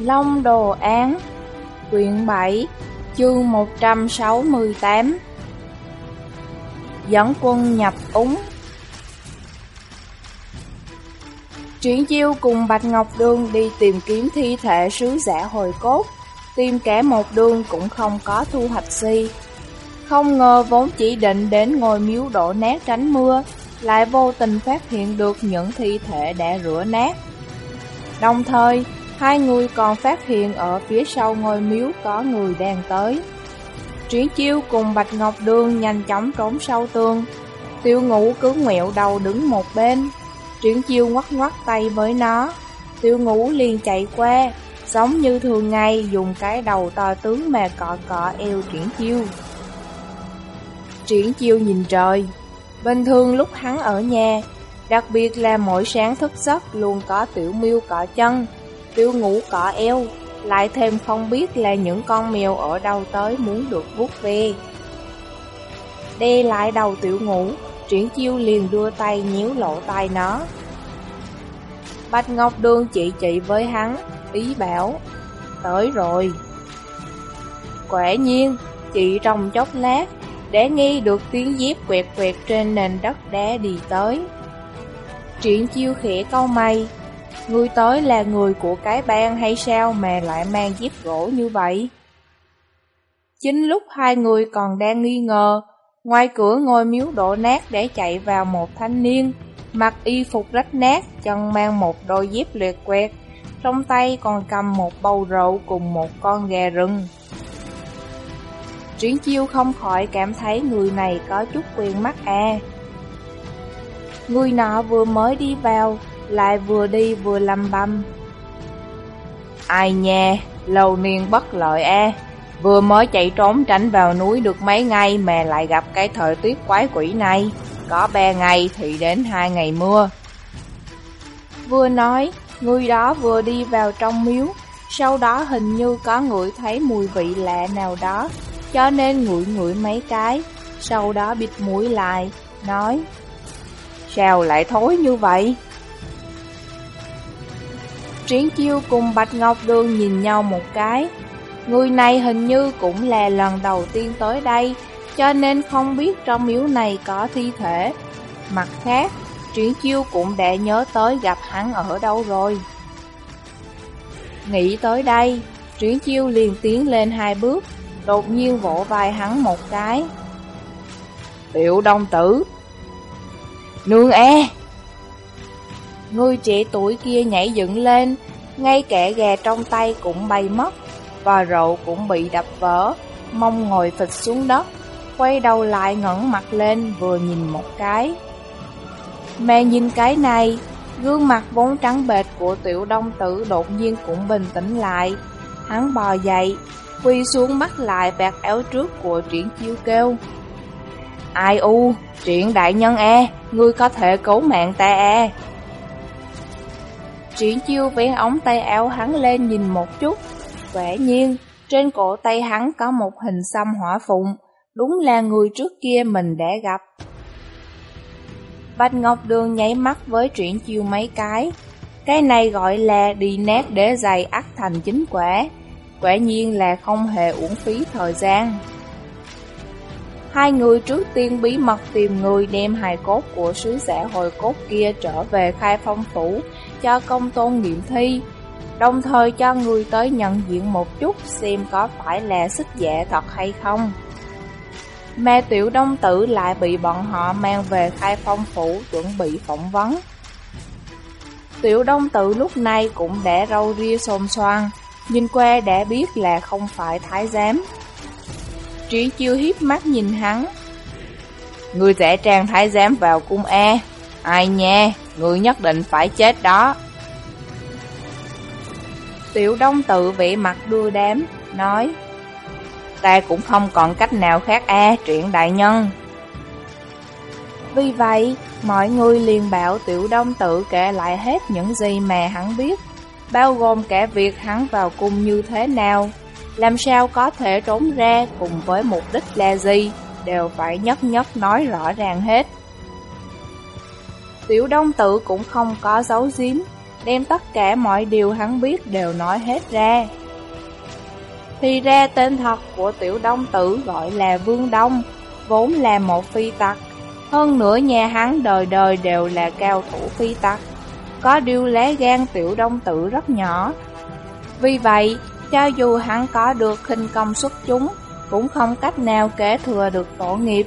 Long Đồ Án Quyện 7 Chương 168 Dẫn quân nhập úng. Triển chiêu cùng Bạch Ngọc Đương đi tìm kiếm thi thể sứ giả hồi cốt. Tìm kẻ một đường cũng không có thu hoạch gì. Không ngờ vốn chỉ định đến ngôi miếu đổ nát tránh mưa Lại vô tình phát hiện được những thi thể đã rửa nát. Đồng thời, hai người còn phát hiện ở phía sau ngôi miếu có người đang tới. Triển chiêu cùng Bạch Ngọc Đường nhanh chóng trốn sau tường. Tiêu ngũ cứ ngẹo đầu đứng một bên. Triển chiêu ngoắt ngoắt tay với nó. Tiêu ngũ liền chạy qua, giống như thường ngày dùng cái đầu to tướng mà cọ cọ eo triển chiêu. Triển chiêu nhìn trời. Bình thường lúc hắn ở nhà, Đặc biệt là mỗi sáng thức giấc luôn có tiểu miêu cọ chân, tiểu ngủ cọ eo, lại thêm không biết là những con mèo ở đâu tới muốn được vuốt về. Đe lại đầu tiểu ngủ, triển chiêu liền đưa tay nhíu lộ tay nó. Bạch Ngọc Đường chị chị với hắn, ý bảo, tới rồi. Quả nhiên, chị trong chốc lát, để nghe được tiếng dép quẹt quẹt trên nền đất đá đi tới. Triển chiêu khẽ câu mày Ngươi tới là người của cái bang hay sao mà lại mang dép gỗ như vậy? Chính lúc hai người còn đang nghi ngờ, ngoài cửa ngôi miếu đổ nát để chạy vào một thanh niên, mặc y phục rách nát, chân mang một đôi dép liệt quẹt, trong tay còn cầm một bầu rượu cùng một con gà rừng. Triển chiêu không khỏi cảm thấy người này có chút quen mắt à. Người nọ vừa mới đi vào, lại vừa đi vừa lầm bầm. Ai nha, lâu niên bất lợi e, Vừa mới chạy trốn tránh vào núi được mấy ngày mà lại gặp cái thời tiết quái quỷ này. Có ba ngày thì đến hai ngày mưa. Vừa nói, người đó vừa đi vào trong miếu, sau đó hình như có ngửi thấy mùi vị lạ nào đó, cho nên ngửi ngửi mấy cái, sau đó bịt mũi lại, nói Sao lại thối như vậy? Triển chiêu cùng Bạch Ngọc Đường nhìn nhau một cái. Người này hình như cũng là lần đầu tiên tới đây, cho nên không biết trong miếu này có thi thể. Mặt khác, Triển chiêu cũng đã nhớ tới gặp hắn ở đâu rồi. Nghĩ tới đây, Triển chiêu liền tiến lên hai bước, đột nhiên vỗ vai hắn một cái. Tiểu đông tử, Nương e! Người trẻ tuổi kia nhảy dựng lên, ngay cả gà trong tay cũng bay mất, và rượu cũng bị đập vỡ, mông ngồi phịch xuống đất, quay đầu lại ngẩng mặt lên vừa nhìn một cái. Mẹ nhìn cái này, gương mặt vốn trắng bệt của tiểu đông tử đột nhiên cũng bình tĩnh lại. Hắn bò dậy, quy xuống mắt lại bạc áo trước của triển chiêu kêu. Ai u, Triển đại nhân e, ngươi có thể cứu mạng ta e. Triển chiêu vén ống tay áo hắn lên nhìn một chút. Quả nhiên, trên cổ tay hắn có một hình xăm hỏa phụng, đúng là người trước kia mình đã gặp. Bạch Ngọc Đường nháy mắt với triển chiêu mấy cái. Cái này gọi là đi nét để giày ắt thành chính quả. Quả nhiên là không hề uổng phí thời gian. Hai người trước tiên bí mật tìm người đem hài cốt của sứ giả hồi cốt kia trở về khai phong phủ cho công tôn nghiệm thi, đồng thời cho người tới nhận diện một chút xem có phải là xích dạ thật hay không. Mà tiểu đông tử lại bị bọn họ mang về khai phong phủ chuẩn bị phỏng vấn. Tiểu đông tử lúc này cũng đã râu ria xôn xoan, nhìn qua đã biết là không phải thái giám. Trí chiêu hiếp mắt nhìn hắn. Người trẻ trang thái giám vào cung E. Ai nha, người nhất định phải chết đó. Tiểu đông tự vị mặt đưa đám, nói Ta cũng không còn cách nào khác a chuyện đại nhân Vì vậy, mọi người liền bảo tiểu đông tự kể lại hết những gì mà hắn biết Bao gồm cả việc hắn vào cung như thế nào làm sao có thể trốn ra cùng với mục đích là gì, đều phải nhất nhất nói rõ ràng hết. Tiểu đông tử cũng không có giấu giếm, đem tất cả mọi điều hắn biết đều nói hết ra. Thì ra tên thật của tiểu đông tử gọi là Vương Đông, vốn là một phi tặc. Hơn nữa nhà hắn đời đời đều là cao thủ phi tặc. Có điều lá gan tiểu đông tử rất nhỏ. Vì vậy, cho dù hắn có được khinh công xuất chúng, cũng không cách nào kế thừa được tổ nghiệp,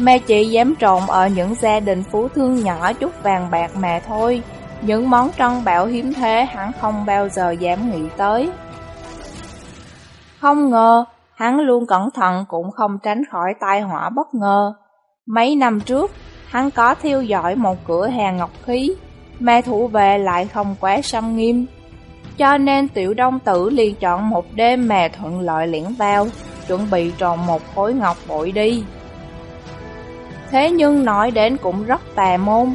Mẹ chỉ dám trộn ở những gia đình phú thương nhỏ chút vàng bạc mà thôi. Những món trân bảo hiếm thế hắn không bao giờ dám nghĩ tới. Không ngờ, hắn luôn cẩn thận cũng không tránh khỏi tai họa bất ngờ. Mấy năm trước, hắn có theo dõi một cửa hàng ngọc khí, mà thủ vệ lại không quá xâm nghiêm. Cho nên tiểu đông tử liền chọn một đêm mà thuận lợi lẻn vào, chuẩn bị tròn một khối ngọc bội đi. Thế nhưng nói đến cũng rất tà môn.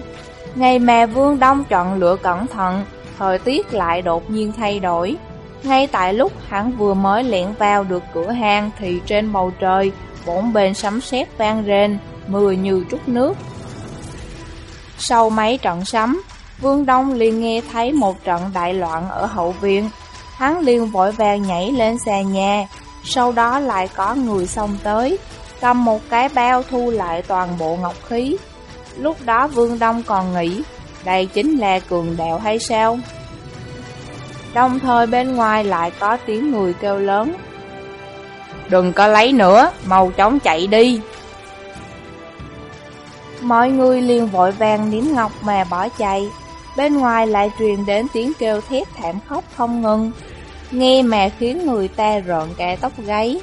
Ngày mà Vương Đông chọn lựa cẩn thận, thời tiết lại đột nhiên thay đổi. Ngay tại lúc hắn vừa mới lẻn vào được cửa hàng thì trên bầu trời, bỗng bên sấm sét vang rền, mưa như trút nước. Sau mấy trận sấm, Vương Đông liền nghe thấy một trận đại loạn ở hậu viện. Hắn liền vội vàng nhảy lên xe nhà, sau đó lại có người xông tới, cầm một cái bao thu lại toàn bộ ngọc khí. Lúc đó Vương Đông còn nghĩ, đây chính là cường đạo hay sao? Đồng thời bên ngoài lại có tiếng người kêu lớn. Đừng có lấy nữa, mau chóng chạy đi. Mọi người liền vội vàng nín ngọc mà bỏ chạy. Bên ngoài lại truyền đến tiếng kêu thét thảm khóc không ngừng. Nghe mà khiến người ta rợn cả tóc gáy.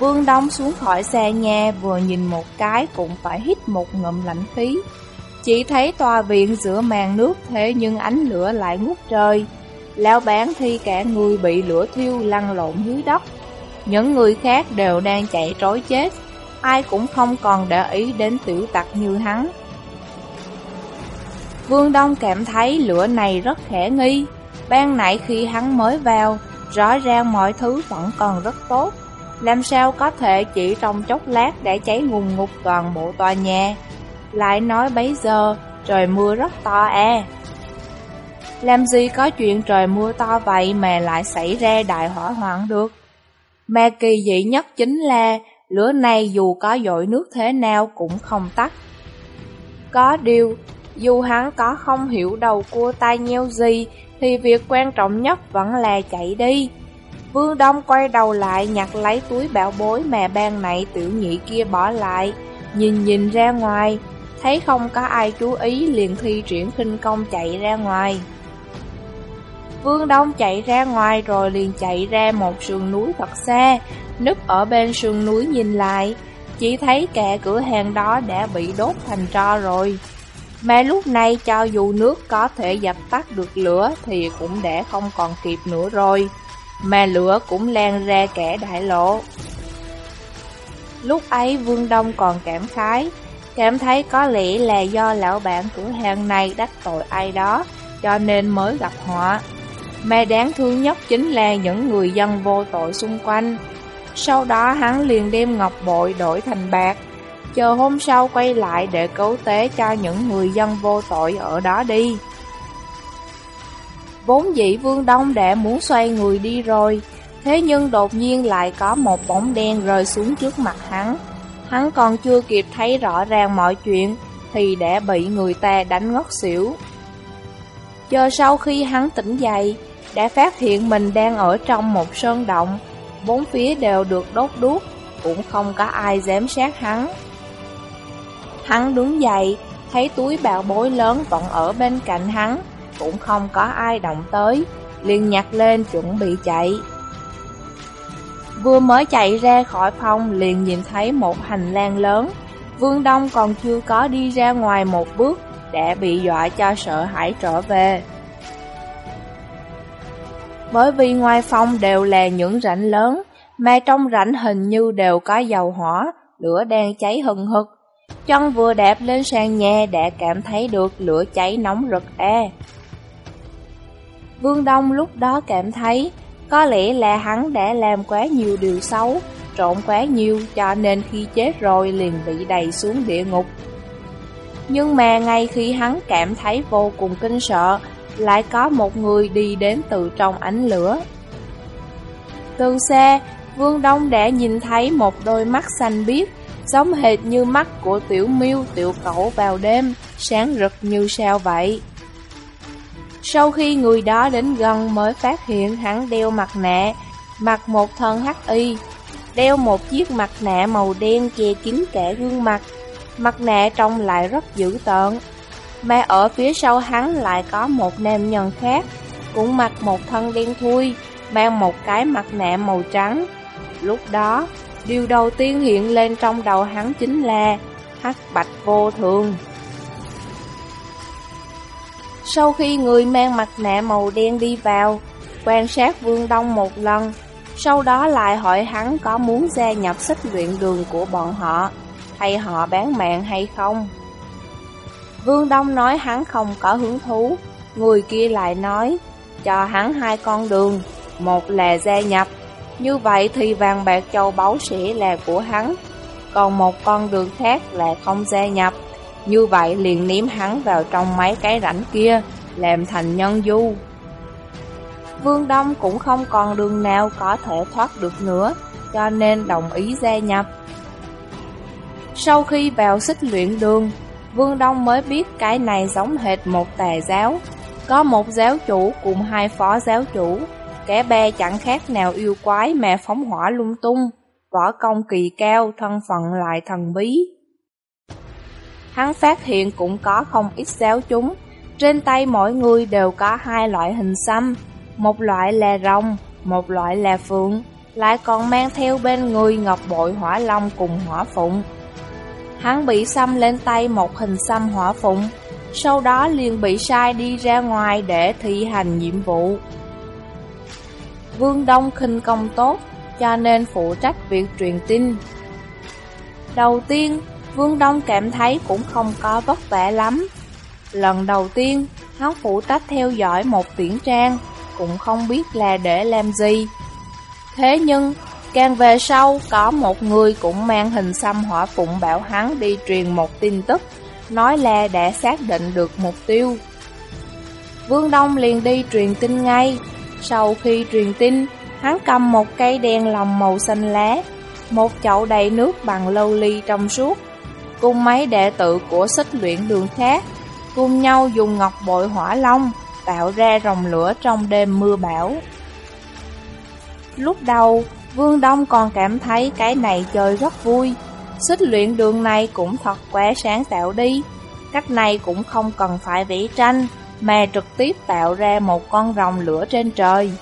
Vương Đông xuống khỏi xe nhà vừa nhìn một cái cũng phải hít một ngụm lạnh khí. Chỉ thấy tòa viện giữa màn nước thế nhưng ánh lửa lại ngút trời. Lão bán thi cả người bị lửa thiêu lăn lộn dưới đất. Những người khác đều đang chạy trối chết, ai cũng không còn để ý đến tiểu tặc như hắn. Vương Đông cảm thấy lửa này rất khẽ nghi. Ban nãy khi hắn mới vào, rõ ràng mọi thứ vẫn còn rất tốt. Làm sao có thể chỉ trong chốc lát đã cháy ngùng ngục toàn bộ tòa nhà. Lại nói bấy giờ, trời mưa rất to à. Làm gì có chuyện trời mưa to vậy mà lại xảy ra đại hỏa hoạn được. Mà kỳ dị nhất chính là lửa này dù có dội nước thế nào cũng không tắt. Có điều, dù hắn có không hiểu đầu cua tai nheo gì, thì việc quan trọng nhất vẫn là chạy đi. Vương Đông quay đầu lại nhặt lấy túi bảo bối mà ban nãy tiểu nhị kia bỏ lại, nhìn nhìn ra ngoài, thấy không có ai chú ý liền thi triển khinh công chạy ra ngoài. Vương Đông chạy ra ngoài rồi liền chạy ra một sườn núi thật xa, núp ở bên sườn núi nhìn lại, chỉ thấy cả cửa hàng đó đã bị đốt thành tro rồi. Mà lúc này cho dù nước có thể dập tắt được lửa thì cũng đã không còn kịp nữa rồi, mà lửa cũng lan ra kẻ đại lộ. Lúc ấy Vương Đông còn cảm khái, cảm thấy có lẽ là do lão bạn cửa hàng này đắc tội ai đó, cho nên mới gặp họa. Mà đáng thương nhất chính là những người dân vô tội xung quanh. Sau đó hắn liền đem ngọc bội đổi thành bạc, chờ hôm sau quay lại để cứu tế cho những người dân vô tội ở đó đi. Vốn dĩ Vương Đông đã muốn xoay người đi rồi, thế nhưng đột nhiên lại có một bóng đen rơi xuống trước mặt hắn. Hắn còn chưa kịp thấy rõ ràng mọi chuyện, thì đã bị người ta đánh ngất xỉu. Chờ sau khi hắn tỉnh dậy, đã phát hiện mình đang ở trong một sơn động, bốn phía đều được đốt đuốc, cũng không có ai dám sát hắn. Hắn đứng dậy, thấy túi bạo bối lớn vẫn ở bên cạnh hắn, cũng không có ai động tới, liền nhặt lên chuẩn bị chạy. Vừa mới chạy ra khỏi phòng liền nhìn thấy một hành lang lớn, Vương Đông còn chưa có đi ra ngoài một bước, đã bị dọa cho sợ hãi trở về. Bởi vì ngoài phòng đều là những rãnh lớn, mà trong rãnh hình như đều có dầu hỏa, lửa đang cháy hừng hực. Chân vừa đạp lên sàn nhà đã cảm thấy được lửa cháy nóng rực e. Vương Đông lúc đó cảm thấy có lẽ là hắn đã làm quá nhiều điều xấu, trộn quá nhiều cho nên khi chết rồi liền bị đầy xuống địa ngục. Nhưng mà ngay khi hắn cảm thấy vô cùng kinh sợ, lại có một người đi đến từ trong ánh lửa. Từ xa, Vương Đông đã nhìn thấy một đôi mắt xanh biếc, giống hệt như mắt của tiểu miêu tiểu cẩu vào đêm, sáng rực như sao vậy. Sau khi người đó đến gần mới phát hiện hắn đeo mặt nạ, mặc một thân hắc y, đeo một chiếc mặt nạ màu đen che kín cả gương mặt. Mặt nạ trông lại rất dữ tợn, mà ở phía sau hắn lại có một nam nhân khác, cũng mặc một thân đen thui, mang một cái mặt nạ màu trắng. Lúc đó, điều đầu tiên hiện lên trong đầu hắn chính là hắc bạch vô thường. Sau khi người mang mặt nạ màu đen đi vào, quan sát Vương Đông một lần, sau đó lại hỏi hắn có muốn gia nhập xích luyện đường của bọn họ, hay họ bán mạng hay không. Vương Đông nói hắn không có hứng thú, người kia lại nói, cho hắn hai con đường, một là gia nhập, như vậy thì vàng bạc châu báu sẽ là của hắn, còn một con đường khác là không gia nhập, như vậy liền ném hắn vào trong mấy cái rãnh kia, làm thành nhân du. Vương Đông cũng không còn đường nào có thể thoát được nữa, cho nên đồng ý gia nhập. Sau khi vào xích luyện đường, Vương Đông mới biết cái này giống hệt một tà giáo. Có một giáo chủ cùng hai phó giáo chủ, kẻ bè chẳng khác nào yêu quái mà phóng hỏa lung tung, võ công kỳ cao, thân phận lại thần bí. Hắn phát hiện cũng có không ít xéo chúng, trên tay mỗi người đều có hai loại hình xăm, một loại là rồng, một loại là phượng, lại còn mang theo bên người ngọc bội hỏa long cùng hỏa phụng. Hắn bị xăm lên tay một hình xăm hỏa phụng, sau đó liền bị sai đi ra ngoài để thi hành nhiệm vụ. Vương Đông khinh công tốt, cho nên phụ trách việc truyền tin. Đầu tiên, Vương Đông cảm thấy cũng không có vất vả lắm. Lần đầu tiên, hắn phụ trách theo dõi một tiễn trang, cũng không biết là để làm gì. Thế nhưng, càng về sau, có một người cũng mang hình xăm hỏa phụng bảo hắn đi truyền một tin tức, nói là đã xác định được mục tiêu. Vương Đông liền đi truyền tin ngay. Sau khi truyền tin, hắn cầm một cây đèn lồng màu xanh lá, một chậu đầy nước bằng lâu ly trong suốt, cùng mấy đệ tử của xích luyện đường khác, cùng nhau dùng ngọc bội hỏa long, tạo ra rồng lửa trong đêm mưa bão. Lúc đầu, Vương Đông còn cảm thấy cái này chơi rất vui. Xích luyện đường này cũng thật quá sáng tạo đi. Cách này cũng không cần phải vẽ tranh, mà trực tiếp tạo ra một con rồng lửa trên trời.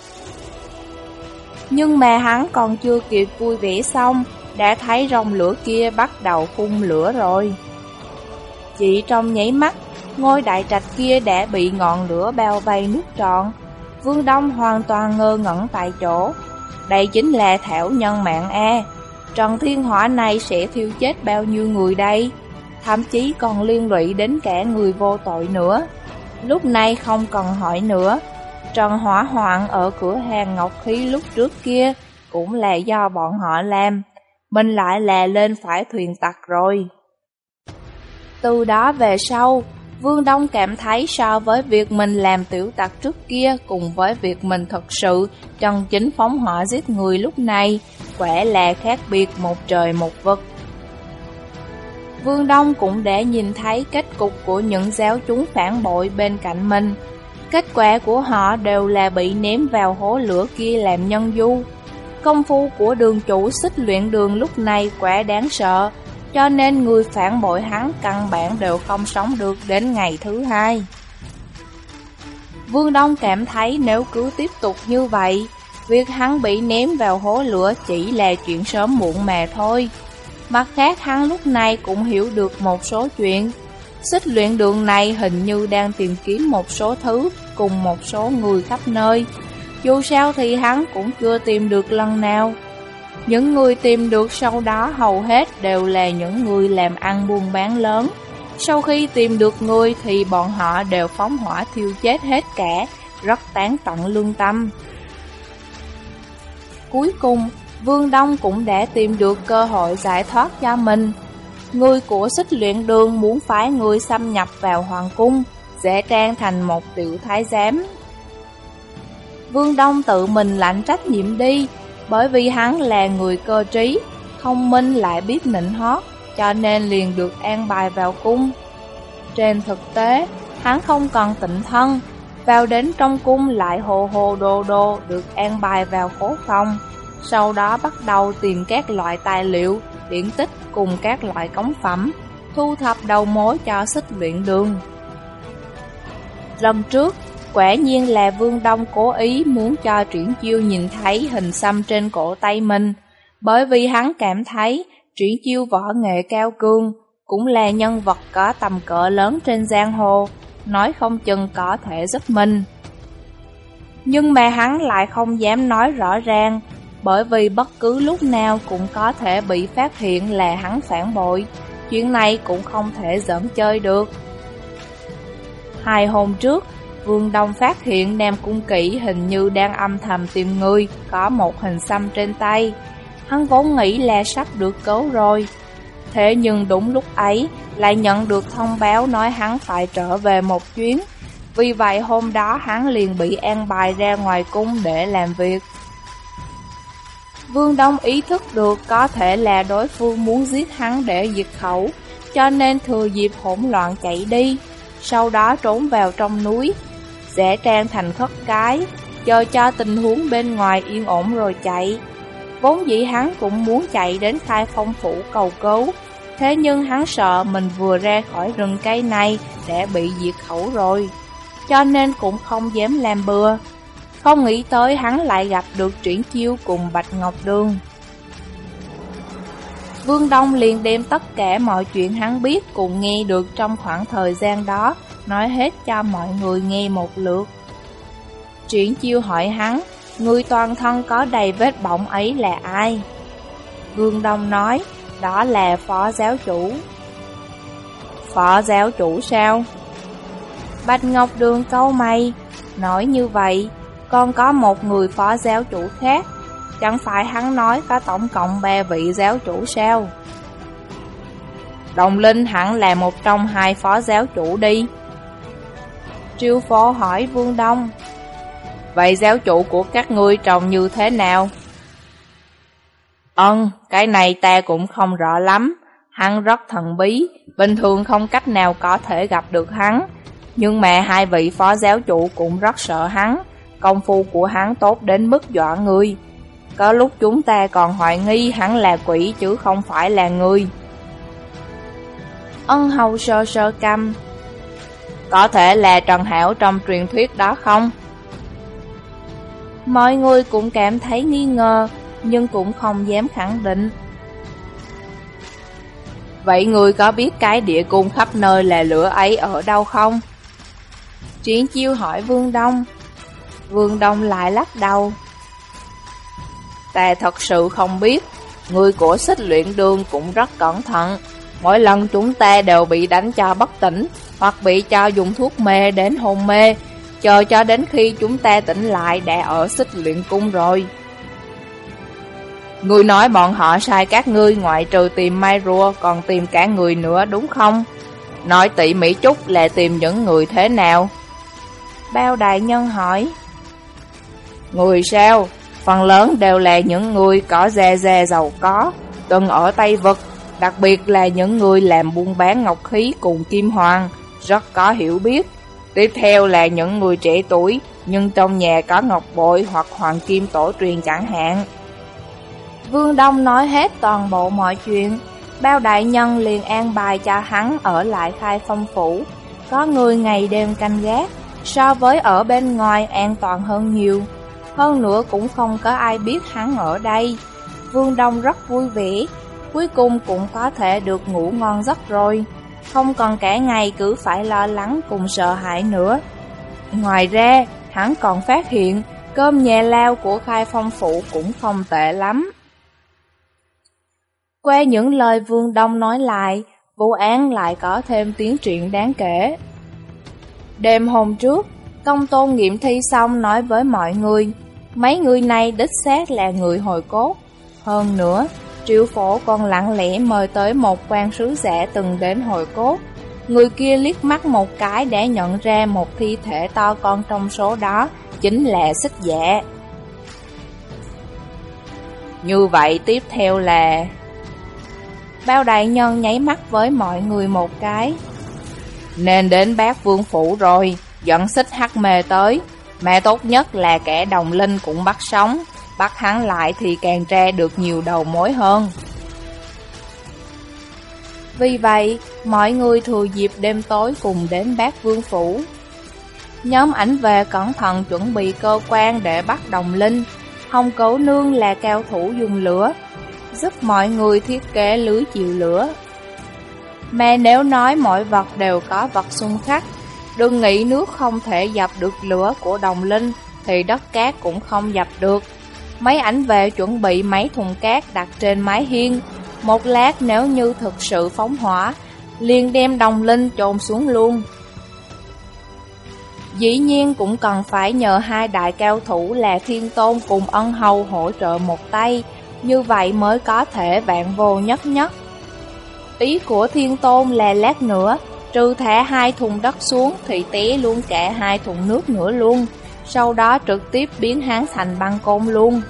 Nhưng mà hắn còn chưa kịp vui vẻ xong, đã thấy rồng lửa kia bắt đầu phun lửa rồi. Chỉ trong nháy mắt, ngôi đại trạch kia đã bị ngọn lửa bao vây nút trọn. Vương Đông hoàn toàn ngơ ngẩn tại chỗ. Đây chính là thảo nhân mạng A. Trần thiên hỏa này sẽ thiêu chết bao nhiêu người đây? Thậm chí còn liên lụy đến cả người vô tội nữa. Lúc này không cần hỏi nữa. Trần hỏa hoạn ở cửa hàng Ngọc Khí lúc trước kia cũng là do bọn họ làm. Mình lại là lên phải thuyền tặc rồi. Từ đó về sau, Vương Đông cảm thấy so với việc mình làm tiểu tặc trước kia cùng với việc mình thật sự chân chính phóng hỏa giết người lúc này, quả là khác biệt một trời một vực. Vương Đông cũng đã nhìn thấy kết cục của những giáo chúng phản bội bên cạnh mình. Kết quả của họ đều là bị ném vào hố lửa kia làm nhân du. Công phu của đường chủ xích luyện đường lúc này quả đáng sợ, cho nên người phản bội hắn căn bản đều không sống được đến ngày thứ hai. Vương Đông cảm thấy nếu cứ tiếp tục như vậy, việc hắn bị ném vào hố lửa chỉ là chuyện sớm muộn mà thôi. Mặt khác hắn lúc này cũng hiểu được một số chuyện. Xích luyện đường này hình như đang tìm kiếm một số thứ cùng một số người khắp nơi. Dù sao thì hắn cũng chưa tìm được lần nào. Những người tìm được sau đó hầu hết đều là những người làm ăn buôn bán lớn. Sau khi tìm được người thì bọn họ đều phóng hỏa thiêu chết hết cả, rất tán tận lương tâm. Cuối cùng, Vương Đông cũng đã tìm được cơ hội giải thoát cho mình. Người của xích luyện đường muốn phái người xâm nhập vào hoàng cung, dễ trang thành một tiểu thái giám. Vương Đông tự mình lãnh trách nhiệm đi, bởi vì hắn là người cơ trí, thông minh lại biết nịnh hót, cho nên liền được an bài vào cung. Trên thực tế, hắn không cần tịnh thân, vào đến trong cung lại hồ hồ đồ đồ được an bài vào khố phòng. Sau đó bắt đầu tìm các loại tài liệu, điển tích cùng các loại cống phẩm, thu thập đầu mối cho xích luyện đường. Lần trước, quả nhiên là Vương Đông cố ý muốn cho Triển Chiêu nhìn thấy hình xăm trên cổ tay mình, bởi vì hắn cảm thấy Triển Chiêu võ nghệ cao cương, cũng là nhân vật có tầm cỡ lớn trên giang hồ, nói không chừng có thể giúp mình. Nhưng mà hắn lại không dám nói rõ ràng, bởi vì bất cứ lúc nào cũng có thể bị phát hiện là hắn phản bội, chuyện này cũng không thể giỡn chơi được. Hai hôm trước, Vương Đông phát hiện Nam Cung Kỷ hình như đang âm thầm tìm người, có một hình xăm trên tay. Hắn vốn nghĩ là sắp được cứu rồi. Thế nhưng đúng lúc ấy, lại nhận được thông báo nói hắn phải trở về một chuyến. Vì vậy hôm đó hắn liền bị an bài ra ngoài cung để làm việc. Vương Đông ý thức được có thể là đối phương muốn giết hắn để diệt khẩu, cho nên thừa dịp hỗn loạn chạy đi, sau đó trốn vào trong núi, sẽ trang thành khất cái, chờ cho tình huống bên ngoài yên ổn rồi chạy. Vốn dĩ hắn cũng muốn chạy đến khai phong phủ cầu cứu, thế nhưng hắn sợ mình vừa ra khỏi rừng cây này sẽ bị diệt khẩu rồi, cho nên cũng không dám làm bừa. Không nghĩ tới hắn lại gặp được triển chiêu cùng Bạch Ngọc Đường. Vương Đông liền đem tất cả mọi chuyện hắn biết cùng nghe được trong khoảng thời gian đó, nói hết cho mọi người nghe một lượt. Triển chiêu hỏi hắn, người toàn thân có đầy vết bỏng ấy là ai? Vương Đông nói, đó là phó giáo chủ. Phó giáo chủ sao? Bạch Ngọc Đường câu mày, nói như vậy, còn có một người phó giáo chủ khác. Chẳng phải hắn nói có tổng cộng ba vị giáo chủ sao? Đồng Linh hẳn là một trong hai phó giáo chủ đi. Triêu phó hỏi Vương Đông. Vậy giáo chủ của các ngươi trông như thế nào? Ân, cái này ta cũng không rõ lắm. Hắn rất thần bí, bình thường không cách nào có thể gặp được hắn. Nhưng mà hai vị phó giáo chủ cũng rất sợ hắn. Công phu của hắn tốt đến mức dọa người. Có lúc chúng ta còn hoài nghi hắn là quỷ chứ không phải là người. Ân hầu sơ sơ căm. Có thể là Trần Hảo trong truyền thuyết đó không? Mọi người cũng cảm thấy nghi ngờ, nhưng cũng không dám khẳng định. Vậy người có biết cái địa cung khắp nơi là lửa ấy ở đâu không? Triển chiêu hỏi Vương Đông. Vương Đông lại lắc đầu. Ta thật sự không biết, người của xích luyện đường cũng rất cẩn thận. Mỗi lần chúng ta đều bị đánh cho bất tỉnh, hoặc bị cho dùng thuốc mê đến hôn mê, chờ cho đến khi chúng ta tỉnh lại đã ở xích luyện cung rồi. Ngươi nói bọn họ sai các ngươi ngoại trừ tìm Mai Rùa còn tìm cả người nữa đúng không? Nói tỉ mỉ chút là tìm những người thế nào? Bao đại nhân hỏi. Người sao? Phần lớn đều là những người có dè dè giàu có, từng ở Tây Vực, đặc biệt là những người làm buôn bán ngọc khí cùng Kim Hoàng, rất có hiểu biết. Tiếp theo là những người trẻ tuổi, nhưng trong nhà có ngọc bội hoặc hoàng kim tổ truyền chẳng hạn. Vương Đông nói hết toàn bộ mọi chuyện, bao đại nhân liền an bài cho hắn ở lại khai phong phủ, có người ngày đêm canh gác, so với ở bên ngoài an toàn hơn nhiều. Hơn nữa cũng không có ai biết hắn ở đây. Vương Đông rất vui vẻ, cuối cùng cũng có thể được ngủ ngon giấc rồi. Không còn cả ngày cứ phải lo lắng cùng sợ hãi nữa. Ngoài ra, hắn còn phát hiện cơm nhà lao của khai phong phụ cũng không tệ lắm. Qua những lời Vương Đông nói lại, vụ án lại có thêm tiến triển đáng kể. Đêm hôm trước, công tôn nghiệm thi xong nói với mọi người, mấy người này đích xác là người hồi cốt. Hơn nữa, triệu phổ còn lặng lẽ mời tới một quan sứ giả từng đến hồi cốt. Người kia liếc mắt một cái để nhận ra một thi thể to con trong số đó chính là xích dạ. Như vậy tiếp theo là... Bao đại nhân nháy mắt với mọi người một cái. Nên đến bác vương phủ rồi, dẫn xích hắc mê tới. Mẹ tốt nhất là kẻ đồng linh cũng bắt sống, bắt hắn lại thì càng tra được nhiều đầu mối hơn. Vì vậy, mọi người thừa dịp đêm tối cùng đến bác vương phủ. Nhóm ảnh về cẩn thận chuẩn bị cơ quan để bắt đồng linh. Hồng cấu nương là cao thủ dùng lửa, giúp mọi người thiết kế lưới chịu lửa. Mà nếu nói mọi vật đều có vật xung khắc, đừng nghĩ nước không thể dập được lửa của đồng linh, thì đất cát cũng không dập được. Mấy ảnh về chuẩn bị mấy thùng cát đặt trên mái hiên, một lát nếu như thực sự phóng hỏa, liền đem đồng linh trồn xuống luôn. Dĩ nhiên cũng cần phải nhờ hai đại cao thủ là Thiên Tôn cùng ân hầu hỗ trợ một tay, như vậy mới có thể vạn vô nhất nhất. Ý của Thiên Tôn là lát nữa, trừ thả hai thùng đất xuống thì té luôn cả hai thùng nước nữa luôn, sau đó trực tiếp biến hắn thành băng côn luôn.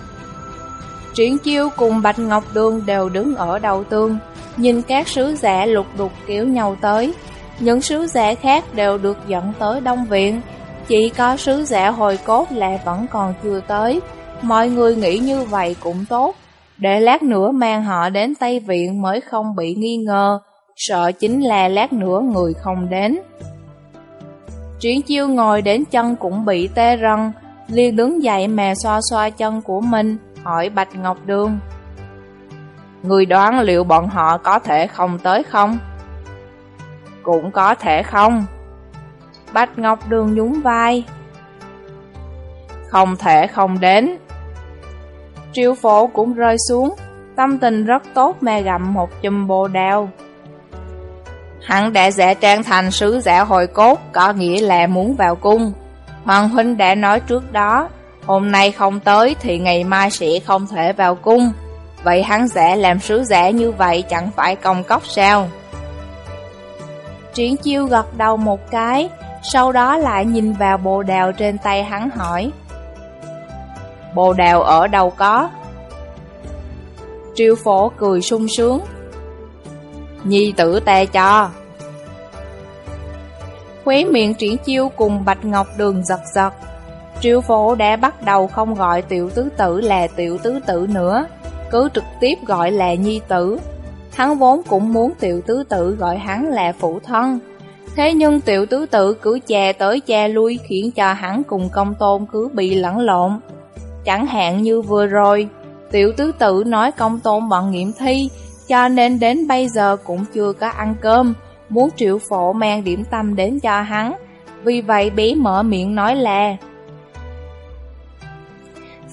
Triển chiêu cùng Bạch Ngọc Đường đều đứng ở đầu tương, nhìn các sứ giả lục đục kiểu nhau tới. Những sứ giả khác đều được dẫn tới Đông Viện, chỉ có sứ giả hồi cốt là vẫn còn chưa tới. Mọi người nghĩ như vậy cũng tốt, để lát nữa mang họ đến Tây Viện mới không bị nghi ngờ, sợ chính là lát nữa người không đến. Triển chiêu ngồi đến chân cũng bị tê răng, liền đứng dậy mà xoa xoa chân của mình, hỏi Bạch Ngọc Đường. Người đoán liệu bọn họ có thể không tới không? Cũng có thể không. Bạch Ngọc Đường nhún vai. Không thể không đến. Triều phổ cũng rơi xuống, tâm tình rất tốt mà gặm một chùm bồ đào. Hắn đã giả trang thành sứ giả hồi cốt, có nghĩa là muốn vào cung. Hoàng huynh đã nói trước đó, Hôm nay không tới thì ngày mai sẽ không thể vào cung. Vậy hắn sẽ làm sứ giả như vậy chẳng phải công cốc sao? Triển chiêu gật đầu một cái Sau đó lại nhìn vào bồ đào trên tay hắn hỏi. Bồ đào ở đâu có? Triêu phổ cười sung sướng. Nhi tử tè cho. Khóe miệng triển chiêu cùng Bạch Ngọc Đường giật giật Triệu phổ đã bắt đầu không gọi tiểu tứ tử là tiểu tứ tử nữa, cứ trực tiếp gọi là nhi tử. Hắn vốn cũng muốn tiểu tứ tử gọi hắn là phụ thân. Thế nhưng tiểu tứ tử cứ chè tới chè lui khiến cho hắn cùng công tôn cứ bị lẫn lộn. Chẳng hạn như vừa rồi, tiểu tứ tử nói công tôn bận nghiệm thi, cho nên đến bây giờ cũng chưa có ăn cơm, muốn triệu phổ mang điểm tâm đến cho hắn. Vì vậy bé mở miệng nói là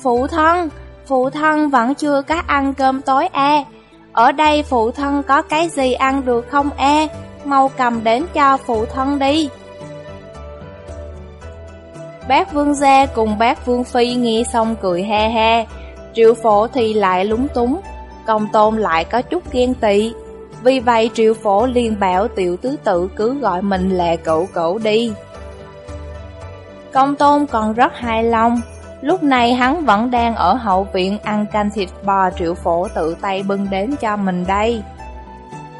Phụ thân, phụ thân vẫn chưa có ăn cơm tối e. Ở đây phụ thân có cái gì ăn được không e? Mau cầm đến cho phụ thân đi. Bác Vương Gia cùng bác Vương Phi nghe xong cười he he. Triệu phổ thì lại lúng túng, công tôn lại có chút ghen tị. Vì vậy triệu phổ liền bảo tiểu tứ tự cứ gọi mình là cậu cậu đi. Công tôn còn rất hài lòng, Lúc này hắn vẫn đang ở hậu viện ăn canh thịt bò triệu phổ tự tay bưng đến cho mình đây.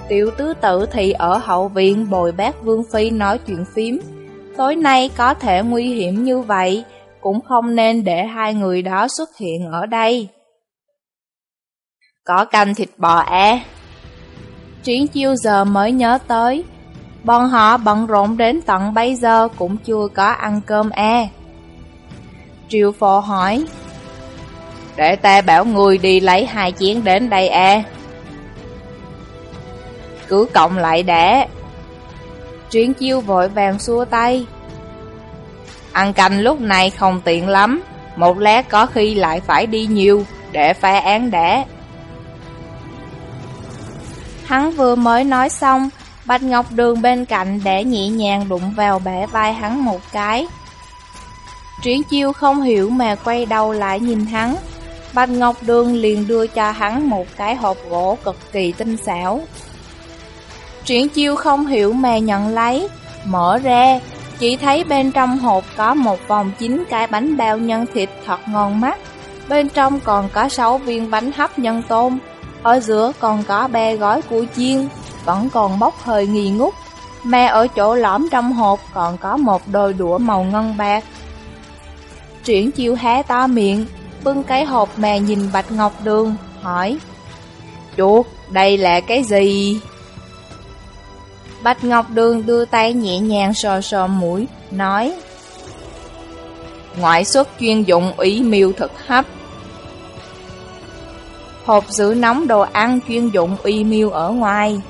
Tiểu tứ tử thì ở hậu viện bồi bác Vương Phi nói chuyện phím. Tối nay có thể nguy hiểm như vậy, cũng không nên để hai người đó xuất hiện ở đây. Có canh thịt bò à? Triển chiêu giờ mới nhớ tới, bọn họ bận rộn đến tận bây giờ cũng chưa có ăn cơm e. Triều phò hỏi Để ta bảo người đi lấy hai chiến đến đây e. Cứ cộng lại đã Triển chiêu vội vàng xua tay Ăn canh lúc này không tiện lắm Một lát có khi lại phải đi nhiều Để phá án đã Hắn vừa mới nói xong Bạch Ngọc Đường bên cạnh để nhẹ nhàng đụng vào bẻ vai hắn một cái Triển chiêu không hiểu mà quay đầu lại nhìn hắn. Bạch Ngọc Đường liền đưa cho hắn một cái hộp gỗ cực kỳ tinh xảo. Triển chiêu không hiểu mà nhận lấy, mở ra, chỉ thấy bên trong hộp có một vòng chín cái bánh bao nhân thịt thật ngon mắt. Bên trong còn có 6 viên bánh hấp nhân tôm, ở giữa còn có ba gói củ chiên, vẫn còn bốc hơi nghi ngút. Mà ở chỗ lõm trong hộp còn có một đôi đũa màu ngân bạc. Triển chiêu há to miệng, bưng cái hộp mà nhìn Bạch Ngọc Đường, hỏi Chuột, đây là cái gì? Bạch Ngọc Đường đưa tay nhẹ nhàng sờ sờ mũi, nói Ngoại xuất chuyên dụng ủy miêu thực hấp Hộp giữ nóng đồ ăn chuyên dụng uy miêu ở ngoài.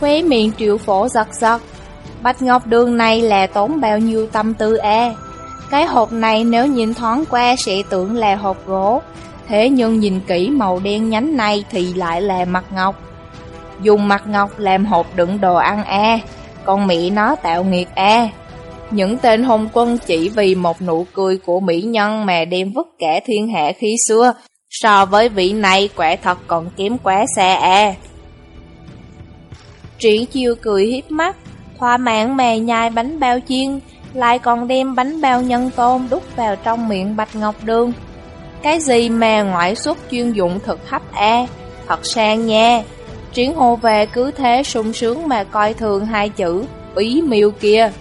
Khóe miệng triệu phổ giật giật. Bạch Ngọc Đường này là tốn bao nhiêu tâm tư e? Cái hộp này nếu nhìn thoáng qua sẽ tưởng là hộp gỗ. Thế nhưng nhìn kỹ màu đen nhánh này thì lại là mặt ngọc. Dùng mặt ngọc làm hộp đựng đồ ăn e. Con mỹ nó tạo nghiệt e. Những tên hôn quân chỉ vì một nụ cười của mỹ nhân mà đem vứt cả thiên hạ khi xưa. So với vị này quẻ thật còn kém quá xa a e. Triển chiêu cười hiếp mắt Thỏa mãn mè nhai bánh bao chiên, Lại còn đem bánh bao nhân tôm đút vào trong miệng Bạch Ngọc Đường. Cái gì mà ngoại xuất chuyên dụng thực hấp a Thật sang nha Triển hồ về cứ thế sung sướng mà coi thường hai chữ Ý miêu kia.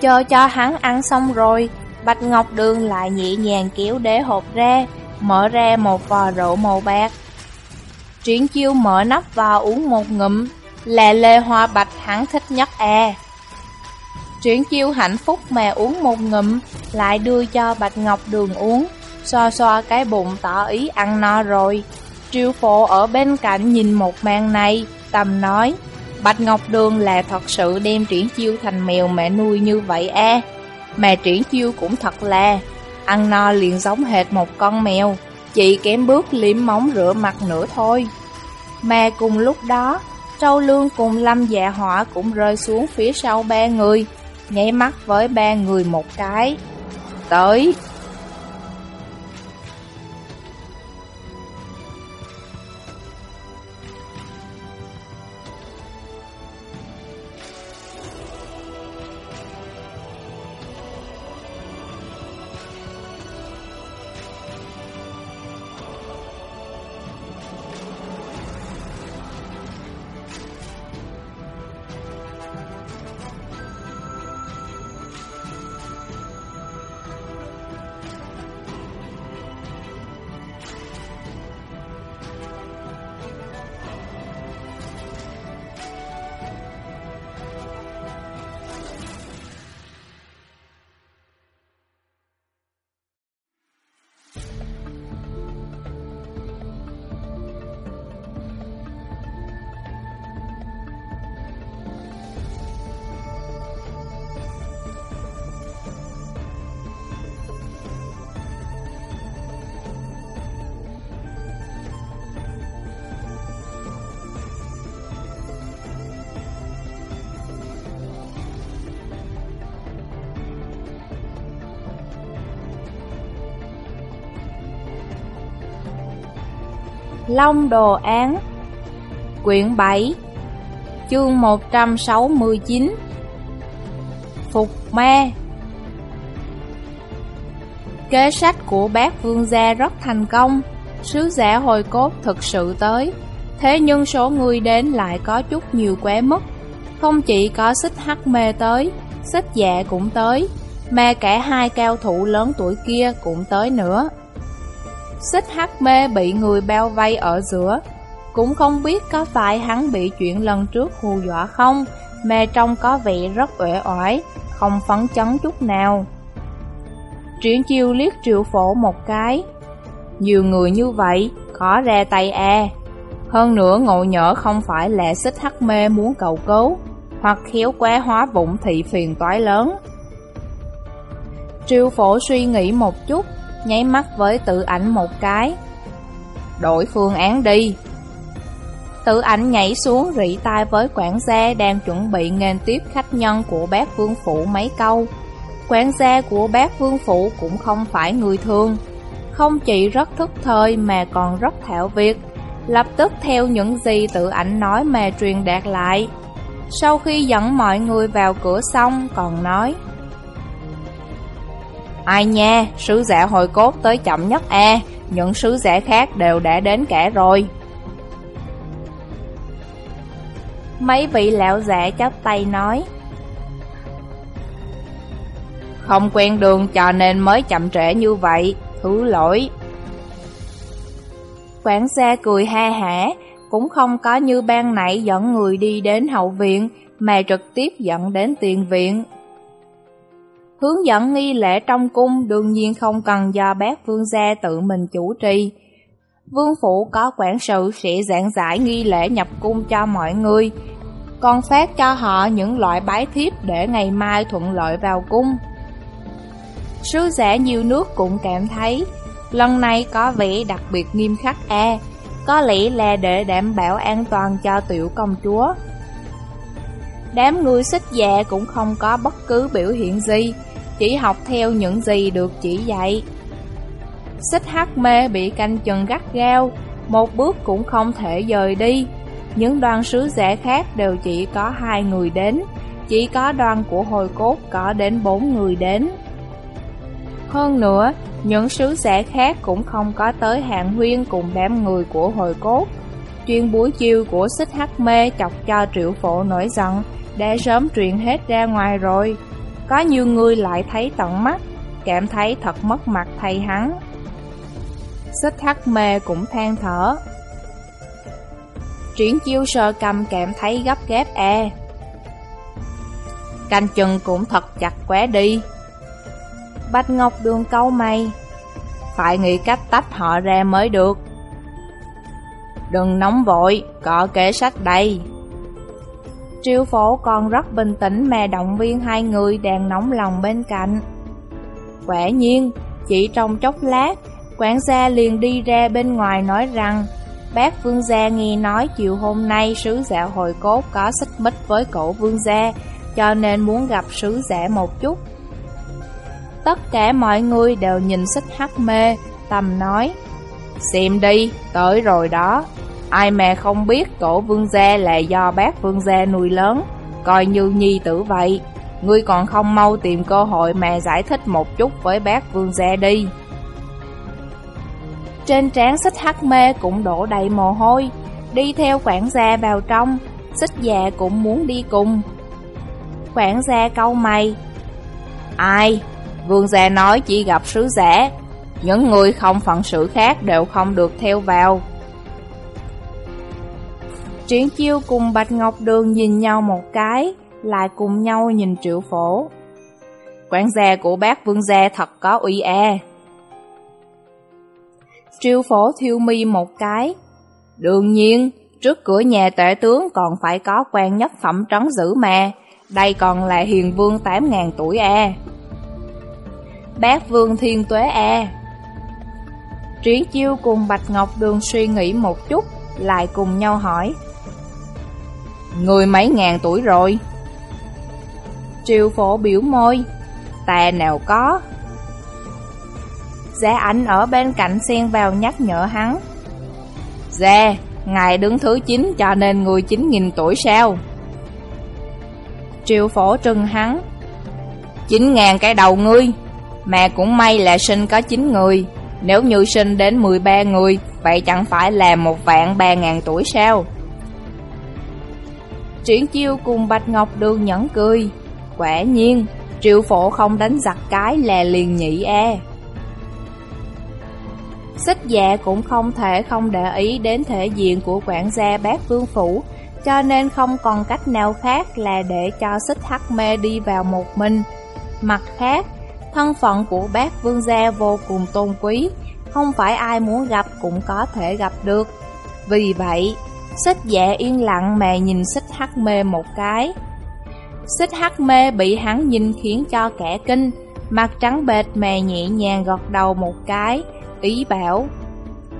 Chờ cho hắn ăn xong rồi, Bạch Ngọc Đường lại nhẹ nhàng kéo đế hộp ra Mở ra một vò rượu màu bạc. Triển chiêu mở nắp vào uống một ngụm. Là lê hoa bạch hắn thích nhất à? Triển chiêu hạnh phúc mà uống một ngụm Lại đưa cho Bạch Ngọc Đường uống Xoa xoa cái bụng tỏ ý ăn no rồi. Triệu phổ ở bên cạnh nhìn một màn này, tầm nói, Bạch Ngọc Đường là thật sự đem triển chiêu thành mèo mẹ nuôi như vậy à. Mà triển chiêu cũng thật là, ăn no liền giống hệt một con mèo, chỉ kém bước liếm móng rửa mặt nữa thôi. Mà cùng lúc đó, Châu Lương cùng Lâm Dạ Họa cũng rơi xuống phía sau ba người, nháy mắt với ba người một cái. Tới! Long Đồ Án, Quyển 7 Chương 169 Phục Ma Kế sách của bác vương gia rất thành công, Sứ giả hồi cốt thực sự tới. Thế nhưng số người đến lại có chút nhiều quá mức Không chỉ có xích hắc mê tới, Xích dạ cũng tới, Mà cả hai cao thủ lớn tuổi kia cũng tới nữa. Xích hắc mê bị người bao vây ở giữa. Cũng không biết có phải hắn bị chuyện lần trước hù dọa không, Mê trong có vẻ rất uể oải, Không phấn chấn chút nào. Triển chiêu liếc triệu phổ một cái. Nhiều người như vậy, Khó ra tay e. Hơn nữa ngộ nhỡ không phải là xích hắc mê muốn cầu cứu, Hoặc khéo quá hóa vụng thị phiền toái lớn. Triệu phổ suy nghĩ một chút nháy mắt với tự ảnh một cái. Đổi phương án đi. Tự ảnh nhảy xuống rỉ tai với quản gia đang chuẩn bị nghênh tiếp khách nhân của bác vương phủ mấy câu. Quản gia của bác vương phủ cũng không phải người thường. Không chỉ rất thức thời mà còn rất thạo việc. lập tức theo những gì tự ảnh nói mà truyền đạt lại. Sau khi dẫn mọi người vào cửa xong còn nói Ai nha, sứ giả hồi cốt tới chậm nhất a những sứ giả khác đều đã đến cả rồi. Mấy vị lão giả chắp tay nói Không quen đường cho nên mới chậm trễ như vậy, thứ lỗi. Quản gia cười ha hả, cũng không có như ban nãy dẫn người đi đến hậu viện, mà trực tiếp dẫn đến tiền viện. Hướng dẫn nghi lễ trong cung đương nhiên không cần do bác vương gia tự mình chủ trì. Vương phủ có quản sự sẽ giảng giải nghi lễ nhập cung cho mọi người, còn phát cho họ những loại bái thiếp để ngày mai thuận lợi vào cung. Sứ giả nhiều nước cũng cảm thấy lần này có vẻ đặc biệt nghiêm khắc e, có lẽ là để đảm bảo an toàn cho tiểu công chúa. Đám người xích dạ cũng không có bất cứ biểu hiện gì, chỉ học theo những gì được chỉ dạy. Xích hắc mê bị canh chừng gắt gao, một bước cũng không thể rời đi. Những đoàn sứ giả khác đều chỉ có hai người đến, chỉ có đoàn của hồi cốt có đến bốn người đến. Hơn nữa, những sứ giả khác cũng không có tới hạng huyên cùng đám người của hồi cốt. Chuyên buổi chiều của xích hắc mê chọc cho triệu phổ nổi giận, đã sớm truyền hết ra ngoài rồi. Có nhiều người lại thấy tận mắt, cảm thấy thật mất mặt thầy hắn. Xích hắc mê cũng than thở. Triển chiêu sơ cầm cảm thấy gấp gáp e. Canh chừng cũng thật chặt quá đi. Bạch Ngọc Đường câu mày Phải nghĩ cách tách họ ra mới được Đừng nóng vội, có kế sách đây Triệu phổ còn rất bình tĩnh mà động viên hai người đang nóng lòng bên cạnh. Quả nhiên, chỉ trong chốc lát, quản gia liền đi ra bên ngoài nói rằng Bác vương gia nghe nói chiều hôm nay sứ giả hồi cốt có xích mích với cổ vương gia Cho nên muốn gặp sứ giả một chút. Tất cả mọi người đều nhìn xích hắc mê, tầm nói Xem đi, tới rồi đó. Ai mà không biết tổ vương gia là do bác vương gia nuôi lớn, Coi như nhi tử vậy. Ngươi còn không mau tìm cơ hội mà giải thích một chút với bác vương gia đi. Trên trán xích hắc mê cũng đổ đầy mồ hôi, Đi theo quản gia vào trong, Xích già cũng muốn đi cùng. Quản gia câu mày. Ai? Vương gia nói chỉ gặp sứ giả. Những người không phận sự khác đều không được theo vào. Triển chiêu cùng Bạch Ngọc Đường nhìn nhau một cái Lại cùng nhau nhìn triệu phổ. Quản gia của bác vương gia thật có uy e. Triệu phổ thiêu mi một cái. Đương nhiên, trước cửa nhà tể tướng còn phải có quan nhất phẩm trấn giữ mà. Đây còn là hiền vương 8.000 tuổi e. Bác Vương Thiên Tuế e. Triển Chiêu cùng Bạch Ngọc Đường suy nghĩ một chút, lại cùng nhau hỏi. Người mấy ngàn tuổi rồi? Triều phổ biểu môi, ta nào có. Giá ảnh ở bên cạnh xen vào nhắc nhở hắn. Dạ, ngài đứng thứ 9 cho nên người 9.000 tuổi sao? Triều phổ trừng hắn. 9.000 cái đầu ngươi, mà cũng may là sinh có 9 người Nếu như sinh đến 13 người Vậy chẳng phải là một vạn 3.000 tuổi sao Triển chiêu cùng Bạch Ngọc Đường nhẫn cười. Quả nhiên Triệu phổ không đánh giặc cái là liền nhị e. Xích dạ cũng không thể không để ý đến thể diện của quản gia bác vương phủ Cho nên không còn cách nào khác là để cho xích hắc mê đi vào một mình. Mặt khác Thân phận của bác vương gia vô cùng tôn quý, không phải ai muốn gặp cũng có thể gặp được. Vì vậy, xích dạ yên lặng mà nhìn xích hắc mê một cái. Xích hắc mê bị hắn nhìn khiến cho kẻ kinh, mặt trắng bệt mà nhẹ nhàng gật đầu một cái, ý bảo.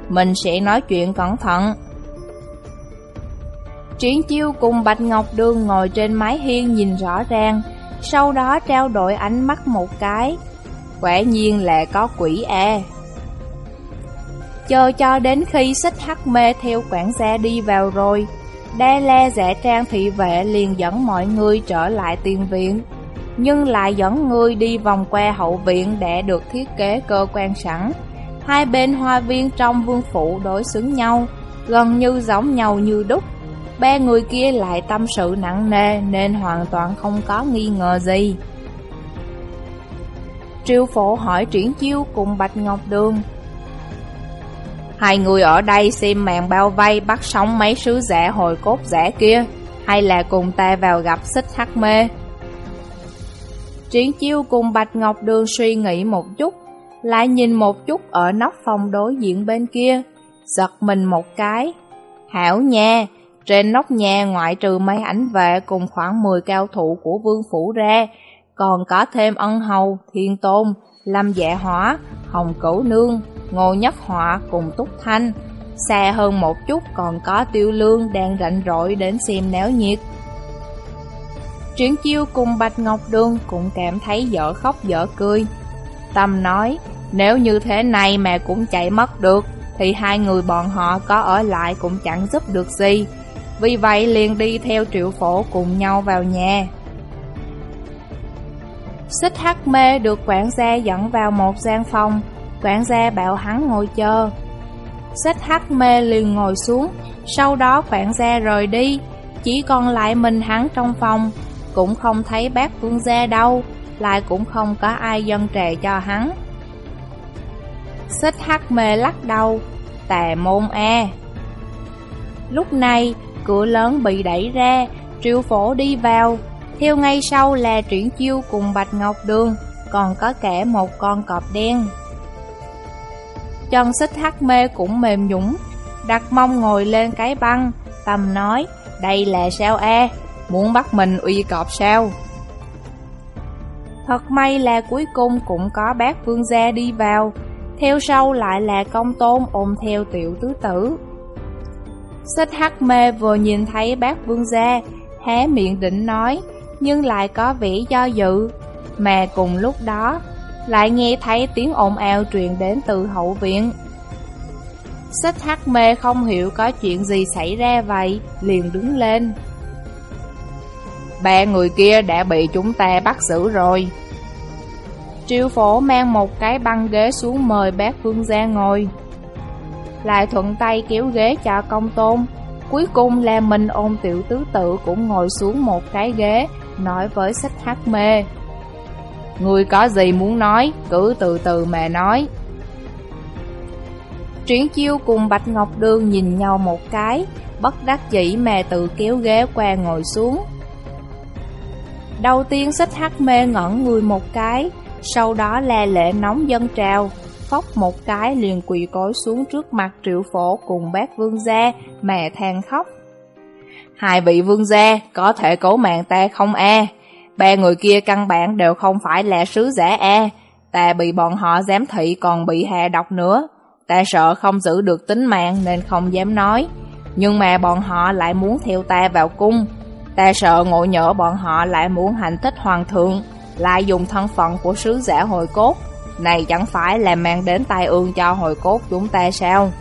Mình sẽ nói chuyện cẩn thận. Triển chiêu cùng Bạch Ngọc Đường ngồi trên mái hiên nhìn rõ ràng, sau đó trao đổi ánh mắt một cái. Quả nhiên là có quỷ e. Chờ cho đến khi xích hắc mê theo quản gia đi vào rồi Đa la giả trang thị vệ liền dẫn mọi người trở lại tiền viện. Nhưng lại dẫn người đi vòng qua hậu viện để được thiết kế cơ quan sẵn. Hai bên hoa viên trong vương phủ đối xứng nhau, Gần như giống nhau như đúc. Ba người kia lại tâm sự nặng nề Nên hoàn toàn không có nghi ngờ gì. Triều phổ hỏi triển chiêu cùng Bạch Ngọc Đường. Hai người ở đây xem màn bao vây bắt sống mấy sứ giả hồi cốt giả kia Hay là cùng ta vào gặp xích hắc mê. Triển chiêu cùng Bạch Ngọc Đường suy nghĩ một chút Lại nhìn một chút ở nóc phòng đối diện bên kia Giật mình một cái. Hảo nha Trên nóc nhà ngoại trừ mấy ảnh vệ cùng khoảng 10 cao thủ của vương phủ ra Còn có thêm ân hầu, thiên tôn, lâm dạ hỏa, hồng cửu nương, ngô nhất họa cùng túc thanh. Xa hơn một chút còn có tiêu lương đang rảnh rỗi đến xem néo nhiệt. Triển chiêu cùng Bạch Ngọc Đường cũng cảm thấy dở khóc dở cười. Tâm nói, nếu như thế này mà cũng chạy mất được Thì hai người bọn họ có ở lại cũng chẳng giúp được gì. Vì vậy liền đi theo triệu phổ cùng nhau vào nhà. Xích hắc mê được quản gia dẫn vào một gian phòng. Quản gia bảo hắn ngồi chờ. Xích hắc mê liền ngồi xuống. Sau đó quản gia rời đi. Chỉ còn lại mình hắn trong phòng. Cũng không thấy bác vương gia đâu. Lại cũng không có ai dân trề cho hắn. Xích hắc mê lắc đầu. Tà môn e. Lúc này, cửa lớn bị đẩy ra. Triệu phổ đi vào. Theo ngay sau là triển chiêu cùng Bạch Ngọc Đường, Còn có kẻ một con cọp đen. Chân xích hắc mê cũng mềm nhũng, Đặt mông ngồi lên cái băng Tâm nói, Đây là sao e Muốn bắt mình uy cọp sao? Thật may là cuối cùng cũng có bác vương gia đi vào, Theo sau lại là công tôn ôm theo tiểu tứ tử. Xích hắc mê vừa nhìn thấy bác vương gia, Hé miệng định nói nhưng lại có vẻ do dự Mà cùng lúc đó lại nghe thấy tiếng ồn ào truyền đến từ hậu viện. Xích hắc mê không hiểu có chuyện gì xảy ra vậy, liền đứng lên. Ba người kia đã bị chúng ta bắt giữ rồi. Triều phổ mang một cái băng ghế xuống mời bác vương gia ngồi. Lại thuận tay kéo ghế cho công tôn. Cuối cùng là mình ôm tiểu tứ tự cũng ngồi xuống một cái ghế, nói với sách hát mê. Người có gì muốn nói, cứ từ từ mà nói. Triển chiêu cùng Bạch Ngọc Đường nhìn nhau một cái, bất đắc dĩ mà tự kéo ghế qua ngồi xuống. Đầu tiên xích hắc mê ngẩn người một cái, sau đó là lệ nóng dân trào, phóc một cái liền quỳ cối xuống trước mặt triệu phổ cùng bác vương gia, mẹ than khóc. Hai vị vương gia, có thể cố mạng ta không e Ba người kia căn bản đều không phải là sứ giả e ta bị bọn họ giám thị còn bị hạ độc nữa. Ta sợ không giữ được tính mạng nên không dám nói. Nhưng mà bọn họ lại muốn theo ta vào cung. Ta sợ ngộ nhỡ bọn họ lại muốn hành thích hoàng thượng, lại dùng thân phận của sứ giả hồi cốt. Này chẳng phải là mang đến tai ương cho hồi cốt chúng ta sao?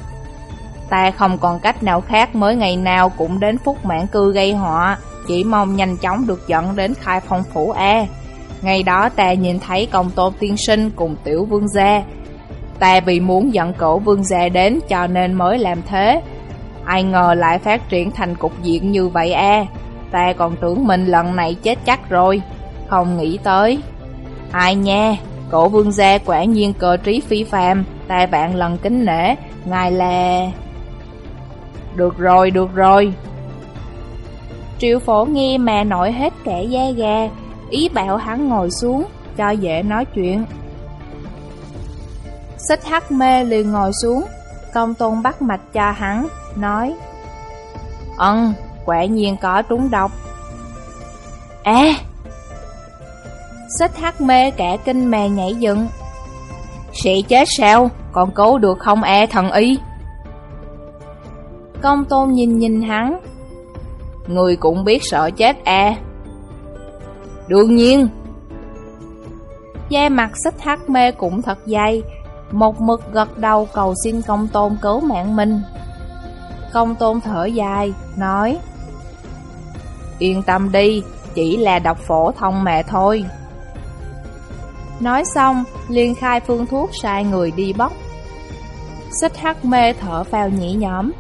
Ta không còn cách nào khác mới ngày nào cũng đến phúc mãn cư gây họa. Chỉ mong nhanh chóng được dẫn đến khai phong phủ A. Ngày đó ta nhìn thấy công tôn tiên sinh cùng tiểu vương gia. Ta vì muốn dẫn cổ vương gia đến cho nên mới làm thế. Ai ngờ lại phát triển thành cục diện như vậy a. Ta còn tưởng mình lần này chết chắc rồi. Không nghĩ tới. Ai nha, Cổ vương gia quả nhiên cơ trí phi phàm. Ta vạn lần kính nể. Ngài là... Được rồi, được rồi Triệu phổ nghe mà nổi hết kẻ da gà, ý bảo hắn ngồi xuống, cho dễ nói chuyện. Xích hắc mê liền ngồi xuống, công tôn bắt mạch cho hắn, nói Ân, quả nhiên có trúng độc. À! Xích hắc mê cả kinh mè nhảy dựng. Sẽ chết sao? Còn cứu được không e thần y? Công tôn nhìn nhìn hắn, Người cũng biết sợ chết à Đương nhiên Da mặt xích hắc mê cũng thật dày một mực gật đầu cầu xin công tôn cứu mạng mình. Công tôn thở dài, nói Yên tâm đi, chỉ là độc phổ thông mẹ thôi. Nói xong, liền khai phương thuốc sai người đi bóc. Xích hắc mê thở vào nhĩ nhõm.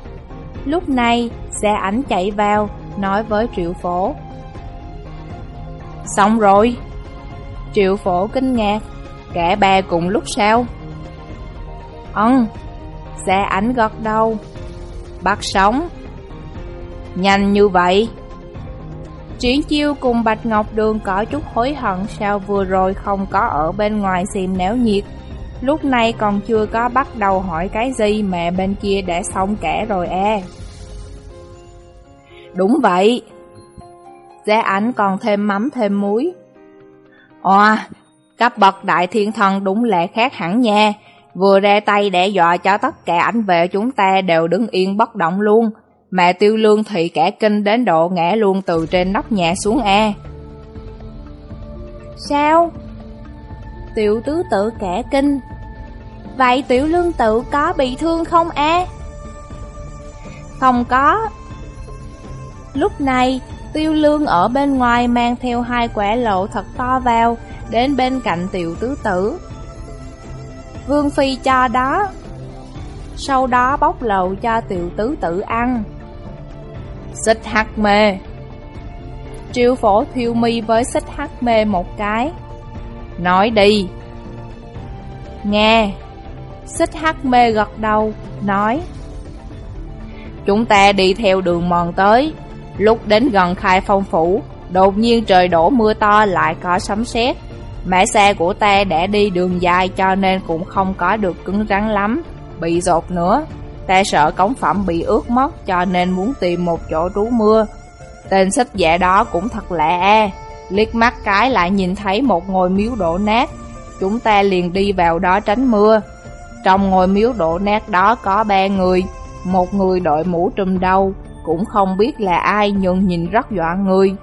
Lúc này, xe ảnh chạy vào, nói với triệu phổ. Xong rồi. Triệu phổ kinh ngạc, cả ba cùng lúc sau. Ân, xe ảnh gật đầu. Bắt sống. Nhanh như vậy. Triển chiêu cùng Bạch Ngọc Đường có chút hối hận sao vừa rồi không có ở bên ngoài xem néo nhiệt. Lúc này còn chưa có bắt đầu hỏi cái gì mà bên kia đã xong cả rồi e. Đúng vậy. Giá ảnh còn thêm mắm thêm muối. Oa, cấp bậc đại thiên thần đúng lẽ khác hẳn nha. Vừa ra tay để dọa cho tất cả ảnh vệ chúng ta đều đứng yên bất động luôn. Mẹ tiêu lương thị kẻ kinh đến độ ngã luôn từ trên nóc nhà xuống E. Sao? Tiểu tứ tự kẻ kinh. Vậy tiểu lương tự có bị thương không e? Không có. Lúc này, tiêu lương ở bên ngoài mang theo hai quả lộ thật to vào, đến bên cạnh tiểu tứ tử. Vương Phi cho đó. Sau đó bóc lầu cho tiểu tứ tử ăn. Xích hắc mê Triệu phổ thiêu mi với xích hắc mê một cái Nói đi Nghe Xích hắc mê gật đầu Nói Chúng ta đi theo đường mòn tới Lúc đến gần khai phong phủ Đột nhiên trời đổ mưa to lại có sấm sét Mẹ xe của ta đã đi đường dài cho nên cũng không có được cứng rắn lắm Bị rột nữa Ta sợ cống phẩm bị ướt mất cho nên muốn tìm một chỗ trú mưa. Tên sách dạ đó cũng thật lạ e. Liếc mắt cái lại nhìn thấy một ngôi miếu đổ nát. Chúng ta liền đi vào đó tránh mưa. Trong ngôi miếu đổ nát đó có ba người. Một người đội mũ trùm đầu, cũng không biết là ai nhưng nhìn rất dọa người.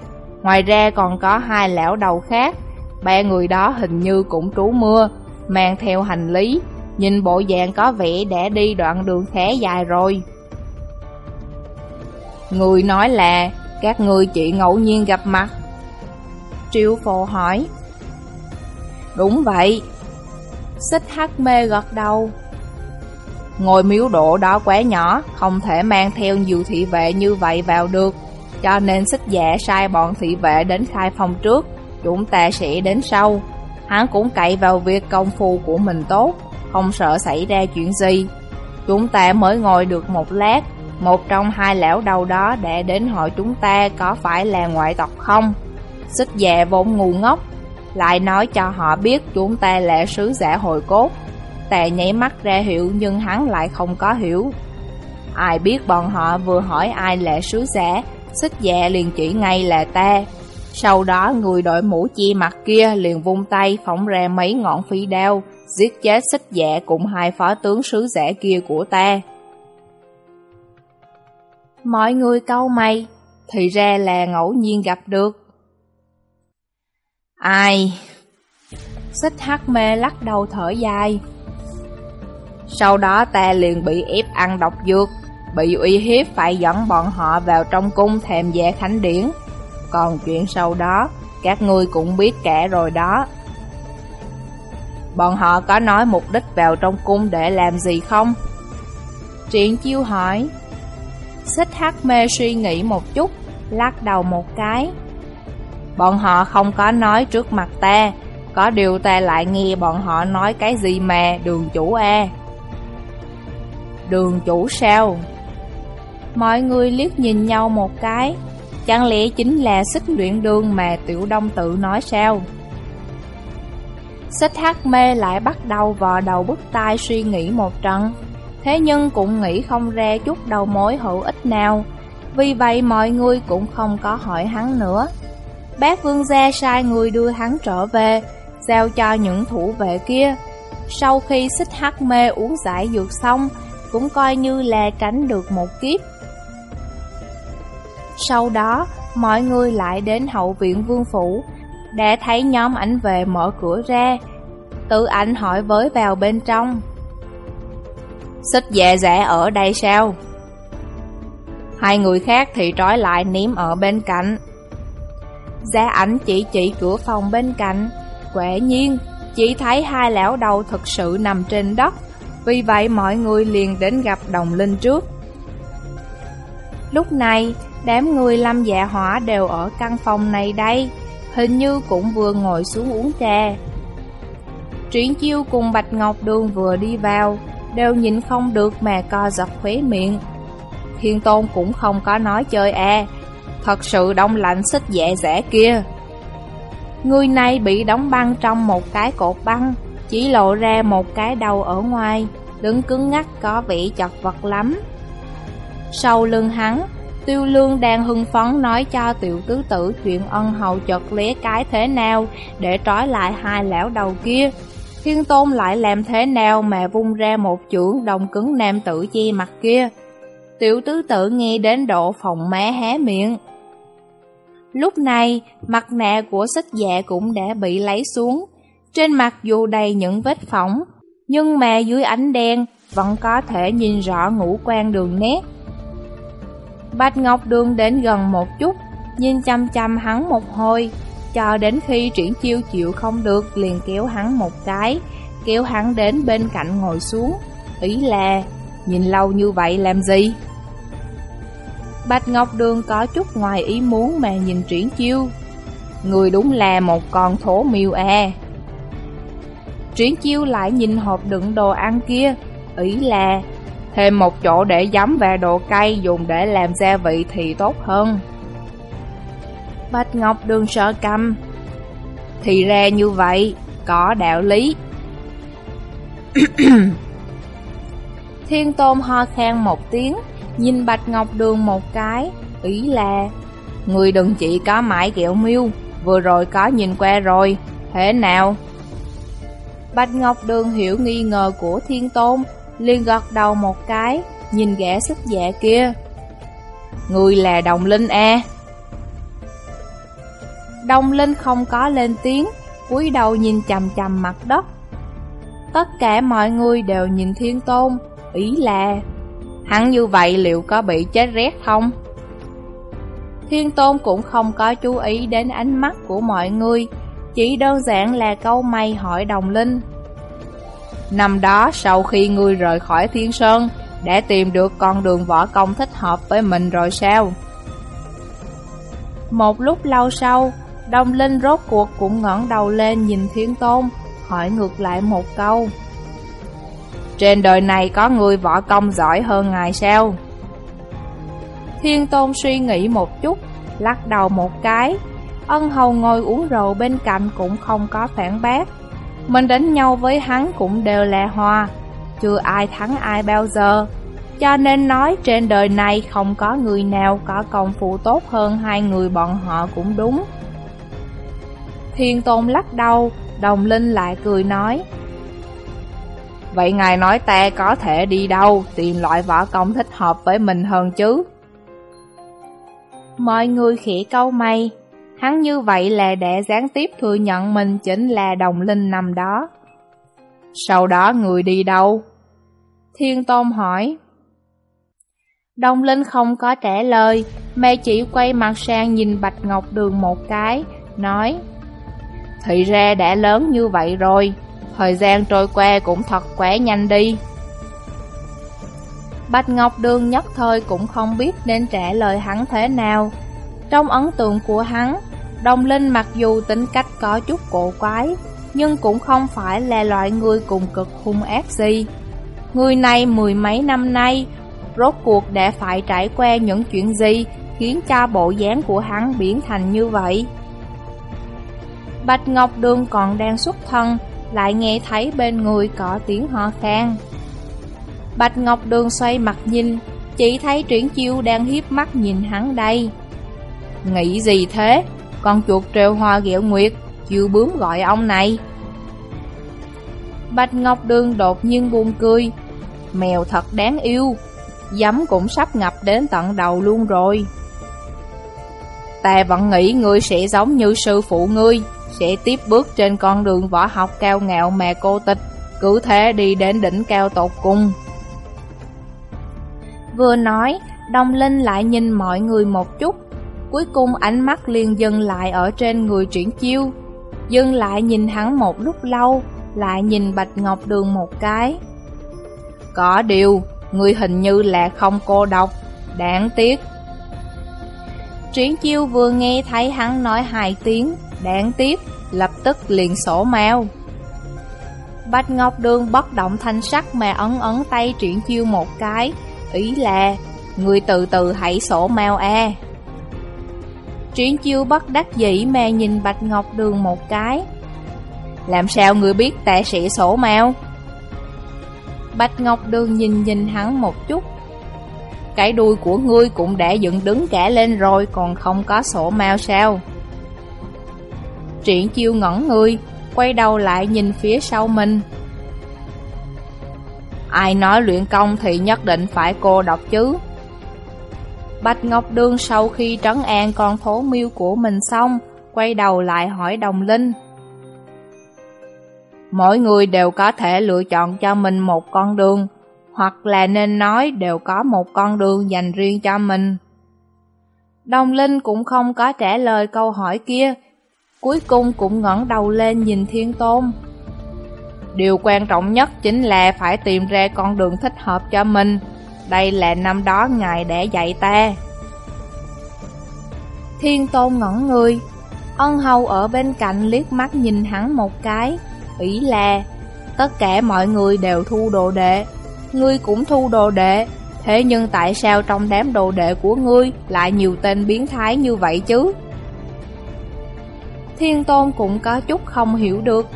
Ngoài ra còn có hai lão đầu khác. Ba người đó hình như cũng trú mưa, mang theo hành lý, Nhìn bộ dạng có vẻ đã đi đoạn đường khá dài rồi Người nói là các người chỉ ngẫu nhiên gặp mặt Triệu phổ hỏi Đúng vậy Xích hắc mê gật đầu Ngôi miếu độ đó quá nhỏ Không thể mang theo nhiều thị vệ như vậy vào được Cho nên xích dạ sai bọn thị vệ đến khai phòng trước Chúng ta sẽ đến sau Hắn cũng cậy vào việc công phu của mình tốt không sợ xảy ra chuyện gì. Chúng ta mới ngồi được một lát, một trong hai lão đầu đó đã đến hỏi chúng ta có phải là ngoại tộc không. Xích dạ vốn ngu ngốc, lại nói cho họ biết chúng ta là sứ giả hồi cốt. Tà nhảy mắt ra hiểu nhưng hắn lại không có hiểu. Ai biết bọn họ vừa hỏi ai là sứ giả, xích dạ liền chỉ ngay là ta. Sau đó người đội mũ chi mặt kia liền vung tay phóng ra mấy ngọn phi đao, giết chết xích dạ cùng hai phó tướng sứ giả kia của ta. Mọi người câu mày, thì ra là ngẫu nhiên gặp được. Ai? Xích hắc mê lắc đầu thở dài. Sau đó ta liền bị ép ăn độc dược, bị uy hiếp phải dẫn bọn họ vào trong cung thèm dạ khánh điển. Còn chuyện sau đó, các ngươi cũng biết cả rồi đó. Bọn họ có nói mục đích vào trong cung để làm gì không? Triển chiêu hỏi Xích hắc mê suy nghĩ một chút Lắc đầu một cái Bọn họ không có nói trước mặt ta Có điều ta lại nghe bọn họ nói cái gì mà đường chủ e. Đường chủ sao? Mọi người liếc nhìn nhau một cái. Chẳng lẽ chính là xích luyện đường mà tiểu đông tự nói sao? Xích hắc mê lại bắt đầu vò đầu bức tai suy nghĩ một trận. Thế nhưng cũng nghĩ không ra chút đầu mối hữu ích nào. Vì vậy mọi người cũng không có hỏi hắn nữa. Bác vương gia sai người đưa hắn trở về, Giao cho những thủ vệ kia. Sau khi xích hắc mê uống giải dược xong cũng coi như là tránh được một kiếp Sau đó mọi người lại đến hậu viện vương phủ đã thấy nhóm ảnh về mở cửa ra Tự ảnh hỏi với vào bên trong Xích dạ dạ ở đây sao? Hai người khác thì trói lại ném ở bên cạnh. Giá ảnh chỉ chỉ cửa phòng bên cạnh. Quả nhiên, chỉ thấy hai lão đầu thật sự nằm trên đất. Vì vậy mọi người liền đến gặp đồng linh trước. Lúc này, đám người lâm dạ hỏa đều ở căn phòng này đây. Hình như cũng vừa ngồi xuống uống trà. Triển chiêu cùng Bạch Ngọc Đường vừa đi vào, đều nhìn không được mà co giật khóe miệng. Thiên Tôn cũng không có nói chơi à, thật sự đông lạnh xích dạ dẻ kia. Người này bị đóng băng trong một cái cột băng, chỉ lộ ra một cái đầu ở ngoài, đứng cứng ngắc có vẻ chật vật lắm. Sau lưng hắn, Tiêu Lương đang hưng phấn nói cho tiểu tứ tử chuyện ân hậu chật lé cái thế nào để trói lại hai lão đầu kia. Thiên Tôn lại làm thế nào mà vung ra một chưởng đồng cứng nam tử chi mặt kia. Tiểu tứ tử nghe đến độ phòng má hé miệng. Lúc này, mặt nạ của xích dạ cũng đã bị lấy xuống. Trên mặt dù đầy những vết phỏng, nhưng mà dưới ánh đen vẫn có thể nhìn rõ ngũ quan đường nét. Bạch Ngọc Đường đến gần một chút, nhìn chăm chăm hắn một hồi, cho đến khi triển chiêu chịu không được liền kéo hắn một cái, kéo hắn đến bên cạnh ngồi xuống. Ý là, nhìn lâu như vậy làm gì? Bạch Ngọc Đường có chút ngoài ý muốn mà nhìn triển chiêu. Người đúng là một con thổ miêu à. Triển chiêu lại nhìn hộp đựng đồ ăn kia, ý là thêm một chỗ để giấm và đồ cay dùng để làm gia vị thì tốt hơn. Bạch Ngọc Đường sợ cầm. Thì ra như vậy, có đạo lý. Thiên Tôn ho khan một tiếng, nhìn Bạch Ngọc Đường một cái, ý là Người đừng chỉ có mãi kẹo miêu, vừa rồi có nhìn qua rồi, thế nào? Bạch Ngọc Đường hiểu nghi ngờ của Thiên Tôn, liền gật đầu một cái, nhìn gã sức dạ kia. Người là Đồng Linh A. Đồng Linh không có lên tiếng, cúi đầu nhìn chầm chầm mặt đất. Tất cả mọi người đều nhìn Thiên Tôn, ý là Hắn như vậy liệu có bị chết rét không? Thiên Tôn cũng không có chú ý đến ánh mắt của mọi người, chỉ đơn giản là câu mày hỏi Đồng Linh. Năm đó sau khi ngươi rời khỏi Thiên Sơn, đã tìm được con đường võ công thích hợp với mình rồi sao? Một lúc lâu sau, Đồng Linh rốt cuộc cũng ngẩng đầu lên nhìn Thiên Tôn, hỏi ngược lại một câu. Trên đời này có người võ công giỏi hơn ngài sao? Thiên Tôn suy nghĩ một chút, lắc đầu một cái. Ân hầu ngồi uống rượu bên cạnh cũng không có phản bác. Mình đánh nhau với hắn cũng đều là hòa, chưa ai thắng ai bao giờ. Cho nên nói trên đời này không có người nào có công phu tốt hơn hai người bọn họ cũng đúng. Thiên Tôn lắc đầu, đồng linh lại cười nói. Vậy ngài nói ta có thể đi đâu tìm loại võ công thích hợp với mình hơn chứ? Mọi người khỉ câu mày, hắn như vậy là để gián tiếp thừa nhận mình chính là đồng linh nằm đó. Sau đó người đi đâu? Thiên Tôn hỏi. Đồng Linh không có trả lời, mẹ chỉ quay mặt sang nhìn Bạch Ngọc Đường một cái, nói Thì ra đã lớn như vậy rồi, Thời gian trôi qua cũng thật quá nhanh đi Bạch Ngọc Đường nhất thời cũng không biết nên trả lời hắn thế nào Trong ấn tượng của hắn Đồng Linh mặc dù tính cách có chút cổ quái Nhưng cũng không phải là loại người cùng cực hung ác gì Người này mười mấy năm nay Rốt cuộc đã phải trải qua những chuyện gì Khiến cho bộ dáng của hắn biến thành như vậy Bạch Ngọc Đường còn đang xuất thân lại nghe thấy bên người có tiếng ho khan. Bạch Ngọc Đường xoay mặt nhìn, chỉ thấy Triển Chiêu đang hiếp mắt nhìn hắn đây. Nghĩ gì thế? Con chuột treo hoa ghẹo nguyệt, chịu bướm gọi ông này. Bạch Ngọc Đường đột nhiên buồn cười. Mèo thật đáng yêu, giấm cũng sắp ngập đến tận đầu luôn rồi. Ta vẫn nghĩ ngươi sẽ giống như sư phụ ngươi, sẽ tiếp bước trên con đường võ học cao ngạo mà cô tịch, cứ thế đi đến đỉnh cao tột cùng. Vừa nói, Đông Linh lại nhìn mọi người một chút, cuối cùng ánh mắt liền dừng lại ở trên người triển chiêu. Dừng lại nhìn hắn một lúc lâu, lại nhìn Bạch Ngọc Đường một cái. Có điều, người hình như là không cô độc, đáng tiếc. Triển chiêu vừa nghe thấy hắn nói hai tiếng, đáng tiếc, lập tức liền sổ mèo Bạch Ngọc Đường bất động thanh sắc mà ấn ấn tay triển chiêu một cái, ý là, người từ từ hãy sổ mèo e Triển chiêu bất đắc dĩ mà nhìn Bạch Ngọc Đường một cái. Làm sao người biết tệ sĩ sổ mèo? Bạch Ngọc Đường nhìn nhìn hắn một chút. Cái đuôi của ngươi cũng đã dựng đứng cả lên rồi còn không có sổ mèo sao? Triển chiêu ngẩn người, quay đầu lại nhìn phía sau mình. Ai nói luyện công thì nhất định phải cô độc chứ? Bạch Ngọc Đường sau khi trấn an con thố miêu của mình xong, quay đầu lại hỏi Đồng Linh. Mỗi người đều có thể lựa chọn cho mình một con đường, hoặc là nên nói đều có một con đường dành riêng cho mình. Đồng Linh cũng không có trả lời câu hỏi kia, cuối cùng cũng ngẩng đầu lên nhìn Thiên Tôn. Điều quan trọng nhất chính là phải tìm ra con đường thích hợp cho mình, đây là năm đó Ngài để dạy ta. Thiên Tôn ngẩn người, ân hầu ở bên cạnh liếc mắt nhìn hắn một cái, ý là tất cả mọi người đều thu đồ đệ, ngươi cũng thu đồ đệ, thế nhưng tại sao trong đám đồ đệ của ngươi lại nhiều tên biến thái như vậy chứ? Thiên Tôn cũng có chút không hiểu được,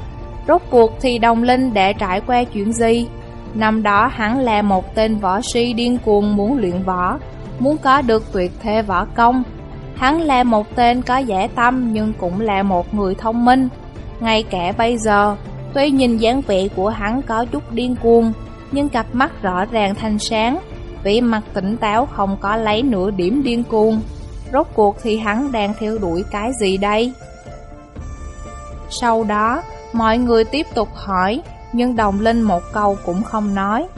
rốt cuộc thì Đồng Linh đã trải qua chuyện gì? Năm đó hắn là một tên võ sĩ điên cuồng muốn luyện võ, muốn có được tuyệt thế võ công. Hắn là một tên có giả tâm nhưng cũng là một người thông minh. Ngay cả bây giờ, tuy nhìn dáng vẻ của hắn có chút điên cuồng, nhưng cặp mắt rõ ràng thanh sáng, vẻ mặt tỉnh táo không có lấy nửa điểm điên cuồng. Rốt cuộc thì hắn đang theo đuổi cái gì đây? Sau đó, mọi người tiếp tục hỏi, nhưng Đồng Linh một câu cũng không nói.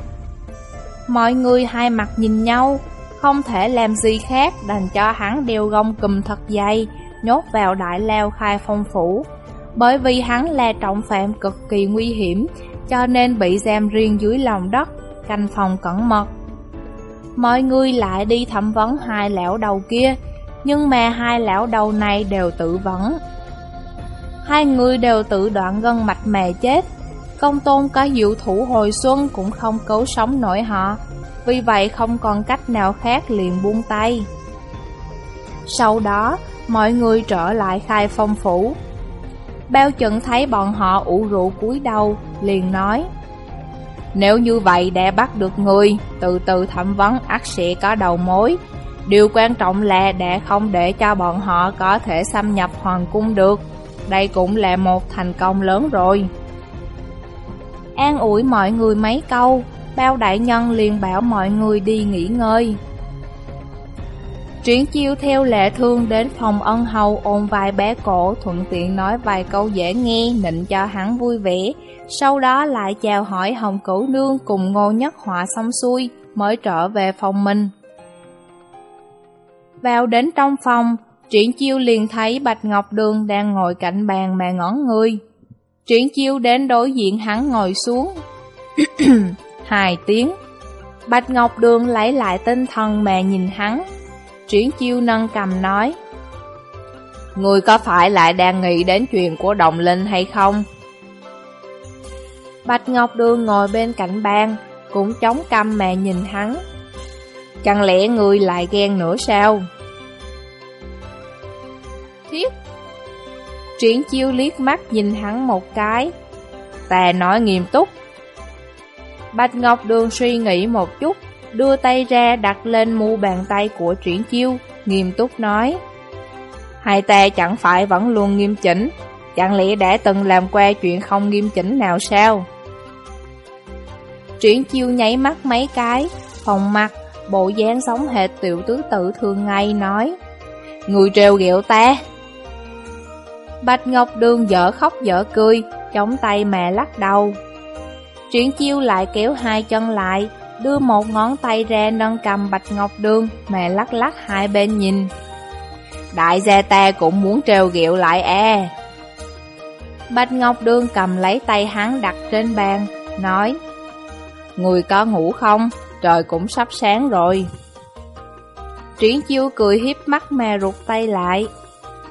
Mọi người hai mặt nhìn nhau, không thể làm gì khác đành cho hắn đeo gông cùm thật dày, nhốt vào đại lao khai phong phủ. Bởi vì hắn là trọng phạm cực kỳ nguy hiểm, cho nên bị giam riêng dưới lòng đất, canh phòng cẩn mật. Mọi người lại đi thẩm vấn hai lão đầu kia, nhưng mà hai lão đầu này đều tự vấn. Hai người đều tự đoạn gân mạch mè chết, công tôn có diệu thủ hồi xuân cũng không cứu sống nổi họ, vì vậy không còn cách nào khác liền buông tay. Sau đó, mọi người trở lại khai phong phủ. Bao trận thấy bọn họ ủ rũ cúi đầu, liền nói Nếu như vậy để bắt được người, từ từ thẩm vấn ắt sẽ có đầu mối. Điều quan trọng là để không để cho bọn họ có thể xâm nhập hoàng cung được. Đây cũng là một thành công lớn rồi. An ủi mọi người mấy câu, bao đại nhân liền bảo mọi người đi nghỉ ngơi. Triển chiêu theo lệ thương đến phòng ân hầu ôm vài bé cổ thuận tiện nói vài câu dễ nghe nịnh cho hắn vui vẻ, sau đó lại chào hỏi hồng cửu nương cùng ngô nhất họa xong xuôi mới trở về phòng mình. Vào đến trong phòng, Triển chiêu liền thấy Bạch Ngọc Đường đang ngồi cạnh bàn mà ngón người. Triển chiêu đến đối diện hắn ngồi xuống. Hai tiếng. Bạch Ngọc Đường lấy lại tinh thần mà nhìn hắn. Triển chiêu nâng cầm nói. Người có phải lại đang nghĩ đến chuyện của Đồng Linh hay không? Bạch Ngọc Đường ngồi bên cạnh bàn, cũng chống căm mà nhìn hắn. Chẳng lẽ người lại ghen nữa sao? Thiết Triển chiêu liếc mắt nhìn hắn một cái. Ta nói nghiêm túc. Bạch Ngọc Đường suy nghĩ một chút, Đưa tay ra đặt lên mu bàn tay của triển chiêu, Nghiêm túc nói. Hai ta chẳng phải vẫn luôn nghiêm chỉnh, Chẳng lẽ đã từng làm qua chuyện không nghiêm chỉnh nào sao? Triển chiêu nháy mắt mấy cái Phòng mặt, Bộ dáng sống hệt tiểu tứ tự thường ngày, nói. Người treo ghẹo ta Bạch Ngọc Đường dở khóc dở cười, chống tay mẹ lắc đầu. Triển chiêu lại kéo hai chân lại, đưa một ngón tay ra nâng cầm Bạch Ngọc Đường mà lắc lắc hai bên nhìn. Đại gia ta cũng muốn trêu ghẹo lại e. Bạch Ngọc Đường cầm lấy tay hắn đặt trên bàn, nói Người có ngủ không? Trời cũng sắp sáng rồi. Triển chiêu cười hiếp mắt mà rụt tay lại.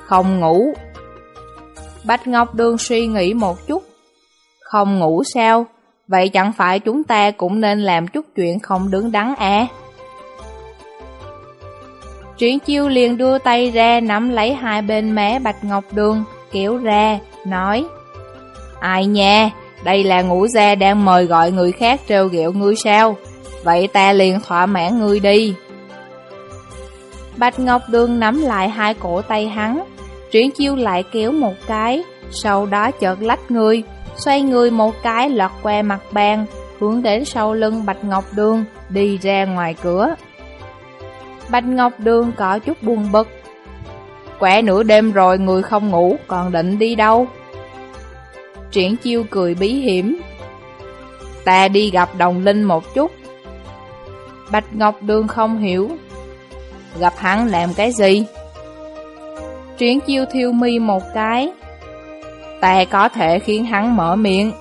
Không ngủ. Bạch Ngọc Đường suy nghĩ một chút. Không ngủ sao? Vậy chẳng phải chúng ta cũng nên làm chút chuyện không đứng đắn à? Triển chiêu liền đưa tay ra nắm lấy hai bên mé Bạch Ngọc Đường, kéo ra, nói Ai nha, đây là ngũ gia đang mời gọi người khác trêu ghẹo ngươi sao? Vậy ta liền thỏa mãn ngươi đi. Bạch Ngọc Đường nắm lại hai cổ tay hắn, triển chiêu lại kéo một cái, sau đó chợt lách người, xoay người một cái lọt qua mặt bàn, hướng đến sau lưng Bạch Ngọc Đường, đi ra ngoài cửa. Bạch Ngọc Đường có chút buồn bực. Quẻ nửa đêm rồi người không ngủ, còn định đi đâu? Triển chiêu cười bí hiểm. Ta đi gặp đồng linh một chút. Bạch Ngọc Đường không hiểu. Gặp hắn làm cái gì? Triển chiêu thiêu mi một cái. Ta có thể khiến hắn mở miệng.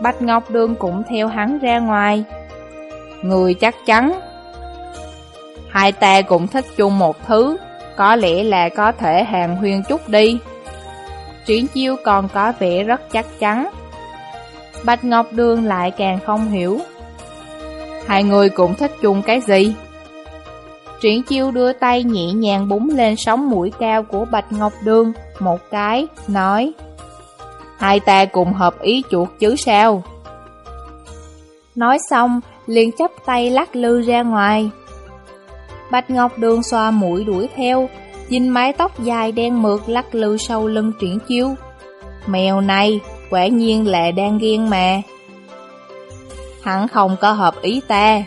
Bạch Ngọc Đường cũng theo hắn ra ngoài. Người chắc chắn. Hai ta cũng thích chung một thứ, có lẽ là có thể hàng huyên chút đi. Triển chiêu còn có vẻ rất chắc chắn. Bạch Ngọc Đường lại càng không hiểu. Hai người cũng thích chung cái gì? Triển chiêu đưa tay nhẹ nhàng búng lên sóng mũi cao của Bạch Ngọc Đường, một cái, nói Hai ta cùng hợp ý chuột chứ sao? Nói xong, liền chấp tay lắc lư ra ngoài. Bạch Ngọc Đường xoa mũi đuổi theo, nhìn mái tóc dài đen mượt lắc lư sau lưng triển chiêu. Mèo này, quả nhiên là đang ghen mà. Hắn không có hợp ý ta.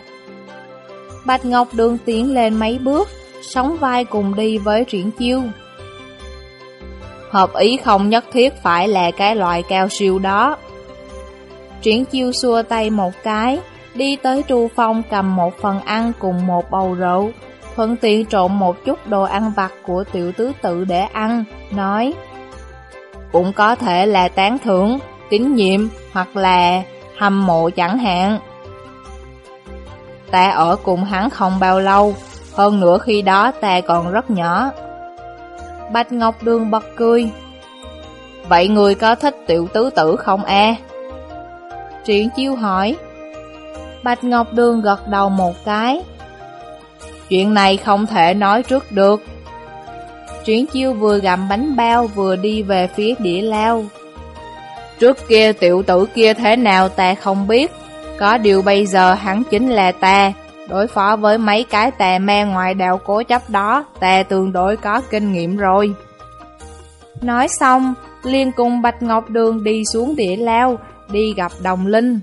Bạch Ngọc Đường tiến lên mấy bước, sóng vai cùng đi với triển chiêu. Hợp ý không nhất thiết phải là cái loại cao siêu đó. Triển chiêu xua tay một cái, đi tới tru phong cầm một phần ăn cùng một bầu rượu, thuận tiện trộn một chút đồ ăn vặt của tiểu tứ tự để ăn, nói Cũng có thể là tán thưởng, tín nhiệm hoặc là hâm mộ chẳng hạn. Ta ở cùng hắn không bao lâu, hơn nữa khi đó ta còn rất nhỏ. Bạch Ngọc Đường bật cười. Vậy người có thích tiểu tứ tử không a? E? Triển chiêu hỏi. Bạch Ngọc Đường gật đầu một cái. Chuyện này không thể nói trước được. Triển chiêu vừa gặm bánh bao vừa đi về phía đĩa lao. Trước kia tiểu tử kia thế nào ta không biết, có điều bây giờ hắn chính là ta. Đối phó với mấy cái tà ma ngoại đạo cố chấp đó, ta tương đối có kinh nghiệm rồi. Nói xong, liền cùng Bạch Ngọc Đường đi xuống địa lao, đi gặp Đồng Linh.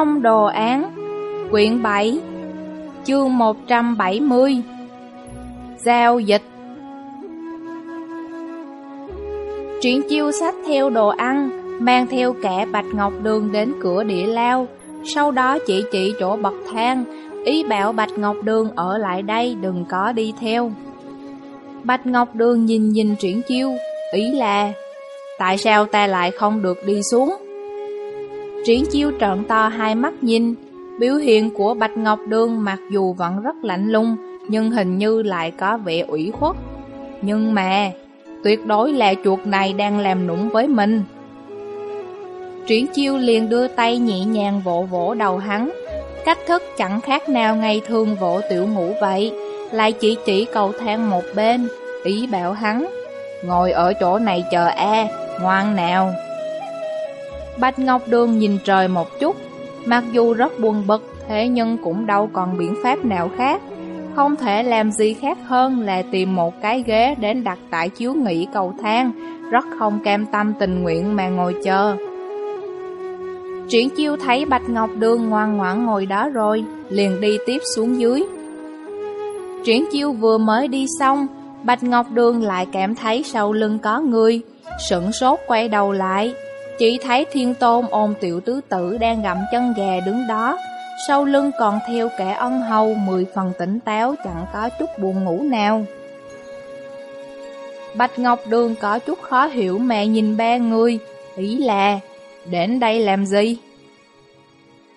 Long Đồ Án Quyện 7 Chương 170 Giao dịch. Chuyện chiêu sách theo đồ ăn, Mang theo kẻ bạch ngọc đường đến cửa địa lao, Sau đó chỉ chỉ chỗ bậc thang, Ý bảo bạch ngọc đường ở lại đây đừng có đi theo. Bạch ngọc đường nhìn nhìn chuyển chiêu, Ý là, Tại sao ta lại không được đi xuống? Triển chiêu trợn to hai mắt nhìn. Biểu hiện của Bạch Ngọc Đường mặc dù vẫn rất lạnh lùng Nhưng hình như lại có vẻ ủy khuất. Nhưng mà Tuyệt đối là chuột này đang làm nũng với mình. Triển chiêu liền đưa tay nhẹ nhàng vỗ vỗ đầu hắn. Cách thức chẳng khác nào ngày thường vỗ tiểu ngủ vậy Lại chỉ chỉ cầu thang một bên Ý bảo hắn Ngồi ở chỗ này chờ A, ngoan nào. Bạch Ngọc Đường nhìn trời một chút. Mặc dù rất buồn bực, Thế nhưng cũng đâu còn biện pháp nào khác. Không thể làm gì khác hơn là tìm một cái ghế đến đặt tại chiếu nghỉ cầu thang, Rất không cam tâm tình nguyện mà ngồi chờ. Triển chiêu thấy Bạch Ngọc Đường ngoan ngoãn ngồi đó rồi, Liền đi tiếp xuống dưới. Triển chiêu vừa mới đi xong, Bạch Ngọc Đường lại cảm thấy sau lưng có người sững sốt quay đầu lại. Chỉ thấy thiên tôn ôm tiểu tứ tử đang gặm chân gà đứng đó. Sau lưng còn theo kẻ ân hầu Mười phần tỉnh táo chẳng có chút buồn ngủ nào. Bạch Ngọc Đường có chút khó hiểu mẹ nhìn ba người. Ý là Đến đây làm gì?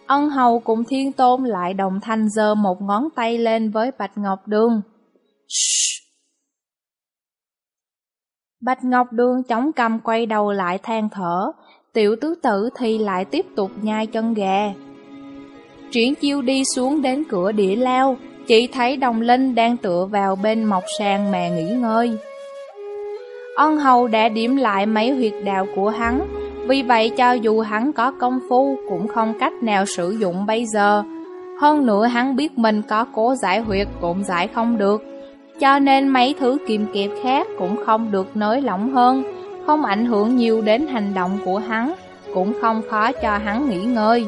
Ân hầu cùng thiên tôn lại đồng thanh giơ một ngón tay lên với Bạch Ngọc Đường. Bạch Ngọc Đường chống cầm quay đầu lại than thở, tiểu tứ tử thì lại tiếp tục nhai chân gà. Triển chiêu đi xuống đến cửa đĩa lao, chỉ thấy đồng linh đang tựa vào bên mọc sàn mà nghỉ ngơi. Ân hầu đã điểm lại mấy huyệt đạo của hắn, vì vậy cho dù hắn có công phu cũng không cách nào sử dụng bây giờ. Hơn nữa hắn biết mình có cố giải huyệt cũng giải không được, cho nên mấy thứ kiềm kẹp khác cũng không được nới lỏng hơn, không ảnh hưởng nhiều đến hành động của hắn, cũng không khó cho hắn nghỉ ngơi.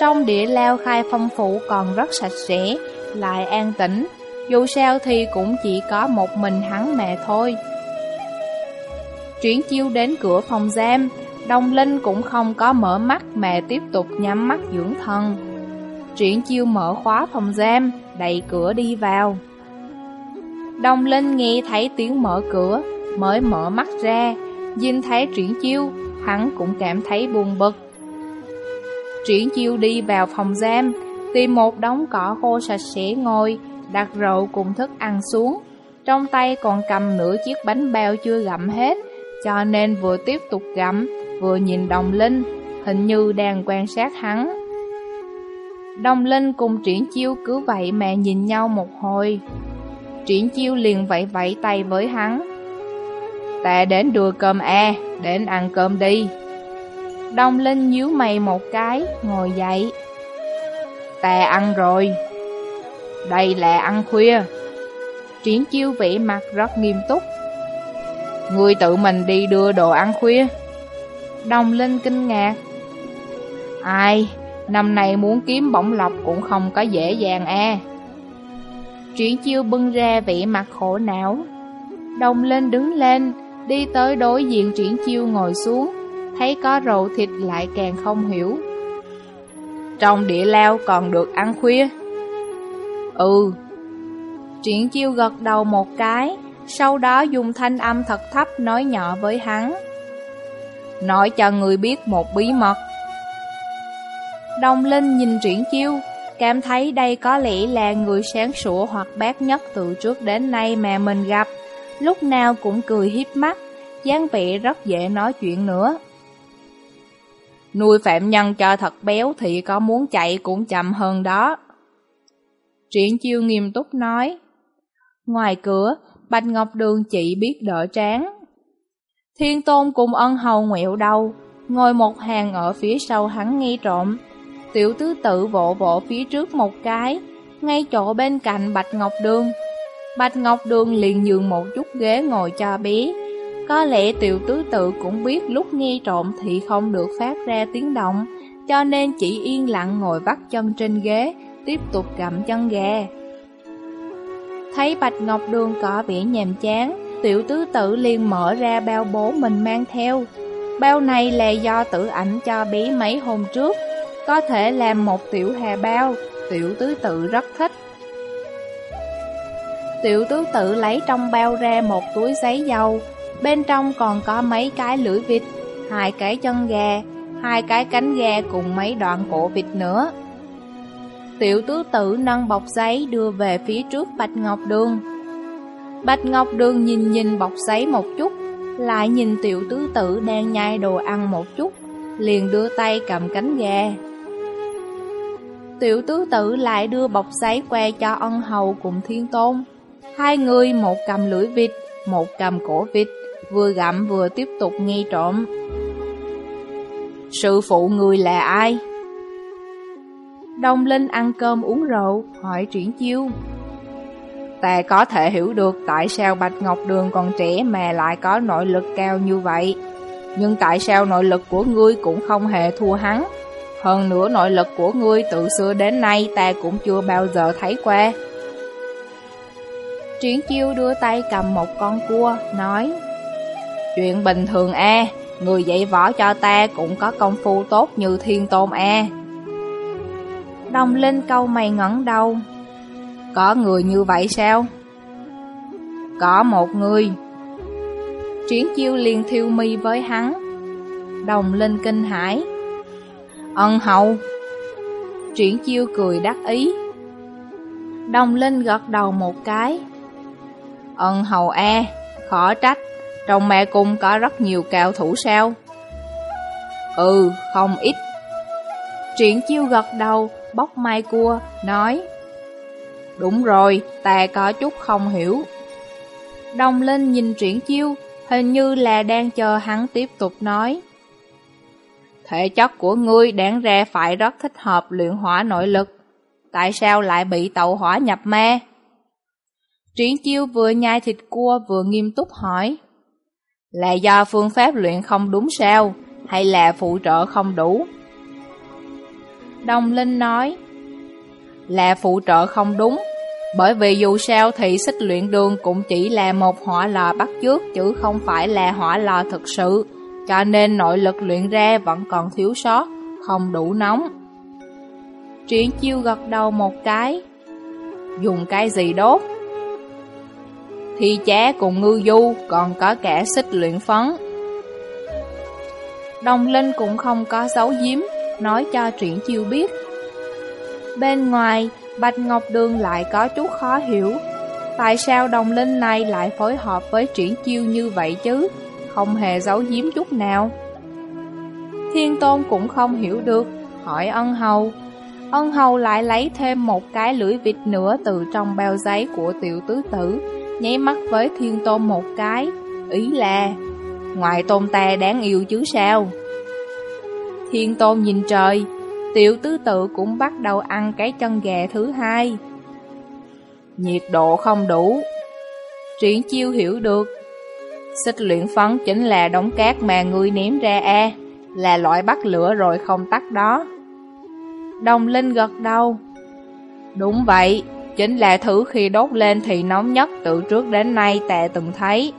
Trong địa lao khai phong phủ còn rất sạch sẽ, lại an tĩnh, dù sao thì cũng chỉ có một mình hắn mẹ thôi. Chuyển chiêu đến cửa phòng giam, Đông Linh cũng không có mở mắt mà tiếp tục nhắm mắt dưỡng thần. Triển chiêu mở khóa phòng giam, đẩy cửa đi vào. Đông Linh nghe thấy tiếng mở cửa, mới mở mắt ra, nhìn thấy triển chiêu, hắn cũng cảm thấy buồn bực. Triển chiêu đi vào phòng giam, tìm một đống cỏ khô sạch sẽ ngồi, đặt rượu cùng thức ăn xuống. Trong tay còn cầm nửa chiếc bánh bao chưa gặm hết, cho nên vừa tiếp tục gặm, vừa nhìn Đồng Linh, hình như đang quan sát hắn. Đồng Linh cùng triển chiêu cứ vậy mà nhìn nhau một hồi. Triển chiêu liền vẫy vẫy tay với hắn Ta đến đưa cơm a đến ăn cơm đi. Đông Linh nhíu mày một cái, ngồi dậy. Ta ăn rồi. Đây là ăn khuya. Triển chiêu vị mặt rất nghiêm túc. Ngươi tự mình đi đưa đồ ăn khuya. Đông Linh kinh ngạc. Ai, năm nay muốn kiếm bổng lộc cũng không có dễ dàng a Triển chiêu bưng ra vẻ mặt khổ não. Đông linh đứng lên Đi tới đối diện triển chiêu ngồi xuống Thấy có rượu thịt lại càng không hiểu. Trong địa lao còn được ăn khuya. Ừ. Triển chiêu gật đầu một cái Sau đó dùng thanh âm thật thấp nói nhỏ với hắn. Nói cho người biết một bí mật. Đông Linh nhìn triển chiêu Cảm thấy đây có lẽ là người sáng sủa hoặc bác nhất từ trước đến nay mà mình gặp, lúc nào cũng cười hiếp mắt, dáng vẻ rất dễ nói chuyện nữa. Nuôi phạm nhân cho thật béo thì có muốn chạy cũng chậm hơn đó. Triển chiêu nghiêm túc nói. Ngoài cửa, Bạch Ngọc Đường chỉ biết đỡ tráng. Thiên Tôn cùng ân hầu nguyệu đầu, ngồi một hàng ở phía sau hắn nghe trộm, Tiểu tứ tự vỗ vỗ phía trước một cái, ngay chỗ bên cạnh Bạch Ngọc Đường. Bạch Ngọc Đường liền nhường một chút ghế ngồi cho bé. Có lẽ tiểu tứ tự cũng biết lúc nghe trộm thì không được phát ra tiếng động, cho nên chỉ yên lặng ngồi vắt chân trên ghế, tiếp tục gặm chân gà. Thấy Bạch Ngọc Đường có vẻ nhàm chán, tiểu tứ tử liền mở ra bao bố mình mang theo. Bao này là do tử ảnh cho bé mấy hôm trước, có thể làm một tiểu hà bao, tiểu tứ tự rất thích. Tiểu tứ tự lấy trong bao ra một túi giấy dầu, bên trong còn có mấy cái lưỡi vịt, hai cái chân gà, hai cái cánh gà cùng mấy đoạn cổ vịt nữa. Tiểu tứ tử nâng bọc giấy đưa về phía trước Bạch Ngọc Đường. Bạch Ngọc Đường nhìn nhìn bọc giấy một chút, lại nhìn tiểu tứ tử đang nhai đồ ăn một chút, liền đưa tay cầm cánh gà. Tiểu tứ tử lại đưa bọc giấy que cho ân hầu cùng thiên tôn. Hai người một cầm lưỡi vịt, một cầm cổ vịt, vừa gặm vừa tiếp tục nghe trộm. Sư phụ người là ai? Đông Linh ăn cơm uống rượu, hỏi triển chiêu. Ta có thể hiểu được tại sao Bạch Ngọc Đường còn trẻ mà lại có nội lực cao như vậy. Nhưng tại sao nội lực của ngươi cũng không hề thua hắn? Hơn nữa nội lực của ngươi từ xưa đến nay ta cũng chưa bao giờ thấy qua. Triển chiêu đưa tay cầm một con cua, nói Chuyện bình thường a người dạy võ cho ta cũng có công phu tốt như thiên tôn e. a Đồng Linh câu mày ngẩn đầu Có người như vậy sao? Có một người. Triển chiêu liền thiêu mi với hắn. Đồng Linh kinh hãi Ân hậu. Triển chiêu cười đắc ý. Đồng Linh gật đầu một cái Ân hầu e Khó trách Trong mẹ cung có rất nhiều cao thủ sao Ừ không ít Triển chiêu gật đầu, Bóc mai cua, Nói, Đúng rồi, Ta có chút không hiểu Đồng Linh nhìn triển chiêu, Hình như là đang chờ hắn tiếp tục nói, Thể chất của ngươi đáng ra phải rất thích hợp luyện hỏa nội lực. Tại sao lại bị tàu hỏa nhập ma? Triển chiêu vừa nhai thịt cua vừa nghiêm túc hỏi. Là do phương pháp luyện không đúng sao, hay là phụ trợ không đủ? Đồng Linh nói, là phụ trợ không đúng, bởi vì dù sao thì xích luyện đường cũng chỉ là một hỏa lò bắt chước chứ không phải là hỏa lò thực sự cho nên nội lực luyện ra vẫn còn thiếu sót, không đủ nóng. Triển chiêu gật đầu một cái, dùng cái gì đốt? Thi chá cùng ngư du còn có cả xích luyện phấn. Đồng Linh cũng không có giấu giếm, nói cho Triển chiêu biết. Bên ngoài, Bạch Ngọc Đường lại có chút khó hiểu, tại sao đồng linh này lại phối hợp với triển chiêu như vậy chứ? không hề giấu giếm chút nào. Thiên Tôn cũng không hiểu được, hỏi ân hầu. Ân hầu lại lấy thêm một cái lưỡi vịt nữa từ trong bao giấy của tiểu tứ tử, nháy mắt với Thiên Tôn một cái, ý là, ngoài tôn ta đáng yêu chứ sao. Thiên Tôn nhìn trời, tiểu tứ tự cũng bắt đầu ăn cái chân gà thứ hai. Nhiệt độ không đủ. Triển chiêu hiểu được, Xích luyện phấn chính là đống cát mà ngươi ném ra a là loại bắt lửa rồi không tắt đó. Đồng Linh gật đầu. Đúng vậy, chính là thứ khi đốt lên thì nóng nhất từ trước đến nay tệ từng thấy.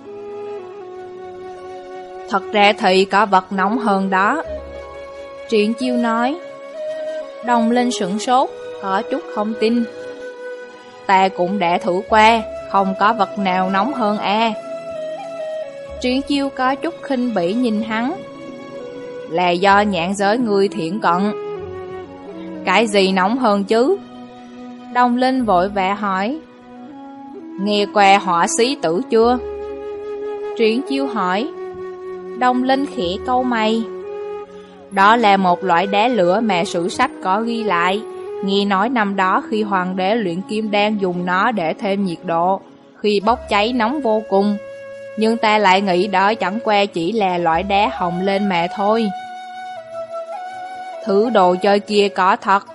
Thật ra thì có vật nóng hơn đó. Triển chiêu nói. Đồng Linh sửng sốt, có chút không tin. Ta cũng đã thử qua, không có vật nào nóng hơn a Triển chiêu có chút khinh bỉ nhìn hắn Là do nhãn giới người thiện cận Cái gì nóng hơn chứ? Đông Linh vội vã hỏi Nghe qua họa sĩ tử chưa? Triển chiêu hỏi Đông Linh khẽ câu mày Đó là một loại đá lửa mà sử sách có ghi lại Nghe nói năm đó khi hoàng đế luyện kim đan dùng nó để thêm nhiệt độ Khi bốc cháy nóng vô cùng nhưng ta lại nghĩ đó chẳng qua chỉ là loại đá hồng lên mà thôi. Thứ đồ chơi kia có thật.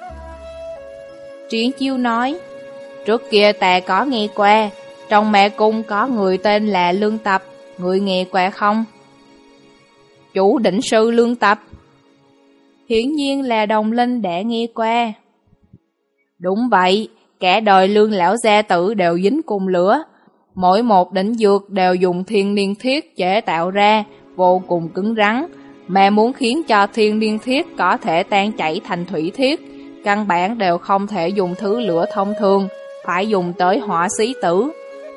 Triển chiêu nói, trước kia ta có nghe qua, trong mẹ cung có người tên là Lương Tập, người nghe qua không? Chủ định sư Lương Tập. hiển nhiên là đồng linh đã nghe qua. Đúng vậy, cả đời lương lão gia tử đều dính cùng lửa. Mỗi một đỉnh dược đều dùng thiên niên thiết chế tạo ra, vô cùng cứng rắn. Mà muốn khiến cho thiên niên thiết có thể tan chảy thành thủy thiết, căn bản đều không thể dùng thứ lửa thông thường, phải dùng tới hỏa xí tử.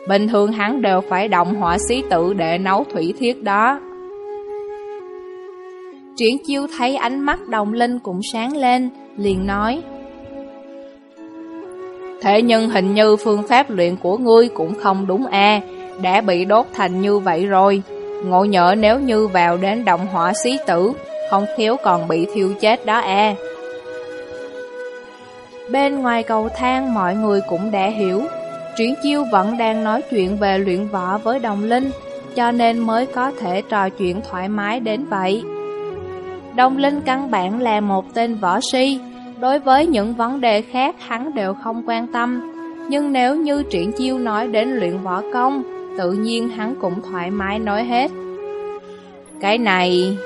Bình thường hắn đều phải động hỏa xí tử để nấu thủy thiết đó. Triển chiêu thấy ánh mắt đồng linh cũng sáng lên, liền nói Thế nhưng hình như phương pháp luyện của ngươi cũng không đúng a đã bị đốt thành như vậy rồi. Ngộ nhỡ nếu như vào đến động hỏa xí tử, không thiếu còn bị thiêu chết đó a Bên ngoài cầu thang mọi người cũng đã hiểu, Triển chiêu vẫn đang nói chuyện về luyện võ với đồng linh, cho nên mới có thể trò chuyện thoải mái đến vậy. Đồng linh căn bản là một tên võ si, đối với những vấn đề khác hắn đều không quan tâm. Nhưng nếu như triển chiêu nói đến luyện võ công, tự nhiên hắn cũng thoải mái nói hết. Cái này...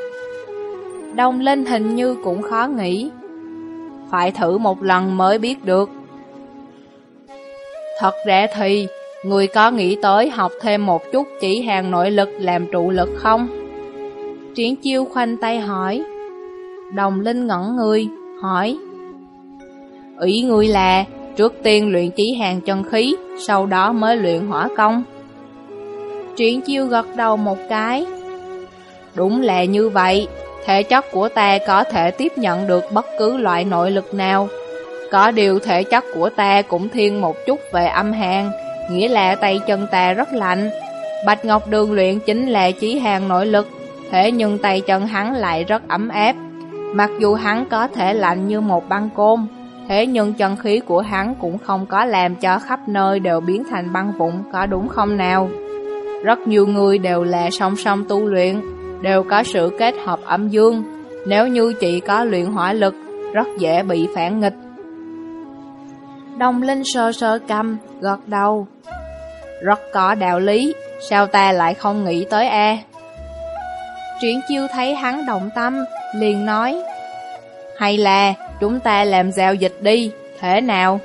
Đông Linh hình như cũng khó nghĩ. Phải thử một lần mới biết được. Thật ra thì, người có nghĩ tới học thêm một chút chỉ hàng nội lực làm trụ lực không? Triển chiêu khoanh tay hỏi. Đồng Linh ngẩn người, hỏi. Ý ngươi là trước tiên luyện chỉ hàng chân khí, sau đó mới luyện hỏa công. Triển chiêu gật đầu một cái. Đúng là như vậy, thể chất của ta có thể tiếp nhận được bất cứ loại nội lực nào. Có điều thể chất của ta cũng thiên một chút về âm hàn, nghĩa là tay chân ta rất lạnh. Bạch Ngọc Đường luyện chính là chí hàng nội lực, thế nhưng tay chân hắn lại rất ấm áp. Mặc dù hắn có thể lạnh như một băng côn, thế nhưng chân khí của hắn cũng không có làm cho khắp nơi đều biến thành băng vụn, có đúng không nào? Rất nhiều người đều là song song tu luyện, đều có sự kết hợp âm dương. Nếu như chỉ có luyện hỏa lực, rất dễ bị phản nghịch. Đồng Linh sơ sơ cầm, gật đầu. Rất có đạo lý, sao ta lại không nghĩ tới e? Triển chiêu thấy hắn động tâm, liền nói Hay là chúng ta làm giao dịch đi, thế nào?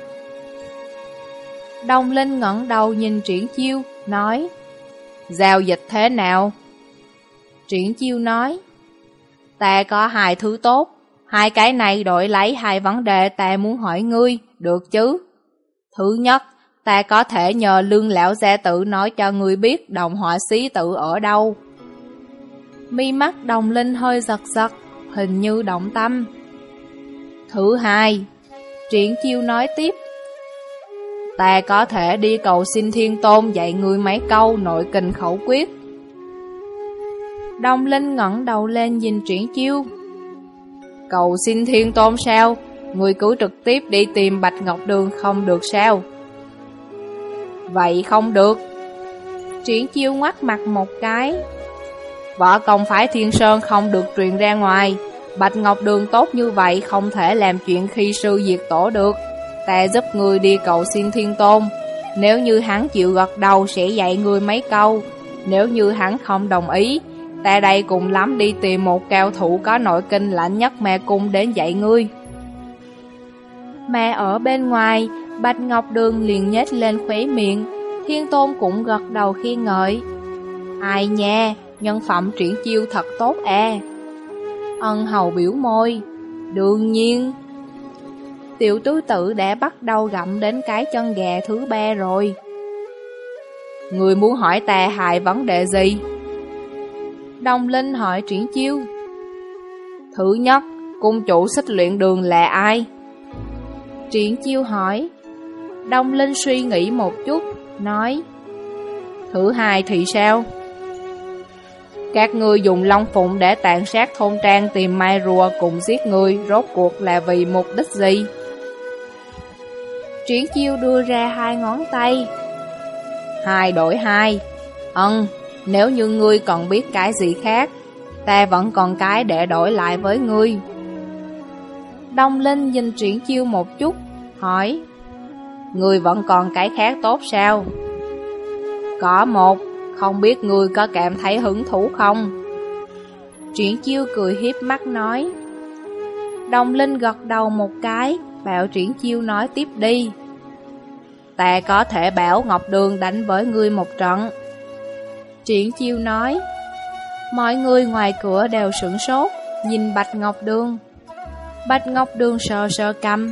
Đông Linh ngẩng đầu nhìn Triển chiêu, nói Giao dịch thế nào? Triển chiêu nói Ta có hai thứ tốt Hai cái này đổi lấy hai vấn đề ta muốn hỏi ngươi, được chứ? Thứ nhất, ta có thể nhờ lương lão gia tự nói cho ngươi biết đồng họa sĩ tự ở đâu. Mi mắt đồng linh hơi giật giật, hình như động tâm. Thứ hai, triển chiêu nói tiếp. Ta có thể đi cầu xin thiên tôn dạy ngươi mấy câu nội kình khẩu quyết. Đông Linh ngẩng đầu lên nhìn triển chiêu. Cầu xin thiên tôn sao? Người cứ trực tiếp đi tìm Bạch Ngọc Đường không được sao? Vậy không được. Triển chiêu ngoắt mặt một cái, Võ công phái Thiên Sơn không được truyền ra ngoài Bạch Ngọc Đường tốt như vậy không thể làm chuyện khi sư diệt tổ được Ta giúp người đi cầu xin Thiên Tôn Nếu như hắn chịu gật đầu sẽ dạy người mấy câu Nếu như hắn không đồng ý Ta đây cùng lắm đi tìm một cao thủ có nội kinh lạnh nhất mẹ cung đến dạy ngươi Mẹ ở bên ngoài Bạch Ngọc Đường liền nhếch lên khóe miệng Thiên Tôn cũng gật đầu khi ngợi Ai nha nhân phẩm triển chiêu thật tốt à. Ân hầu biểu môi, đương nhiên. Tiểu tứ tử đã bắt đầu gặm đến cái chân gà thứ ba rồi. Người muốn hỏi ta hại vấn đề gì? Đông Linh hỏi triển chiêu. Thứ nhất, cung chủ xích luyện đường là ai? Triển chiêu hỏi. Đông Linh suy nghĩ một chút, nói. Thứ hai thì sao? Các ngươi dùng long phụng để tàn sát thôn trang tìm mai rùa cùng giết người, rốt cuộc là vì mục đích gì? Triển chiêu đưa ra hai ngón tay. Hai đổi hai. Ân, nếu như ngươi còn biết cái gì khác, ta vẫn còn cái để đổi lại với ngươi. Đông Linh nhìn triển chiêu một chút, hỏi. Ngươi vẫn còn cái khác tốt sao? Có một, không biết ngươi có cảm thấy hứng thú không? Triển chiêu cười hiếp mắt nói Đông Linh gật đầu một cái, bảo triển chiêu nói tiếp đi. Ta có thể bảo Ngọc Đường đánh với ngươi một trận. Triển chiêu nói, mọi người ngoài cửa đều sửng sốt, nhìn Bạch Ngọc Đường. Bạch Ngọc Đường sờ sờ cầm,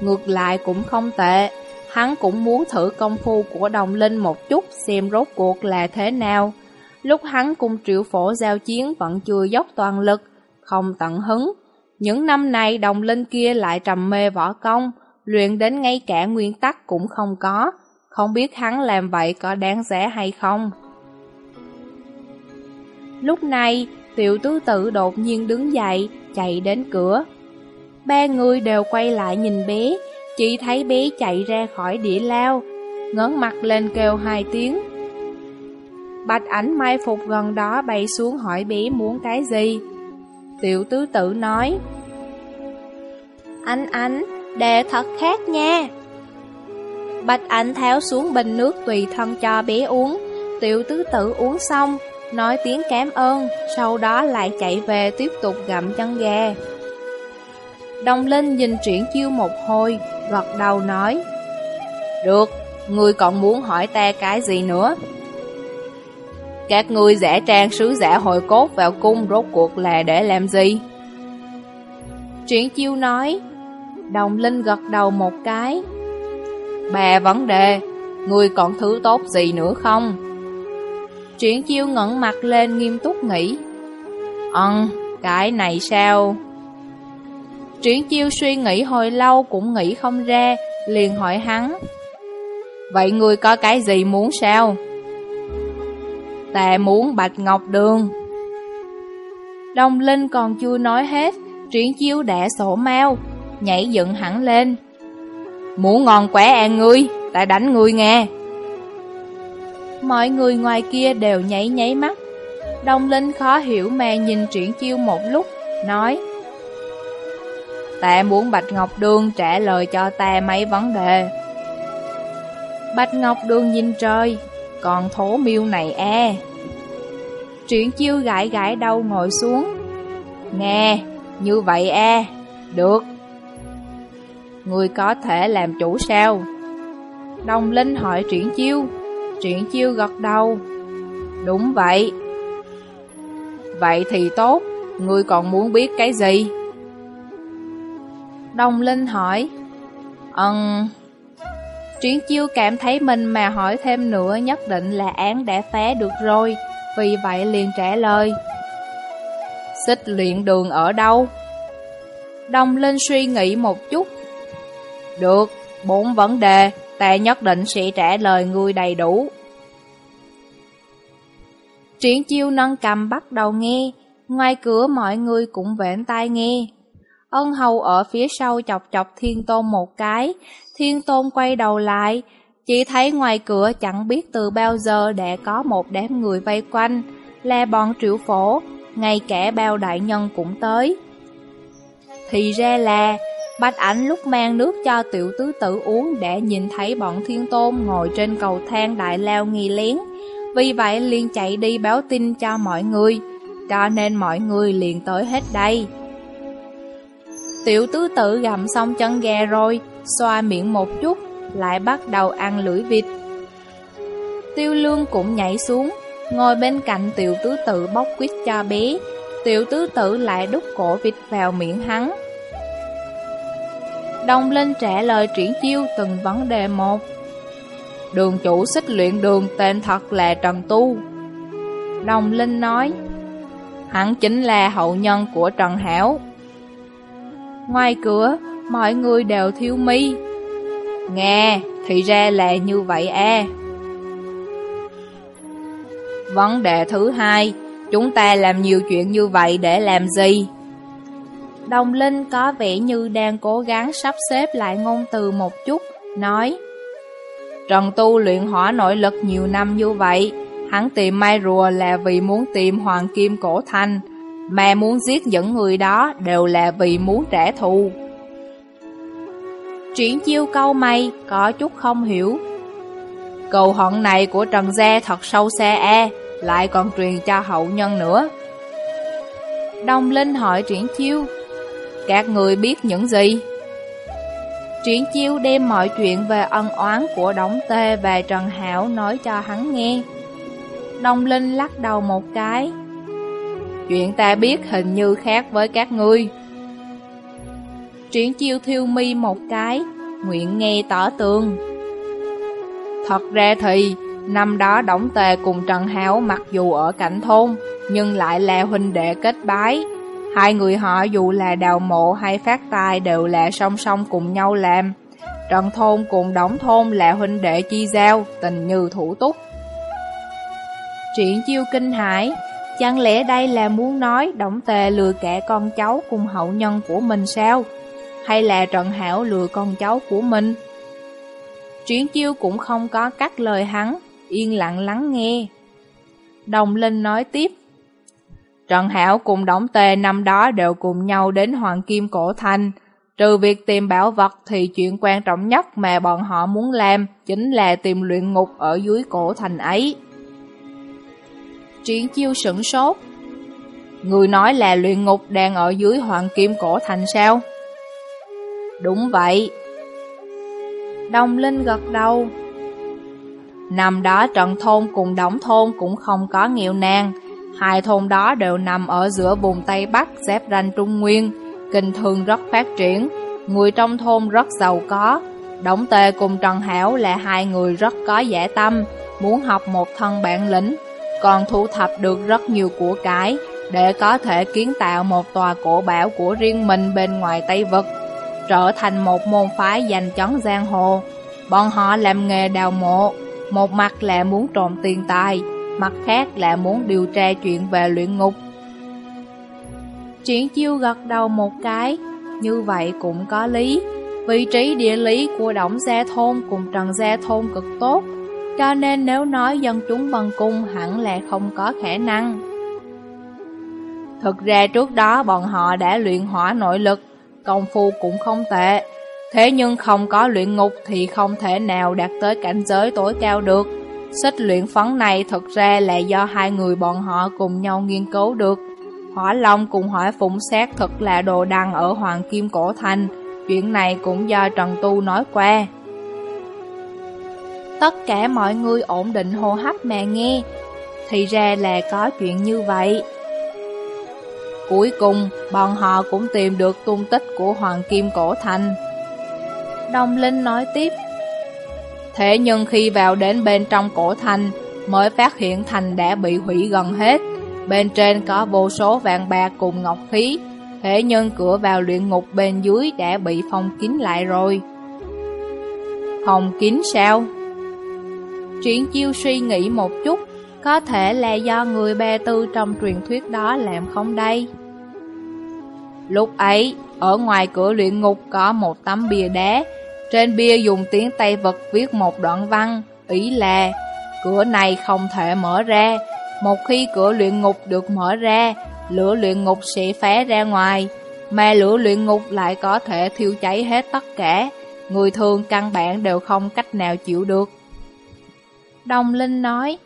ngược lại cũng không tệ, hắn cũng muốn thử công phu của đồng linh một chút xem rốt cuộc là thế nào. Lúc hắn cùng triệu phổ giao chiến vẫn chưa dốc toàn lực, không tận hứng. Những năm này đồng linh kia lại trầm mê võ công, luyện đến ngay cả nguyên tắc cũng không có. Không biết hắn làm vậy có đáng giá hay không. Lúc này, tiểu tứ tử đột nhiên đứng dậy, chạy đến cửa. Ba người đều quay lại nhìn bé, chỉ thấy bé chạy ra khỏi đĩa lao, ngấn mặt lên kêu hai tiếng. Bạch ảnh mai phục gần đó bay xuống hỏi bé muốn cái gì. Tiểu tứ tử nói, Anh anh, đề thật khác nha. Bạch ảnh tháo xuống bình nước tùy thân cho bé uống, tiểu tứ tử uống xong, nói tiếng cảm ơn, sau đó lại chạy về tiếp tục gặm chân gà. Đồng Linh nhìn triển chiêu một hồi, gật đầu nói Được, ngươi còn muốn hỏi ta cái gì nữa? Các ngươi giả trang sứ giả hồi cốt vào cung rốt cuộc là để làm gì? Triển chiêu nói Đồng Linh gật đầu một cái Bà vấn đề Ngươi còn thứ tốt gì nữa không? Triển chiêu ngẩn mặt lên nghiêm túc nghĩ Ừm, cái này sao? Triển chiêu suy nghĩ hồi lâu cũng nghĩ không ra, liền hỏi hắn. Vậy ngươi có cái gì muốn sao? Ta muốn bạch ngọc đường. Đông Linh còn chưa nói hết, triển chiêu đã sổ mau, nhảy dựng hẳn lên. Muốn ngon quá à ngươi, ta đánh ngươi nghe. Mọi người ngoài kia đều nháy nháy mắt. Đông Linh khó hiểu mà nhìn triển chiêu một lúc, nói Ta muốn Bạch Ngọc Đường trả lời cho ta mấy vấn đề. Bạch Ngọc Đường nhìn trời, còn thố miêu này e. Triển chiêu gãi gãi đầu ngồi xuống. Nghe, như vậy e, được. Người có thể làm chủ sao? Đồng Linh hỏi Triển chiêu. Triển chiêu gật đầu. Đúng vậy. Vậy thì tốt, ngươi còn muốn biết cái gì? đồng Linh hỏi Ừm Triển chiêu cảm thấy mình mà hỏi thêm nữa nhất định là án đã phá được rồi Vì vậy liền trả lời Xích luyện đường ở đâu? đồng Linh suy nghĩ một chút Được, bốn vấn đề Ta nhất định sẽ trả lời ngươi đầy đủ Triển chiêu nâng cầm bắt đầu nghe Ngoài cửa mọi người cũng vẹn tai nghe Ân hầu ở phía sau chọc chọc thiên tôn một cái, thiên tôn quay đầu lại, chỉ thấy ngoài cửa chẳng biết từ bao giờ đã có một đám người vây quanh, là bọn triệu phổ, ngay cả bao đại nhân cũng tới. Thì ra là, Bạch ảnh lúc mang nước cho tiểu tứ tử uống để nhìn thấy bọn thiên tôn ngồi trên cầu thang đại lao nghi lén, vì vậy liền chạy đi báo tin cho mọi người, cho nên mọi người liền tới hết đây. Tiểu tứ tử gặm xong chân gà rồi, xoa miệng một chút, lại bắt đầu ăn lưỡi vịt. Tiêu lương cũng nhảy xuống, ngồi bên cạnh tiểu tứ tử bóc quýt cho bé. Tiểu tứ tử lại đút cổ vịt vào miệng hắn. Đông Linh trả lời triển chiêu từng vấn đề một. Đường chủ xích luyện đường tên thật là Trần Tu. Đồng Linh nói, hắn chính là hậu nhân của Trần Hảo. Ngoài cửa, mọi người đều thiếu mi. Nghe, thì ra là như vậy à. Vấn đề thứ hai, chúng ta làm nhiều chuyện như vậy để làm gì? Đồng Linh có vẻ như đang cố gắng sắp xếp lại ngôn từ một chút, nói Trần Tu luyện hỏa nội lực nhiều năm như vậy, hắn tìm Mai Rùa là vì muốn tìm Hoàng Kim Cổ Thanh, mà muốn giết những người đó đều là vì muốn trả thù. Triển chiêu câu mày, có chút không hiểu. Cầu hận này của Trần Gia thật sâu xa e, lại còn truyền cho hậu nhân nữa. Đông Linh hỏi triển chiêu, các người biết những gì? Triển chiêu đem mọi chuyện về ân oán của Đống Tê và Trần Hảo nói cho hắn nghe. Đông Linh lắc đầu một cái. Chuyện ta biết hình như khác với các ngươi. Triển chiêu thiêu mi một cái, nguyện nghe tỏ tường. Thật ra thì, năm đó Đổng Tề cùng Trần Hảo mặc dù ở cạnh thôn, nhưng lại là huynh đệ kết bái. Hai người họ dù là đào mộ hay phát tài đều là song song cùng nhau làm. Trần Thôn cùng đóng Thôn là huynh đệ chi giao, tình như thủ túc. Triển chiêu kinh hải, chẳng lẽ đây là muốn nói Đổng Tề lừa kẻ con cháu cùng hậu nhân của mình sao? Hay là Trần Hảo lừa con cháu của mình? Triển chiêu cũng không có cắt lời hắn, yên lặng lắng nghe. Đồng Linh nói tiếp. Trần Hảo cùng Đổng Tề năm đó đều cùng nhau đến Hoàng Kim Cổ Thành. Trừ việc tìm bảo vật thì chuyện quan trọng nhất mà bọn họ muốn làm chính là tìm luyện ngục ở dưới cổ thành ấy. Triển chiêu sửng sốt. Người nói là luyện ngục đang ở dưới Hoàng Kim Cổ Thành sao? Đúng vậy. Đông Linh gật đầu. Năm đó Trần Thôn cùng Đổng Thôn cũng không có nghèo nàn. Hai thôn đó đều nằm ở giữa vùng Tây Bắc giáp ranh Trung Nguyên, kinh thương rất phát triển, người trong thôn rất giàu có. Đổng Tề cùng Trần Hảo là hai người rất có giả tâm, muốn học một thân bản lĩnh, còn thu thập được rất nhiều của cải để có thể kiến tạo một tòa cổ bảo của riêng mình bên ngoài Tây Vực, trở thành một môn phái giành chấn giang hồ. Bọn họ làm nghề đào mộ, một mặt là muốn trộm tiền tài, mặt khác là muốn điều tra chuyện về luyện ngục. Triển chiêu gật đầu một cái, như vậy cũng có lý. Vị trí địa lý của Động Gia Thôn cùng Trần Gia Thôn cực tốt, cho nên nếu nói dân chúng bằng cung hẳn là không có khả năng. Thực ra trước đó bọn họ đã luyện hỏa nội lực, công phu cũng không tệ. Thế nhưng không có luyện ngục thì không thể nào đạt tới cảnh giới tối cao được sách luyện phấn này thực ra là do hai người bọn họ cùng nhau nghiên cứu được. Hỏa Long cùng hỏa phụng sát thật là đồ đăng ở Hoàng Kim Cổ Thành. Chuyện này cũng do Trần Tu nói qua. Tất cả mọi người ổn định hô hấp mà nghe. Thì ra là có chuyện như vậy. Cuối cùng, bọn họ cũng tìm được tung tích của Hoàng Kim Cổ Thành. Đông Linh nói tiếp. Thế nhưng khi vào đến bên trong cổ thành, mới phát hiện thành đã bị hủy gần hết. Bên trên có vô số vàng bạc cùng ngọc khí, thế nhưng cửa vào luyện ngục bên dưới đã bị phong kín lại rồi. Phong kín sao? Triển chiêu suy nghĩ một chút, có thể là do người bè tư trong truyền thuyết đó làm không đây? Lúc ấy, ở ngoài cửa luyện ngục có một tấm bia đá, trên bia dùng tiếng Tây vật viết một đoạn văn, ý là cửa này không thể mở ra. Một khi cửa luyện ngục được mở ra, lửa luyện ngục sẽ phá ra ngoài, mà lửa luyện ngục lại có thể thiêu cháy hết tất cả. Người thường căn bản đều không cách nào chịu được. Đồng Linh nói,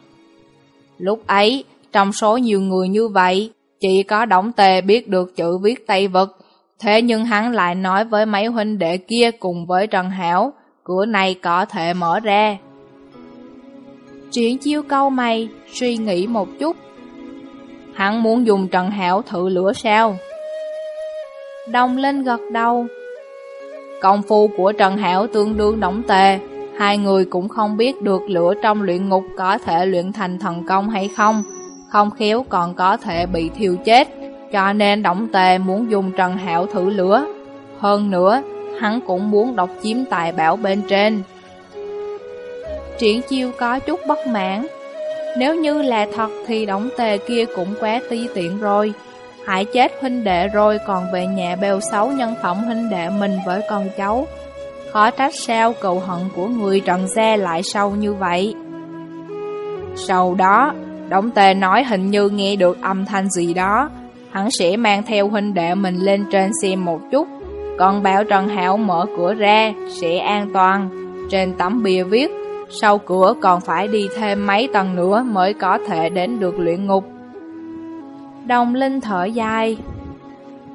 Lúc ấy, trong số nhiều người như vậy, chỉ có Đổng Tề biết được chữ viết Tây vật, Thế nhưng hắn lại nói với mấy huynh đệ kia cùng với Trần Hảo, cửa này có thể mở ra. Triển chiêu câu mày, suy nghĩ một chút. Hắn muốn dùng Trần Hảo thử lửa sao? Đồng lên gật đầu. Công phu của Trần Hảo tương đương đóng tề, hai người cũng không biết được lửa trong luyện ngục có thể luyện thành thần công hay không, không khéo còn có thể bị thiêu chết cho nên Động Tề muốn dùng Trần Hạo thử lửa. Hơn nữa, hắn cũng muốn độc chiếm tài bảo bên trên. Triển chiêu có chút bất mãn. Nếu như là thật thì Động Tề kia cũng quá ti tiện rồi. Hại chết huynh đệ rồi còn về nhà bèo xấu nhân phẩm huynh đệ mình với con cháu. Khó trách sao cầu hận của người Trần Gia lại sâu như vậy. Sau đó, Đổng Tề nói hình như nghe được âm thanh gì đó, hắn sẽ mang theo huynh đệ mình lên trên xem một chút. Còn bảo Trần Hảo mở cửa ra, sẽ an toàn. Trên tấm bia viết, sau cửa còn phải đi thêm mấy tầng nữa mới có thể đến được luyện ngục. Đồng Linh thở dài.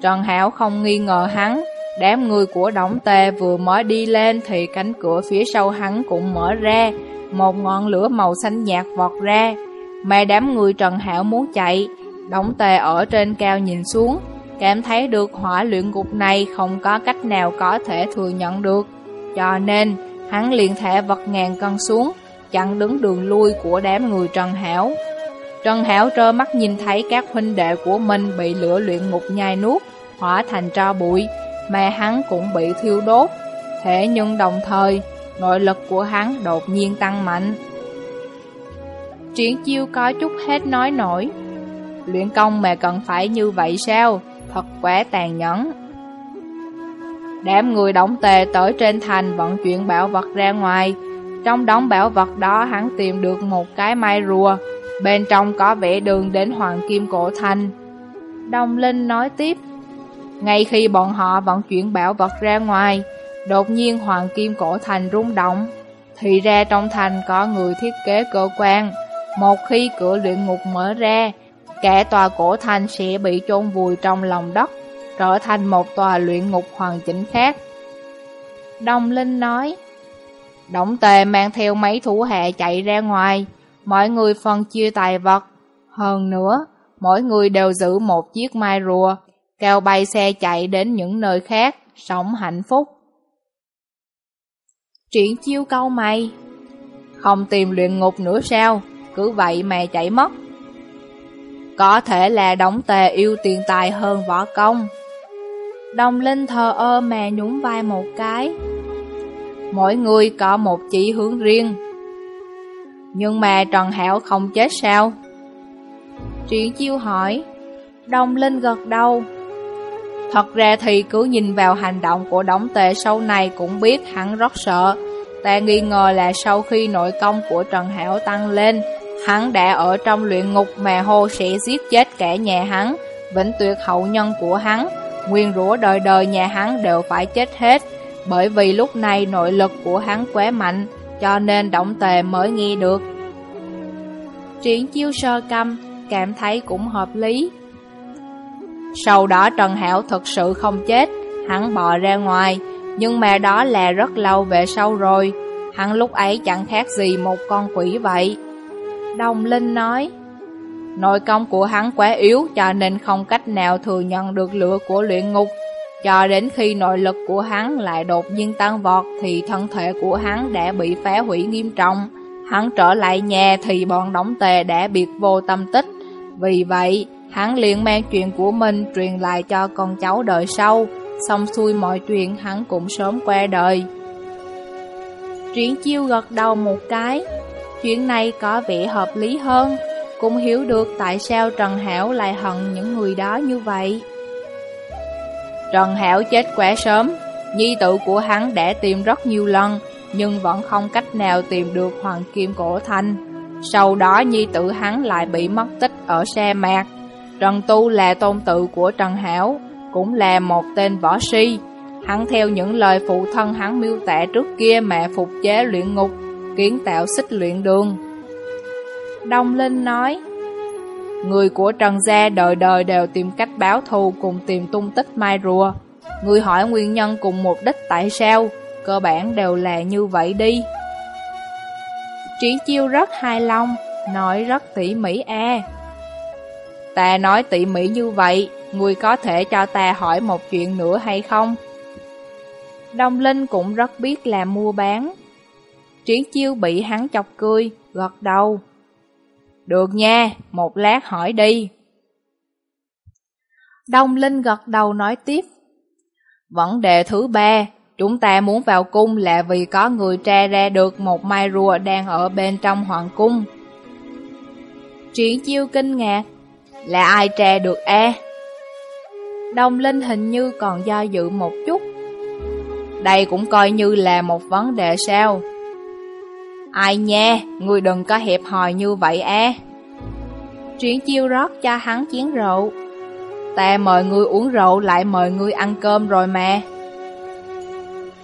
Trần Hảo không nghi ngờ hắn, đám người của Đổng Tề vừa mới đi lên thì cánh cửa phía sau hắn cũng mở ra, một ngọn lửa màu xanh nhạt vọt ra. Mà đám người Trần Hảo muốn chạy, đóng Tề ở trên cao nhìn xuống, cảm thấy được hỏa luyện ngục này không có cách nào có thể thừa nhận được. Cho nên, hắn liền thẻ vật ngàn cân xuống, chặn đứng đường lui của đám người Trần Hảo. Trần Hảo trơ mắt nhìn thấy các huynh đệ của mình bị lửa luyện ngục nhai nuốt, hỏa thành tro bụi, mà hắn cũng bị thiêu đốt. Thế nhưng đồng thời, nội lực của hắn đột nhiên tăng mạnh. Triển chiêu có chút hết nói nổi. Luyện công mà cần phải như vậy sao? Thật quá tàn nhẫn. Đám người đóng tề tới trên thành vận chuyển bảo vật ra ngoài. Trong đống bảo vật đó hắn tìm được một cái mai rùa, bên trong có vẽ đường đến Hoàng Kim Cổ Thành. Đông Linh nói tiếp, ngay khi bọn họ vận chuyển bảo vật ra ngoài, đột nhiên Hoàng Kim Cổ Thành rung động. Thì ra trong thành có người thiết kế cơ quan, một khi cửa luyện ngục mở ra, cả tòa cổ thành sẽ bị chôn vùi trong lòng đất, trở thành một tòa luyện ngục hoàn chỉnh khác. Đông Linh nói, Động tề mang theo mấy thủ hạ chạy ra ngoài, mọi người phân chia tài vật. Hơn nữa, mỗi người đều giữ một chiếc mai rùa, cao bay xe chạy đến những nơi khác, sống hạnh phúc. Triển chiêu câu mày, không tìm luyện ngục nữa sao, cứ vậy mà chạy mất. Có thể là đóng tề yêu tiền tài hơn võ công. Đồng Linh thờ ơ mà nhún vai một cái. Mỗi người có một chỉ hướng riêng. Nhưng mà Trần Hảo không chết sao? Triển chiêu hỏi. Đồng Linh gật đầu. Thật ra thì cứ nhìn vào hành động của đóng tề sau này cũng biết hắn rất sợ. Ta nghi ngờ là sau khi nội công của Trần Hảo tăng lên, hắn đã ở trong luyện ngục mà hô sẽ giết chết cả nhà hắn, vĩnh tuyệt hậu nhân của hắn. Nguyên rủa đời đời nhà hắn đều phải chết hết, bởi vì lúc này nội lực của hắn quá mạnh, cho nên động tề mới nghe được. Triển chiêu sơ căm, cảm thấy cũng hợp lý. Sau đó Trần Hảo thật sự không chết, hắn bò ra ngoài, nhưng mà đó là rất lâu về sau rồi, hắn lúc ấy chẳng khác gì một con quỷ vậy. Đồng Linh nói, nội công của hắn quá yếu cho nên không cách nào thừa nhận được lửa của luyện ngục. Cho đến khi nội lực của hắn lại đột nhiên tăng vọt thì thân thể của hắn đã bị phá hủy nghiêm trọng. Hắn trở lại nhà thì bọn đóng tề đã biệt vô tâm tích. Vì vậy, hắn liền mang chuyện của mình truyền lại cho con cháu đời sau. Xong xuôi mọi chuyện hắn cũng sớm qua đời. Triển chiêu gật đầu một cái, Chuyện này có vẻ hợp lý hơn, cũng hiểu được tại sao Trần Hảo lại hận những người đó như vậy. Trần Hảo chết quá sớm, nhi tự của hắn đã tìm rất nhiều lần, nhưng vẫn không cách nào tìm được Hoàng Kim Cổ Thanh. Sau đó nhi tử hắn lại bị mất tích ở sa mạc. Trần Tu là tôn tự của Trần Hảo, cũng là một tên võ si. Hắn theo những lời phụ thân hắn miêu tả trước kia mà phục chế luyện ngục, kiến tạo xích luyện đường. Đông Linh nói, Người của Trần Gia đời đời đều tìm cách báo thù cùng tìm tung tích mai rùa. Người hỏi nguyên nhân cùng mục đích tại sao, cơ bản đều là như vậy đi. Triển chiêu rất hài lòng, nói rất tỉ mỉ a. Ta nói tỉ mỉ như vậy, người có thể cho ta hỏi một chuyện nữa hay không? Đông Linh cũng rất biết làm mua bán, Triển chiêu bị hắn chọc cười, gật đầu. Được nha, một lát hỏi đi. Đông Linh gật đầu nói tiếp. Vấn đề thứ ba, chúng ta muốn vào cung là vì có người tra ra được một mai rùa đang ở bên trong hoàng cung. Triển chiêu kinh ngạc, là ai tra được a? Đông Linh hình như còn do dự một chút. Đây cũng coi như là một vấn đề sao? Ai nha, người đừng có hẹp hòi như vậy e. à. Triển chiêu rót cho hắn chén rượu. Ta mời ngươi uống rượu lại mời ngươi ăn cơm rồi mà.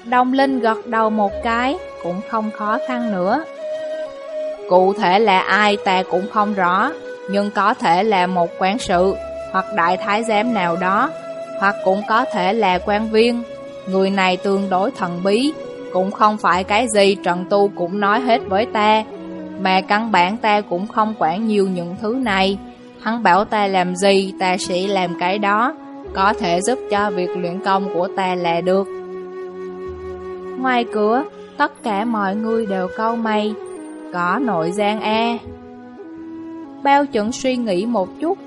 Đông Linh gật đầu một cái, cũng không khó khăn nữa. Cụ thể là ai ta cũng không rõ, nhưng có thể là một quán sự hoặc đại thái giám nào đó, hoặc cũng có thể là quan viên. Người này tương đối thần bí, cũng không phải cái gì Trần Tu cũng nói hết với ta, mà căn bản ta cũng không quản nhiều những thứ này. Hắn bảo ta làm gì, ta sẽ làm cái đó, có thể giúp cho việc luyện công của ta là được. Ngoài cửa, tất cả mọi người đều câu mày, có nội gian A. Bao chuẩn suy nghĩ một chút.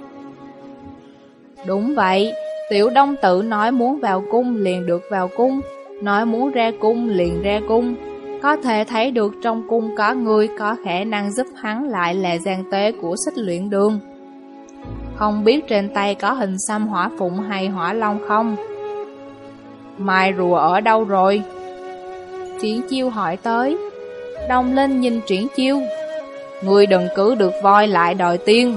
Đúng vậy, tiểu đông tử nói muốn vào cung liền được vào cung, nói muốn ra cung liền ra cung. Có thể thấy được trong cung có người có khả năng giúp hắn lại là gian tế của xích luyện đường. Không biết trên tay có hình xăm hỏa phụng hay hỏa long không? Mai rùa ở đâu rồi? Triển chiêu hỏi tới. Đông Linh nhìn triển chiêu. Người đừng cứ được voi lại đòi tiên.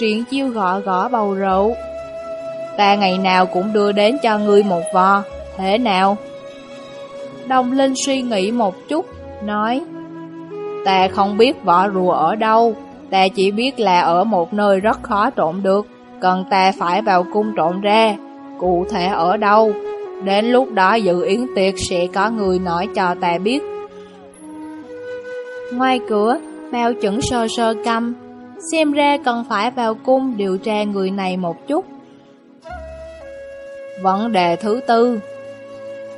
Triển chiêu gõ gõ bầu rượu. Ta ngày nào cũng đưa đến cho ngươi một vò, thế nào? Đông Linh suy nghĩ một chút, nói Ta không biết vỏ rùa ở đâu, ta chỉ biết là ở một nơi rất khó trộn được, cần ta phải vào cung trộn ra, cụ thể ở đâu. Đến lúc đó dự yến tiệc sẽ có người nói cho ta biết. Ngoài cửa, bao chuẩn sơ sơ căm, xem ra cần phải vào cung điều tra người này một chút. Vấn đề thứ tư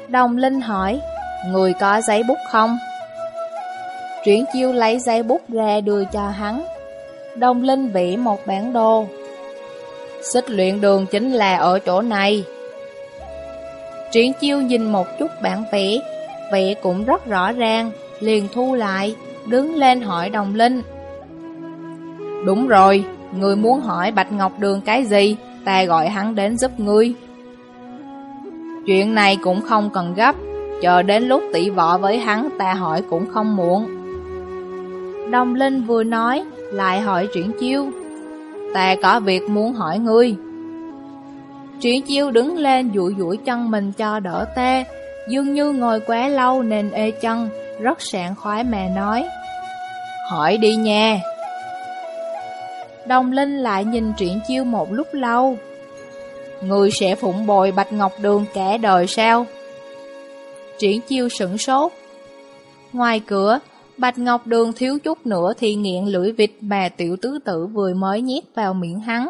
Đồng Linh hỏi, người có giấy bút không? Truyện chiêu lấy giấy bút ra đưa cho hắn. Đồng Linh vẽ một bản đồ. Xích luyện đường chính là ở chỗ này. Triển chiêu nhìn một chút bản vẽ, vẽ cũng rất rõ ràng, liền thu lại, đứng lên hỏi Đồng Linh. Đúng rồi, người muốn hỏi Bạch Ngọc Đường cái gì, ta gọi hắn đến giúp ngươi. Chuyện này cũng không cần gấp, chờ đến lúc tỷ võ với hắn ta hỏi cũng không muộn. Đồng Linh vừa nói, lại hỏi Triển Chiêu. Ta có việc muốn hỏi ngươi. Triển Chiêu đứng lên dụi dụi chân mình cho đỡ tê, dường như ngồi quá lâu nên ê chân, rất sảng khoái mà nói. Hỏi đi nha. Đồng Linh lại nhìn Triển Chiêu một lúc lâu. Người sẽ phụng bồi Bạch Ngọc Đường cả đời sao? Triển Chiêu sửng sốt. Ngoài cửa, Bạch Ngọc Đường thiếu chút nữa thì nghiện lưỡi vịt mà tiểu tứ tử vừa mới nhét vào miệng hắn.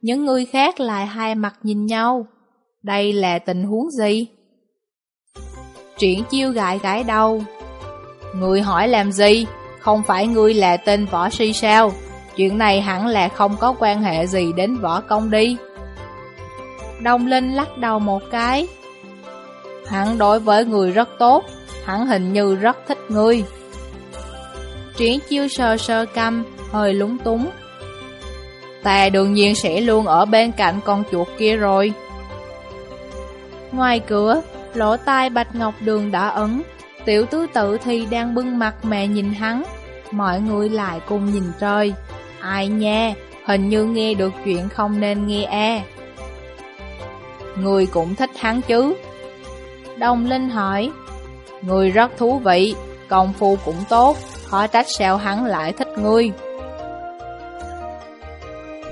Những người khác lại hai mặt nhìn nhau. Đây là tình huống gì? Triển chiêu gãi gãi đầu. Người hỏi làm gì? Không phải ngươi là tên võ si sao? Chuyện này hẳn là không có quan hệ gì đến võ công đi. Đông Linh lắc đầu một cái. Hắn đối với người rất tốt, hắn hình như rất thích ngươi. Triển chiêu sờ sờ căm, hơi lúng túng. Ta đương nhiên sẽ luôn ở bên cạnh con chuột kia rồi. Ngoài cửa, lỗ tai Bạch Ngọc Đường đã ấn, tiểu tứ tự thì đang bưng mặt mẹ nhìn hắn. Mọi người lại cùng nhìn trời. Ai nha, hình như nghe được chuyện không nên nghe e. Người cũng thích hắn chứ? Đông Linh hỏi. Người rất thú vị, công phu cũng tốt, khó trách sao hắn lại thích ngươi.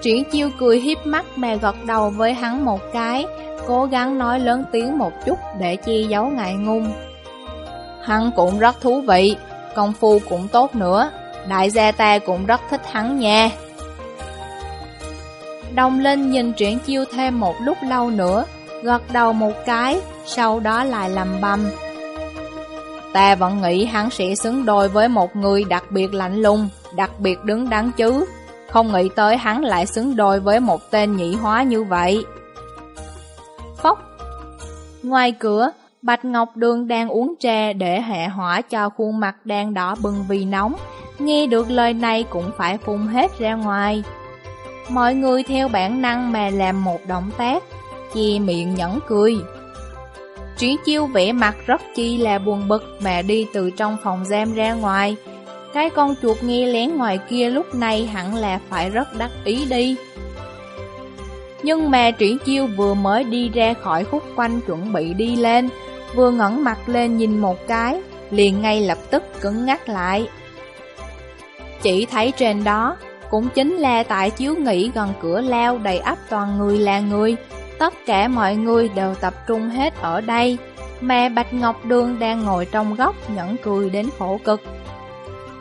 Triển chiêu cười hiếp mắt mà gật đầu với hắn một cái, cố gắng nói lớn tiếng một chút để che giấu ngại ngung. Hắn cũng rất thú vị, công phu cũng tốt nữa, đại gia ta cũng rất thích hắn nha. Đồng Linh nhìn triển chiêu thêm một lúc lâu nữa, gật đầu một cái, sau đó lại lầm bầm. Ta vẫn nghĩ hắn sẽ xứng đôi với một người đặc biệt lạnh lùng, đặc biệt đứng đắn chứ. Không nghĩ tới hắn lại xứng đôi với một tên nhị hóa như vậy. Phốc Ngoài cửa, Bạch Ngọc Đường đang uống trà để hạ hỏa cho khuôn mặt đang đỏ bừng vì nóng. Nghe được lời này cũng phải phun hết ra ngoài. Mọi người theo bản năng mà làm một động tác, chia miệng nhẫn cười. Triển chiêu vẽ mặt rất chi là buồn bực mà đi từ trong phòng giam ra ngoài. Cái con chuột nghe lén ngoài kia lúc này hẳn là phải rất đắc ý đi. Nhưng mà triển chiêu vừa mới đi ra khỏi khúc quanh chuẩn bị đi lên, vừa ngẩng mặt lên nhìn một cái, liền ngay lập tức cứng ngắt lại. Chỉ thấy trên đó, cũng chính là tại chiếu nghỉ gần cửa lao đầy ắp toàn người là người, Tất cả mọi người đều tập trung hết ở đây, mà Bạch Ngọc Đường đang ngồi trong góc nhẫn cười đến khổ cực.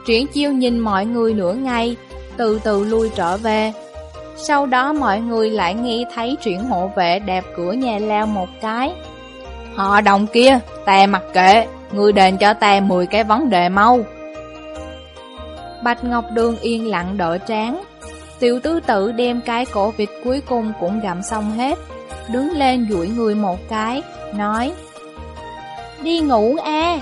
Triển chiêu nhìn mọi người nửa ngày, từ từ lui trở về. Sau đó mọi người lại nghe thấy triển hộ vệ đạp cửa nhà lao một cái. Họ đồng kia, ta mặc kệ, người đền cho ta 10 cái vấn đề mau. Bạch Ngọc Đường yên lặng đợi tráng. Tiểu tứ tử đem cái cổ vịt cuối cùng cũng gặm xong hết. Đứng lên duỗi người một cái, nói Đi ngủ a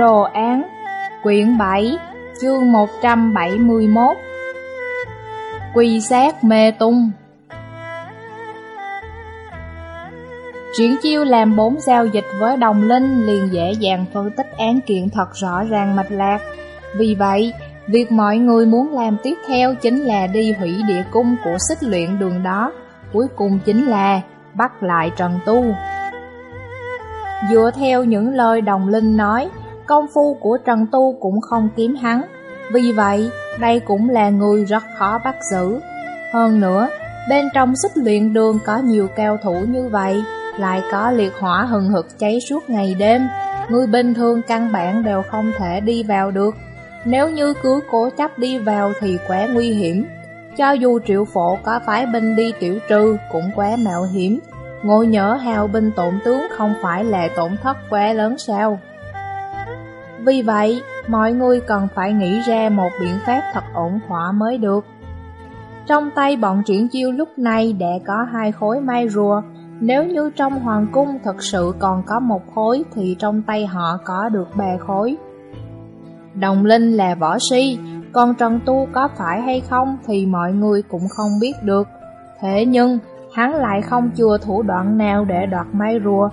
Đồ Án Quyển 7 Chương 171 Quy sát mê tung Triển chiêu làm bốn giao dịch với đồng linh liền dễ dàng phân tích án kiện thật rõ ràng mạch lạc. Vì vậy, việc mọi người muốn làm tiếp theo chính là đi hủy địa cung của xích luyện đường đó. Cuối cùng chính là bắt lại Trần Tu. Dựa theo những lời đồng linh nói, công phu của Trần Tu cũng không kiếm hắn. Vì vậy, đây cũng là người rất khó bắt giữ. Hơn nữa, bên trong xích luyện đường có nhiều cao thủ như vậy, lại có liệt hỏa hừng hực cháy suốt ngày đêm. Người bình thường căn bản đều không thể đi vào được. Nếu như cứ cố chấp đi vào thì quá nguy hiểm. Cho dù triệu phổ có phái binh đi tiểu trừ cũng quá mạo hiểm. Ngồi nhớ hào binh tổn tướng không phải là tổn thất quá lớn sao? Vì vậy, mọi người cần phải nghĩ ra một biện pháp thật ổn thỏa mới được. Trong tay bọn triển chiêu lúc này đã có hai khối mai rùa, nếu như trong hoàng cung thật sự còn có một khối thì trong tay họ có được ba khối. Đồng Linh là võ si, còn Trần Tu có phải hay không thì mọi người cũng không biết được. Thế nhưng, hắn lại không chừa thủ đoạn nào để đoạt mai rùa,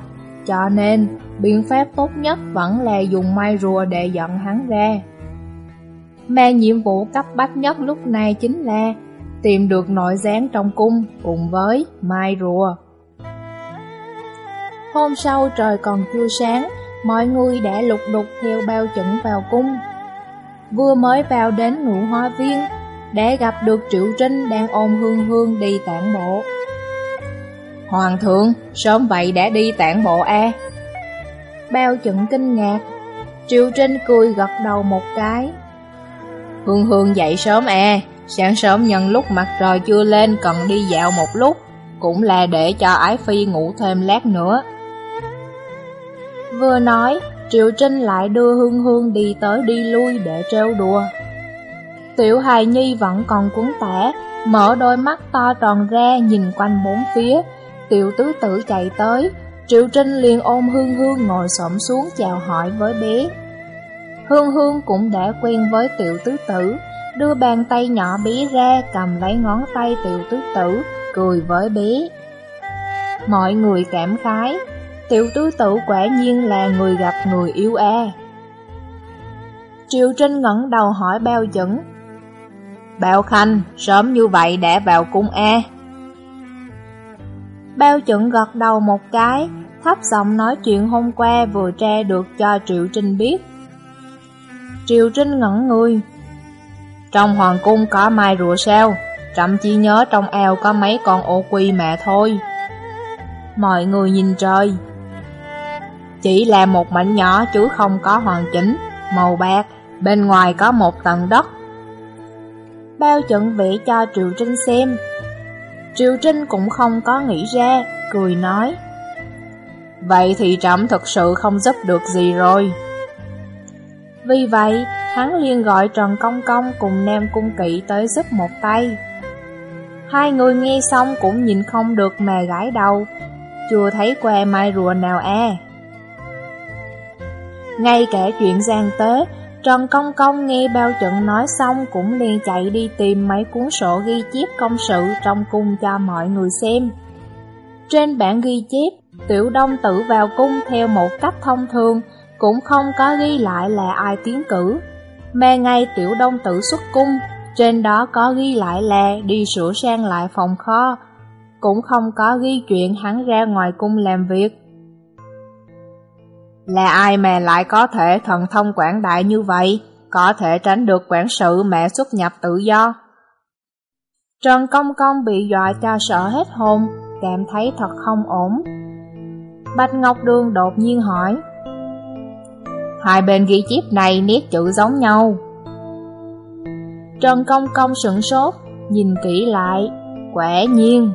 cho nên biện pháp tốt nhất vẫn là dùng mai rùa để dẫn hắn ra. Mà nhiệm vụ cấp bách nhất lúc này chính là tìm được nội gián trong cung cùng với mai rùa. Hôm sau trời còn chưa sáng, mọi người đã lục đục theo bao chuẩn vào cung. Vừa mới vào đến ngũ hoa viên, đã gặp được Triệu Trinh đang ôm hương hương đi tản bộ. Hoàng thượng, sớm vậy đã đi tản bộ a? Bao chận kinh ngạc Triệu Trinh cười gật đầu một cái. Hương Hương dậy sớm à Sáng sớm nhân lúc mặt trời chưa lên cần đi dạo một lúc Cũng là để cho Ái Phi ngủ thêm lát nữa. Vừa nói Triệu Trinh lại đưa Hương Hương đi tới đi lui để trêu đùa. Tiểu hài nhi vẫn còn cuốn tẻ Mở đôi mắt to tròn ra nhìn quanh bốn phía Tiểu tứ tử chạy tới, Triệu Trinh liền ôm Hương Hương ngồi xổm xuống chào hỏi với bé. Hương Hương cũng đã quen với tiểu tứ tử, đưa bàn tay nhỏ bé ra cầm lấy ngón tay tiểu tứ tử, cười với bé. Mọi người cảm khái, tiểu tứ tử quả nhiên là người gặp người yêu a. Triệu Trinh ngẩng đầu hỏi bao dẫn: Bao Khanh, sớm như vậy đã vào cung A. Bao chuẩn gật đầu một cái, thấp giọng nói chuyện hôm qua vừa tra được cho Triệu Trinh biết. Triệu Trinh ngẩn người. Trong hoàng cung có mai rùa sao, chậm chỉ nhớ trong eo có mấy con ô quy mẹ thôi. Mọi người nhìn trời. chỉ là một mảnh nhỏ chứ không có hoàn chỉnh, màu bạc, bên ngoài có một tầng đất. Bao chuẩn vẽ cho Triệu Trinh xem. Triệu Trinh cũng không có nghĩ ra, cười nói. Vậy thì trẫm thật sự không giúp được gì rồi. Vì vậy, hắn liền gọi Trần Công Công cùng Nam Cung Kỵ tới giúp một tay. Hai người nghe xong cũng nhìn không được mà gãi đầu, chưa thấy que mai rùa nào e. Ngay cả chuyện gian tế, Trần Công Công nghe bao trận nói xong cũng liền chạy đi tìm mấy cuốn sổ ghi chép công sự trong cung cho mọi người xem. Trên bản ghi chép, Tiểu Đông Tử vào cung theo một cách thông thường, cũng không có ghi lại là ai tiến cử. Mà ngay Tiểu Đông Tử xuất cung, trên đó có ghi lại là đi sửa sang lại phòng kho, cũng không có ghi chuyện hắn ra ngoài cung làm việc. Là ai mà lại có thể thần thông quảng đại như vậy, có thể tránh được quản sự mẹ xuất nhập tự do? Trần Công Công bị dọa cho sợ hết hồn, cảm thấy thật không ổn. Bạch Ngọc Đường đột nhiên hỏi Hai bên ghi chép này nét chữ giống nhau Trần Công Công sửng sốt, nhìn kỹ lại, quả nhiên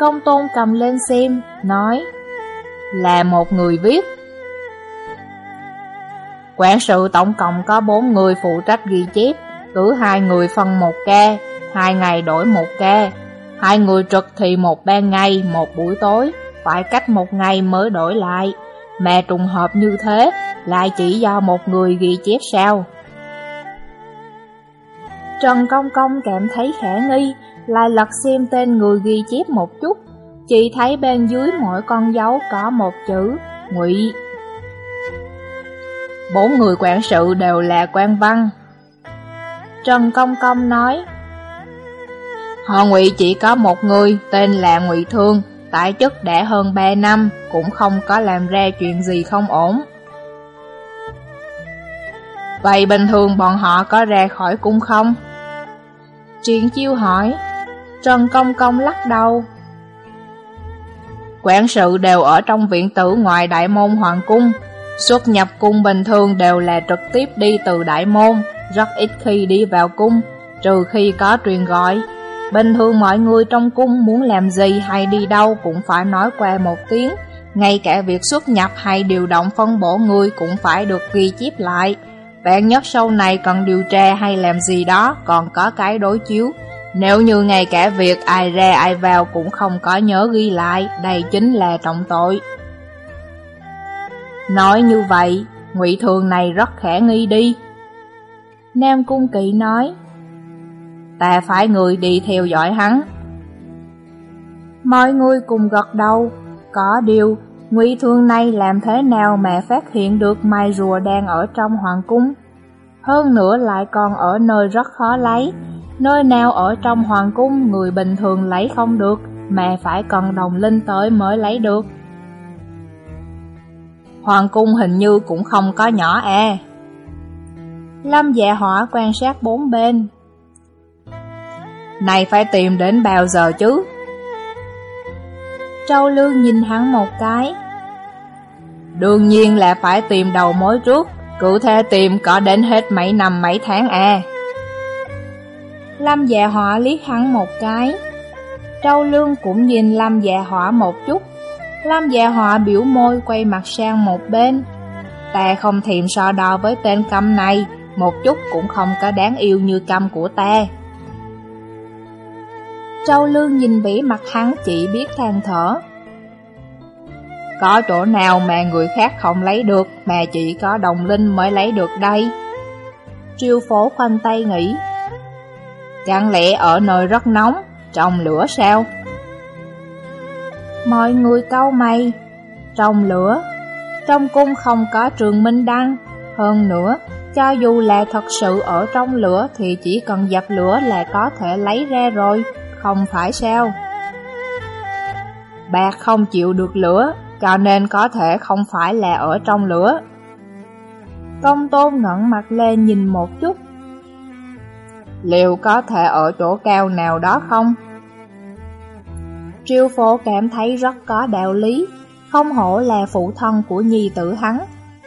Công tôn cầm lên xem, nói là một người viết. Quản sự tổng cộng có bốn người phụ trách ghi chép Cứ hai người phân một ca, hai ngày đổi một ca. Hai người trực thì một ban ngày, một buổi tối Phải cách một ngày mới đổi lại. Mà trùng hợp như thế Lại chỉ do một người ghi chép sao? Trần Công Công cảm thấy khả nghi lại lật xem tên người ghi chép một chút, chỉ thấy bên dưới mỗi con dấu có một chữ Ngụy. Bốn người quản sự đều là quan văn. Trần Công Công nói, Họ Ngụy chỉ có một người, tên là Ngụy Thương, tại chức đã hơn ba năm, cũng không có làm ra chuyện gì không ổn. Vậy bình thường bọn họ có ra khỏi cung không? Triển chiêu hỏi Trần Công Công lắc đầu. Quản sự đều ở trong viện tử ngoài đại môn hoàng cung. Xuất nhập cung bình thường đều là trực tiếp đi từ đại môn, rất ít khi đi vào cung, trừ khi có truyền gọi. Bình thường mọi người trong cung muốn làm gì hay đi đâu cũng phải nói qua một tiếng, ngay cả việc xuất nhập hay điều động phân bổ người cũng phải được ghi chép lại. Vạn nhất sau này cần điều tra hay làm gì đó còn có cái đối chiếu, nếu như ngay cả việc ai ra ai vào cũng không có nhớ ghi lại, đây chính là trọng tội. Nói như vậy, ngụy thường này rất khả nghi đi. Nam Cung Kỵ nói, ta phải người đi theo dõi hắn. Mọi người cùng gật đầu, có điều, ngụy thường này làm thế nào mà phát hiện được mai rùa đang ở trong hoàng cung? Hơn nữa lại còn ở nơi rất khó lấy, Nơi nào ở trong hoàng cung người bình thường lấy không được, mà phải cần đồng linh tới mới lấy được. Hoàng cung hình như cũng không có nhỏ à. Lâm dạ hỏa quan sát bốn bên. Này phải tìm đến bao giờ chứ? Châu Lương nhìn hắn một cái. Đương nhiên là phải tìm đầu mối trước, cụ thể tìm có đến hết mấy năm mấy tháng à. Lâm dạ họa liếc hắn một cái. Trâu Lương cũng nhìn Lâm dạ họa một chút. Lâm dạ họa biểu môi quay mặt sang một bên. Ta không thèm so đo với tên câm này, một chút cũng không có đáng yêu như câm của ta. Trâu Lương nhìn vĩ mặt hắn chỉ biết than thở. Có chỗ nào mà người khác không lấy được mà chỉ có đồng linh mới lấy được đây? Triều phổ khoanh tay nghĩ, Chẳng lẽ ở nơi rất nóng, trong lửa sao? Mọi người câu mày, trong lửa, trong cung không có trường minh đăng. Hơn nữa, cho dù là thật sự ở trong lửa thì chỉ cần dập lửa là có thể lấy ra rồi, không phải sao? Bạc không chịu được lửa, cho nên có thể không phải là ở trong lửa. Công tôn ngẩng mặt lên nhìn một chút, liệu có thể ở chỗ cao nào đó không? Triêu phổ cảm thấy rất có đạo lý, Không hổ là phụ thân của nhi tử hắn,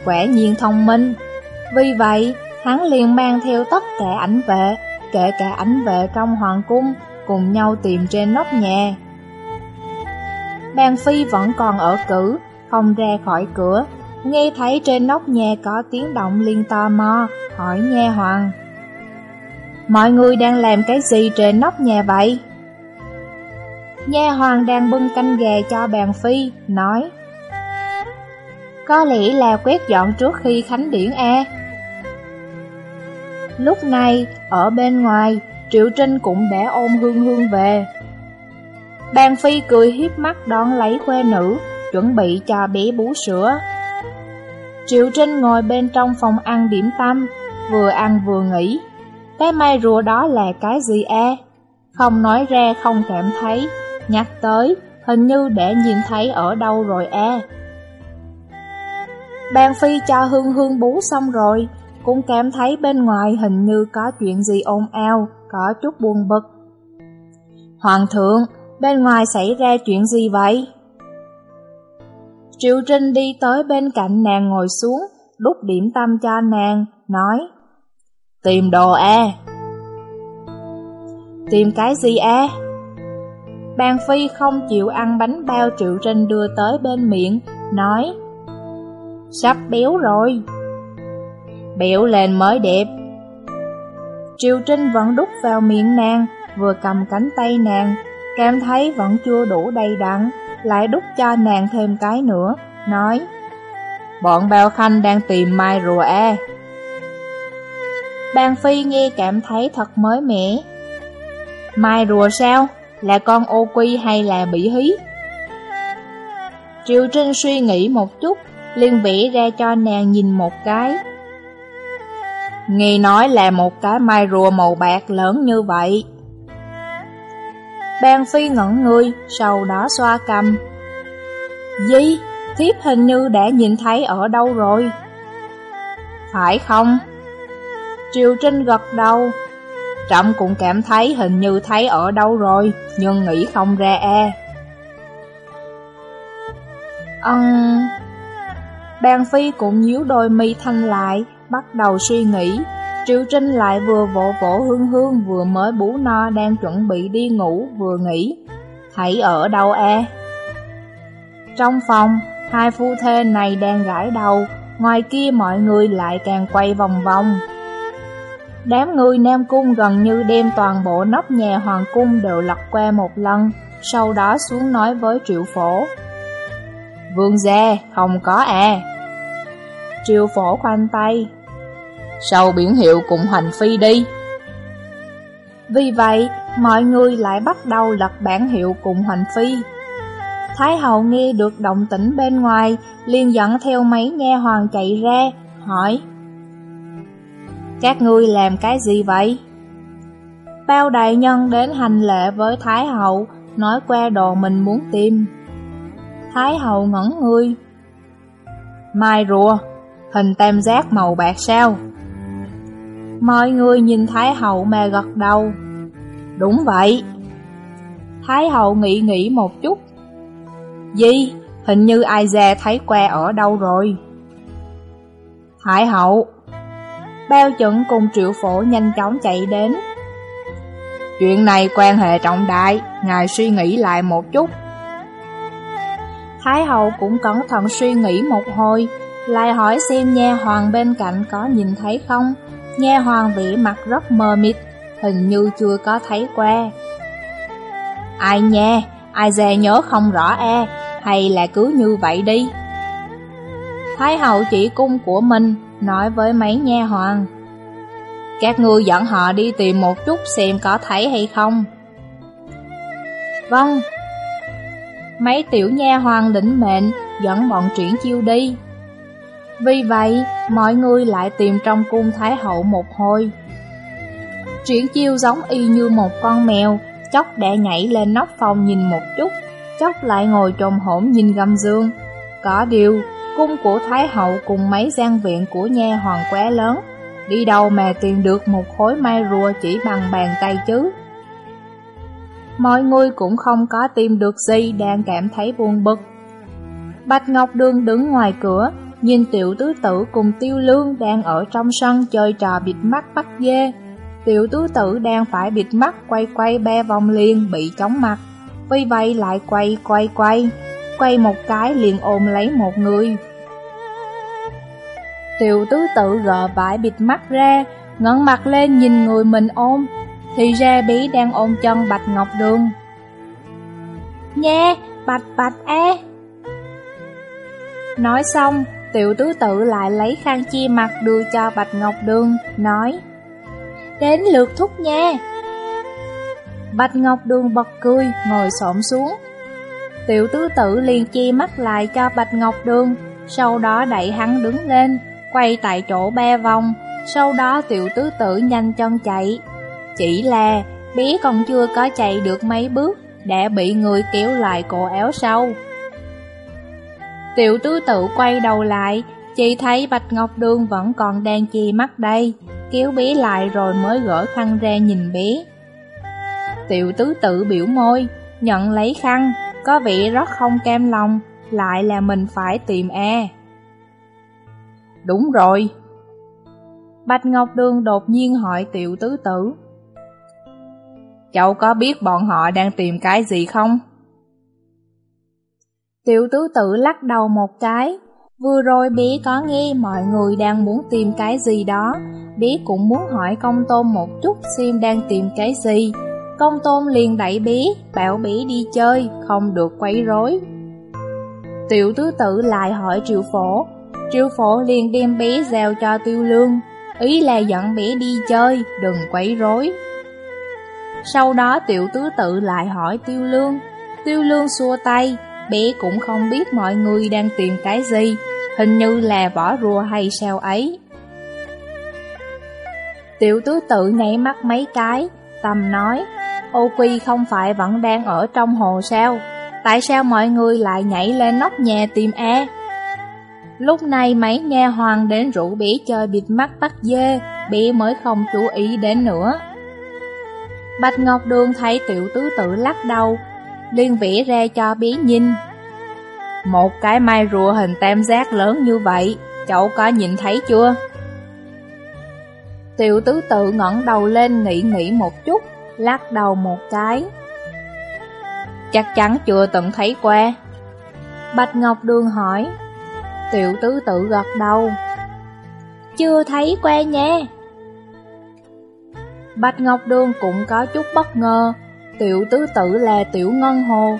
quả nhiên thông minh. Vì vậy, hắn liền mang theo tất cả ảnh vệ, kể cả ảnh vệ trong hoàng cung, cùng nhau tìm trên nóc nhà. Bàn Phi vẫn còn ở cử, không ra khỏi cửa, nghe thấy trên nóc nhà có tiếng động liên tò mò, hỏi nghe hoàng. Mọi người đang làm cái gì trên nóc nhà vậy? Nha hoàng đang bưng canh gà cho bàn phi, nói. Có lẽ là quét dọn trước khi khánh điển A. Lúc này, ở bên ngoài, Triệu Trinh cũng đã ôm hương hương về. Bàn phi cười hiếp mắt đón lấy khuê nữ, chuẩn bị cho bé bú sữa. Triệu Trinh ngồi bên trong phòng ăn điểm tâm, vừa ăn vừa nghĩ cái mai rùa đó là cái gì e? Không nói ra không cảm thấy, nhắc tới, hình như để nhìn thấy ở đâu rồi e. Bàn phi cho hương hương bú xong rồi, cũng cảm thấy bên ngoài hình như có chuyện gì ồn ào, có chút buồn bực. Hoàng thượng, bên ngoài xảy ra chuyện gì vậy? Triệu Trinh đi tới bên cạnh nàng ngồi xuống, đút điểm tâm cho nàng, nói Tìm đồ a Tìm cái gì e? a Bàn Phi không chịu ăn bánh bao Triệu Trinh đưa tới bên miệng, nói Sắp béo rồi. Béo lên mới đẹp. Triệu Trinh vẫn đút vào miệng nàng, vừa cầm cánh tay nàng, cảm thấy vẫn chưa đủ đầy đặn, lại đút cho nàng thêm cái nữa, nói Bọn bao khanh đang tìm mai rùa a Bàn Phi nghe cảm thấy thật mới mẻ. Mai rùa sao? Là con ô quy hay là bỉ hí? Triệu Trinh suy nghĩ một chút, liền vẽ ra cho nàng nhìn một cái. Nghe nói là một cái mai rùa màu bạc lớn như vậy. Bàn Phi ngẩn người, sau đó xoa cầm. Gì? Thiếp hình như đã nhìn thấy ở đâu rồi. Phải không? Triều Trinh gật đầu. trọng cũng cảm thấy hình như thấy ở đâu rồi, nhưng nghĩ không ra e. Ừm... Bàn Phi cũng nhíu đôi mi thanh lại, bắt đầu suy nghĩ. Triệu Trinh lại vừa vỗ vỗ hương hương vừa mới bú no đang chuẩn bị đi ngủ vừa nghĩ. Thấy ở đâu e? Trong phòng, hai phu thê này đang gãi đầu, ngoài kia mọi người lại càng quay vòng vòng. Đám người Nam Cung gần như đem toàn bộ nóc nhà Hoàng Cung đều lật qua một lần, sau đó xuống nói với Triệu Phổ. Vương gia, không có à. Triệu Phổ khoanh tay. Sau biển hiệu cùng hành phi đi. Vì vậy, mọi người lại bắt đầu lật bản hiệu cùng hành phi. Thái hậu nghe được động tĩnh bên ngoài, liền dẫn theo mấy nha hoàng chạy ra, hỏi các ngươi làm cái gì vậy? Bao đại nhân đến hành lệ với Thái hậu, nói qua đồ mình muốn tìm. Thái hậu ngẩn người. Mai rùa, hình tam giác màu bạc sao? Mọi người nhìn Thái hậu mà gật đầu. Đúng vậy. Thái hậu nghĩ nghĩ một chút. Gì? Hình như ai già thấy qua ở đâu rồi? Thái hậu, Bao chuẩn cùng triệu phổ nhanh chóng chạy đến. Chuyện này quan hệ trọng đại Ngài suy nghĩ lại một chút. Thái hậu cũng cẩn thận suy nghĩ một hồi Lại hỏi xem nha hoàng bên cạnh có nhìn thấy không? Nha hoàng vĩ mặt rất mờ mịt Hình như chưa có thấy qua. Ai nha, ai dè nhớ không rõ e Hay là cứ như vậy đi. Thái hậu chỉ cung của mình nói với mấy nha hoàn, Các ngươi dẫn họ đi tìm một chút xem có thấy hay không. Vâng. Mấy tiểu nha hoàn lĩnh mệnh dẫn bọn triển chiêu đi. Vì vậy, mọi người lại tìm trong cung Thái Hậu một hồi. Triển chiêu giống y như một con mèo, chốc đã nhảy lên nóc phòng nhìn một chút, chốc lại ngồi trồm hổm nhìn gầm dương. Có điều, Cung của Thái Hậu cùng mấy gian viện của nha hoàng quá lớn, đi đâu mà tìm được một khối mai rùa chỉ bằng bàn tay chứ. Mọi người cũng không có tìm được gì đang cảm thấy buồn bực. Bạch Ngọc Đường đứng ngoài cửa, nhìn tiểu tứ tử cùng tiêu lương đang ở trong sân chơi trò bịt mắt bắt dê. Tiểu tứ tử đang phải bịt mắt quay quay ba vòng liền bị chóng mặt, vì vậy lại quay quay quay, quay một cái liền ôm lấy một người. Tiểu tứ tự gỡ vải bịt mắt ra, ngẩng mặt lên nhìn người mình ôm, thì ra bí đang ôm chân Bạch Ngọc Đường. Nha, Bạch Bạch e. Nói xong, tiểu tứ tự lại lấy khăn chia mặt đưa cho Bạch Ngọc Đường, nói Đến lượt thúc nha. Bạch Ngọc Đường bật cười, ngồi xổm xuống. Tiểu tứ tử liền chi mắt lại cho Bạch Ngọc Đường, sau đó đẩy hắn đứng lên, quay tại chỗ ba vòng, sau đó tiểu tứ tử nhanh chân chạy. Chỉ là bé còn chưa có chạy được mấy bước, đã bị người kéo lại cổ éo sau. Tiểu tứ tử quay đầu lại, chỉ thấy Bạch Ngọc Đường vẫn còn đang chi mắt đây, kéo bé lại rồi mới gỡ khăn ra nhìn bé. Tiểu tứ tử biểu môi, nhận lấy khăn, có vẻ rất không cam lòng, lại là mình phải tìm e. Đúng rồi. Bạch Ngọc Đường đột nhiên hỏi tiểu tứ tử. Cháu có biết bọn họ đang tìm cái gì không? Tiểu tứ tử lắc đầu một cái. Vừa rồi bé có nghe mọi người đang muốn tìm cái gì đó. Bé cũng muốn hỏi công tôn một chút xem đang tìm cái gì. Công tôn liền đẩy bí, bảo bí đi chơi, không được quấy rối. Tiểu tứ tử lại hỏi triệu phổ, Triệu phổ liền đem bí giao cho tiêu lương, ý là dẫn bé đi chơi, đừng quấy rối. Sau đó tiểu tứ tự lại hỏi tiêu lương, tiêu lương xua tay, bé cũng không biết mọi người đang tìm cái gì, hình như là vỏ rùa hay sao ấy. Tiểu tứ tự nhảy mắt mấy cái, tầm nói, ô quy không phải vẫn đang ở trong hồ sao, tại sao mọi người lại nhảy lên nóc nhà tìm E? Lúc này mấy nha hoàng đến rủ bỉ chơi bịt mắt bắt dê, bỉ mới không chú ý đến nữa. Bạch Ngọc Đường thấy tiểu tứ tự lắc đầu, liền vẽ ra cho bí nhìn. Một cái mai rùa hình tam giác lớn như vậy, cháu có nhìn thấy chưa? Tiểu tứ tự ngẩng đầu lên nghĩ nghĩ một chút, lắc đầu một cái. Chắc chắn chưa từng thấy qua. Bạch Ngọc Đường hỏi, Tiểu tứ tự gật đầu. Chưa thấy que nha. Bạch Ngọc Đường cũng có chút bất ngờ. Tiểu tứ tự là tiểu ngân hồ.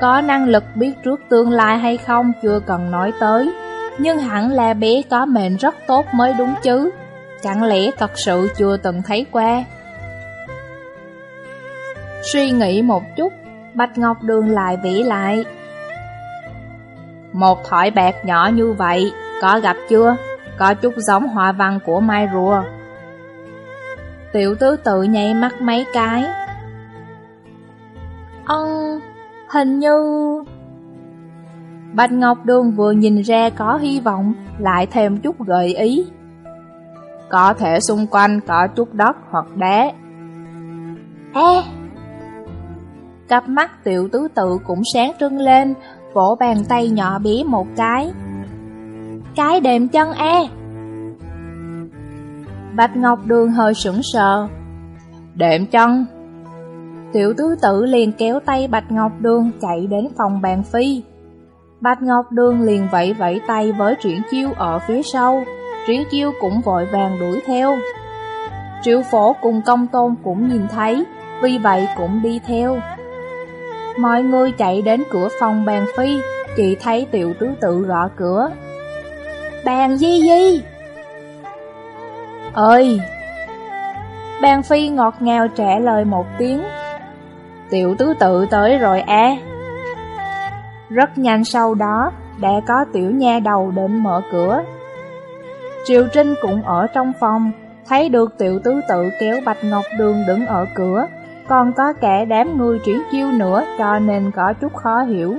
Có năng lực biết trước tương lai hay không chưa cần nói tới. Nhưng hẳn là bé có mệnh rất tốt mới đúng chứ. Chẳng lẽ thật sự chưa từng thấy qua. Suy nghĩ một chút, Bạch Ngọc Đường lại vĩ lại. Một thỏi bạc nhỏ như vậy, có gặp chưa? Có chút giống họa văn của Mai Rùa. Tiểu tứ tự nhảy mắt mấy cái. Ân, hình như... Bạch Ngọc Đường vừa nhìn ra có hy vọng, lại thêm chút gợi ý. Có thể xung quanh có chút đất hoặc đá. Ê! Cặp mắt tiểu tứ tự cũng sáng trưng lên, vỗ bàn tay nhỏ bé một cái. Cái đệm chân e! Bạch Ngọc Đường hơi sững sờ. Đệm chân! Tiểu tứ tử liền kéo tay Bạch Ngọc Đường chạy đến phòng bàn phi. Bạch Ngọc Đường liền vẫy vẫy tay với Triển Chiêu ở phía sau, Triển Chiêu cũng vội vàng đuổi theo. Triệu phổ cùng công tôn cũng nhìn thấy, vì vậy cũng đi theo. Mọi người chạy đến cửa phòng bàn phi, chỉ thấy tiểu tứ tự gõ cửa. Bàn di di! Ơi! Bàn phi ngọt ngào trả lời một tiếng. Tiểu tứ tự tới rồi à. Rất nhanh sau đó, đã có tiểu nha đầu đến mở cửa. Triều Trinh cũng ở trong phòng, thấy được tiểu tứ tự kéo Bạch Ngọc Đường đứng ở cửa, còn có kẻ đám người chuyển chiêu nữa cho nên có chút khó hiểu.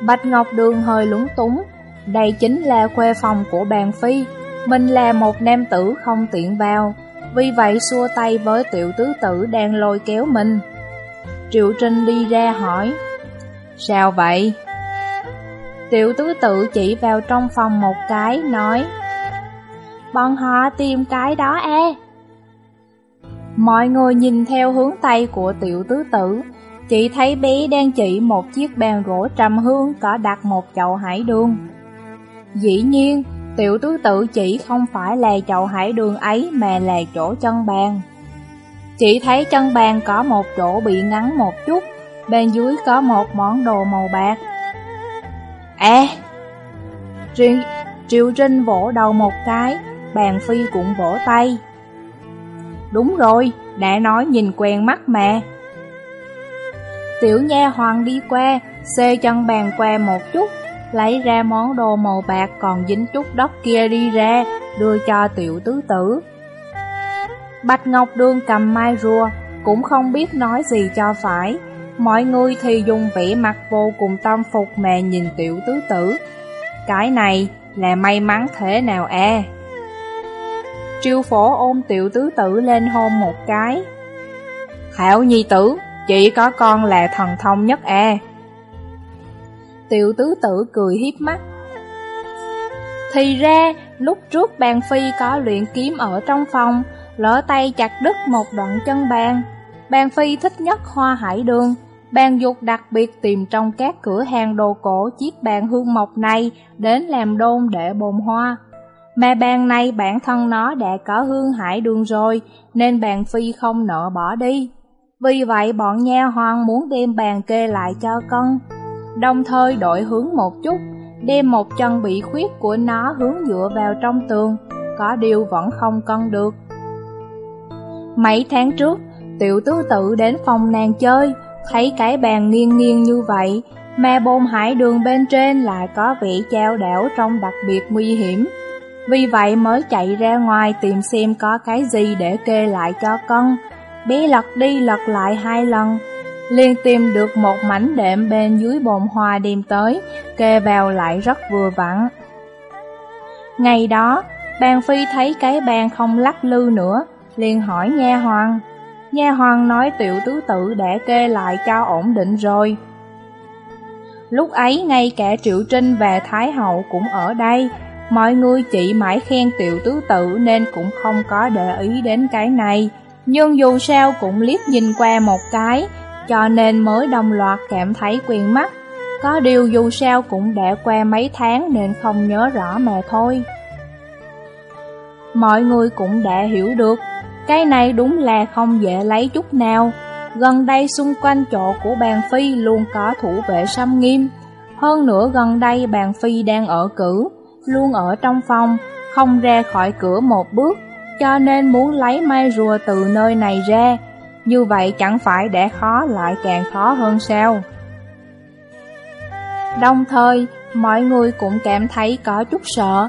Bạch Ngọc Đường hơi lúng túng, đây chính là khuê phòng của bàn phi, mình là một nam tử không tiện vào, vì vậy xua tay với tiểu tứ tử đang lôi kéo mình. Triệu Trinh đi ra hỏi, sao vậy? Tiểu tứ tự chỉ vào trong phòng một cái, nói Bọn họ tìm cái đó e Mọi người nhìn theo hướng tay của tiểu tứ tử. Chỉ thấy bé đang chỉ một chiếc bàn gỗ trầm hương có đặt một chậu hải đường. Dĩ nhiên, tiểu tứ tử chỉ không phải là chậu hải đường ấy mà là chỗ chân bàn. Chỉ thấy chân bàn có một chỗ bị ngắn một chút Bên dưới có một món đồ màu bạc. À Triệu Trinh vỗ đầu một cái Bàn Phi cũng vỗ tay. Đúng rồi, đã nói nhìn quen mắt mà. Tiểu nha hoàng đi qua, xê chân bàn qua một chút Lấy ra món đồ màu bạc còn dính chút đất kia đi ra Đưa cho tiểu tứ tử. Bạch Ngọc Đường cầm mai rùa Cũng không biết nói gì cho phải. Mọi người thì dùng vẻ mặt vô cùng tâm phục mà nhìn tiểu tứ tử. Cái này là may mắn thế nào à Triêu phổ ôm tiểu tứ tử lên hôn một cái. Hảo nhi tử, chỉ có con là thần thông nhất e. Tiểu tứ tử cười hiếp mắt. Thì ra, lúc trước bàn phi có luyện kiếm ở trong phòng Lỡ tay chặt đứt một đoạn chân bàn Bàn phi thích nhất hoa hải đường. Bàn dục đặc biệt tìm trong các cửa hàng đồ cổ chiếc bàn hương mộc này đến làm đôn để bồn hoa. Mà bàn này bản thân nó đã có hương hải đường rồi, nên bàn phi không nợ bỏ đi. Vì vậy bọn nha hoàng muốn đem bàn kê lại cho cân. Đồng thời đổi hướng một chút, đem một chân bị khuyết của nó hướng dựa vào trong tường, có điều vẫn không cân được. Mấy tháng trước, tiểu tứ tự đến phòng nàng chơi, thấy cái bàn nghiêng nghiêng như vậy, mà bồn hải đường bên trên lại có vị trao đảo trong đặc biệt nguy hiểm. Vì vậy mới chạy ra ngoài tìm xem có cái gì để kê lại cho con. Bé lật đi lật lại hai lần, liền tìm được một mảnh đệm bên dưới bồn hoa đem tới, kê vào lại rất vừa vặn. Ngày đó, bàn phi thấy cái bàn không lắc lư nữa, liền hỏi nha hoàng. Nha hoàng nói tiểu tứ tự đã kê lại cho ổn định rồi. Lúc ấy ngay cả Triệu Trinh và Thái Hậu cũng ở đây, mọi người chỉ mãi khen tiểu tứ tự nên cũng không có để ý đến cái này. Nhưng dù sao cũng liếc nhìn qua một cái, cho nên mới đồng loạt cảm thấy quen mắt. Có điều dù sao cũng đã qua mấy tháng nên không nhớ rõ mà thôi. Mọi người cũng đã hiểu được cái này đúng là không dễ lấy chút nào. Gần đây xung quanh chỗ của bàn phi luôn có thủ vệ xâm nghiêm. Hơn nữa gần đây bàn phi đang ở cử, luôn ở trong phòng, không ra khỏi cửa một bước, cho nên muốn lấy mai rùa từ nơi này ra. Như vậy chẳng phải để khó lại càng khó hơn sao? Đồng thời, mọi người cũng cảm thấy có chút sợ.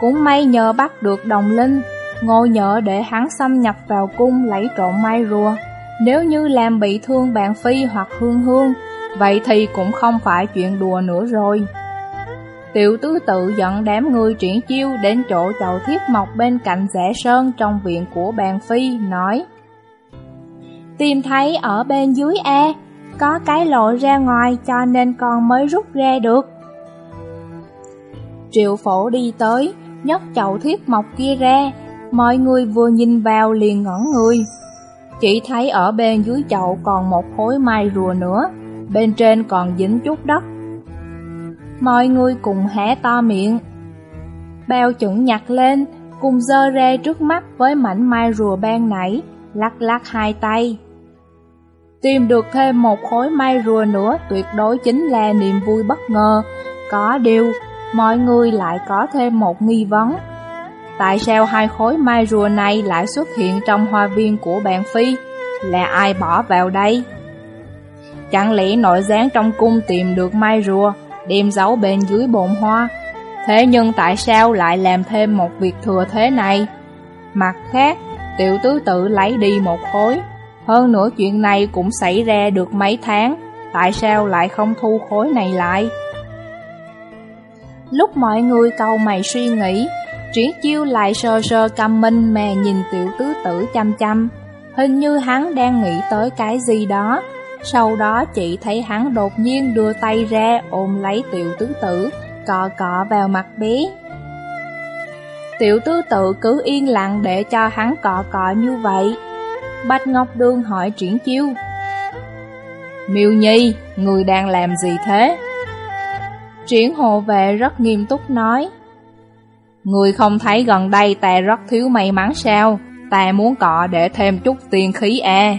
Cũng may nhờ bắt được đồng linh, Ngô nhỡ để hắn xâm nhập vào cung lấy trộm mai rùa Nếu như làm bị thương bạn Phi hoặc Hương Hương Vậy thì cũng không phải chuyện đùa nữa rồi Tiểu tứ tự dẫn đám người triển chiêu đến chỗ chậu thiết mọc bên cạnh rẽ sơn trong viện của bàn Phi, nói Tìm thấy ở bên dưới e có cái lộ ra ngoài cho nên con mới rút ra được. Triệu phổ đi tới, nhấc chậu thiết mọc kia ra, Mọi người vừa nhìn vào liền ngẩn người. Chỉ thấy ở bên dưới chậu còn một khối mai rùa nữa Bên trên còn dính chút đất. Mọi người cùng hé to miệng. Bao chuẩn nhặt lên Cùng dơ rê trước mắt với mảnh mai rùa ban nãy Lắc lắc hai tay. Tìm được thêm một khối mai rùa nữa tuyệt đối chính là niềm vui bất ngờ. Có điều, mọi người lại có thêm một nghi vấn. Tại sao hai khối mai rùa này lại xuất hiện trong hoa viên của bạn Phi? Là ai bỏ vào đây? Chẳng lẽ nội gián trong cung tìm được mai rùa, đem giấu bên dưới bồn hoa? Thế nhưng tại sao lại làm thêm một việc thừa thế này? Mặt khác, tiểu tứ tự lấy đi một khối. Hơn nữa chuyện này cũng xảy ra được mấy tháng, tại sao lại không thu khối này lại? Lúc mọi người cầu mày suy nghĩ, Triển chiêu lại sờ sờ cầm minh mà nhìn tiểu tứ tử chăm chăm Hình như hắn đang nghĩ tới cái gì đó sau đó chị thấy hắn đột nhiên đưa tay ra ôm lấy tiểu tứ tử cọ cọ vào mặt bé. Tiểu tứ tự cứ yên lặng để cho hắn cọ cọ như vậy. Bạch Ngọc Đường hỏi triển chiêu. Miêu Nhi, người đang làm gì thế? Triển hộ vệ rất nghiêm túc nói. Người không thấy gần đây ta rất thiếu may mắn sao? Ta muốn cọ để thêm chút tiền khí à.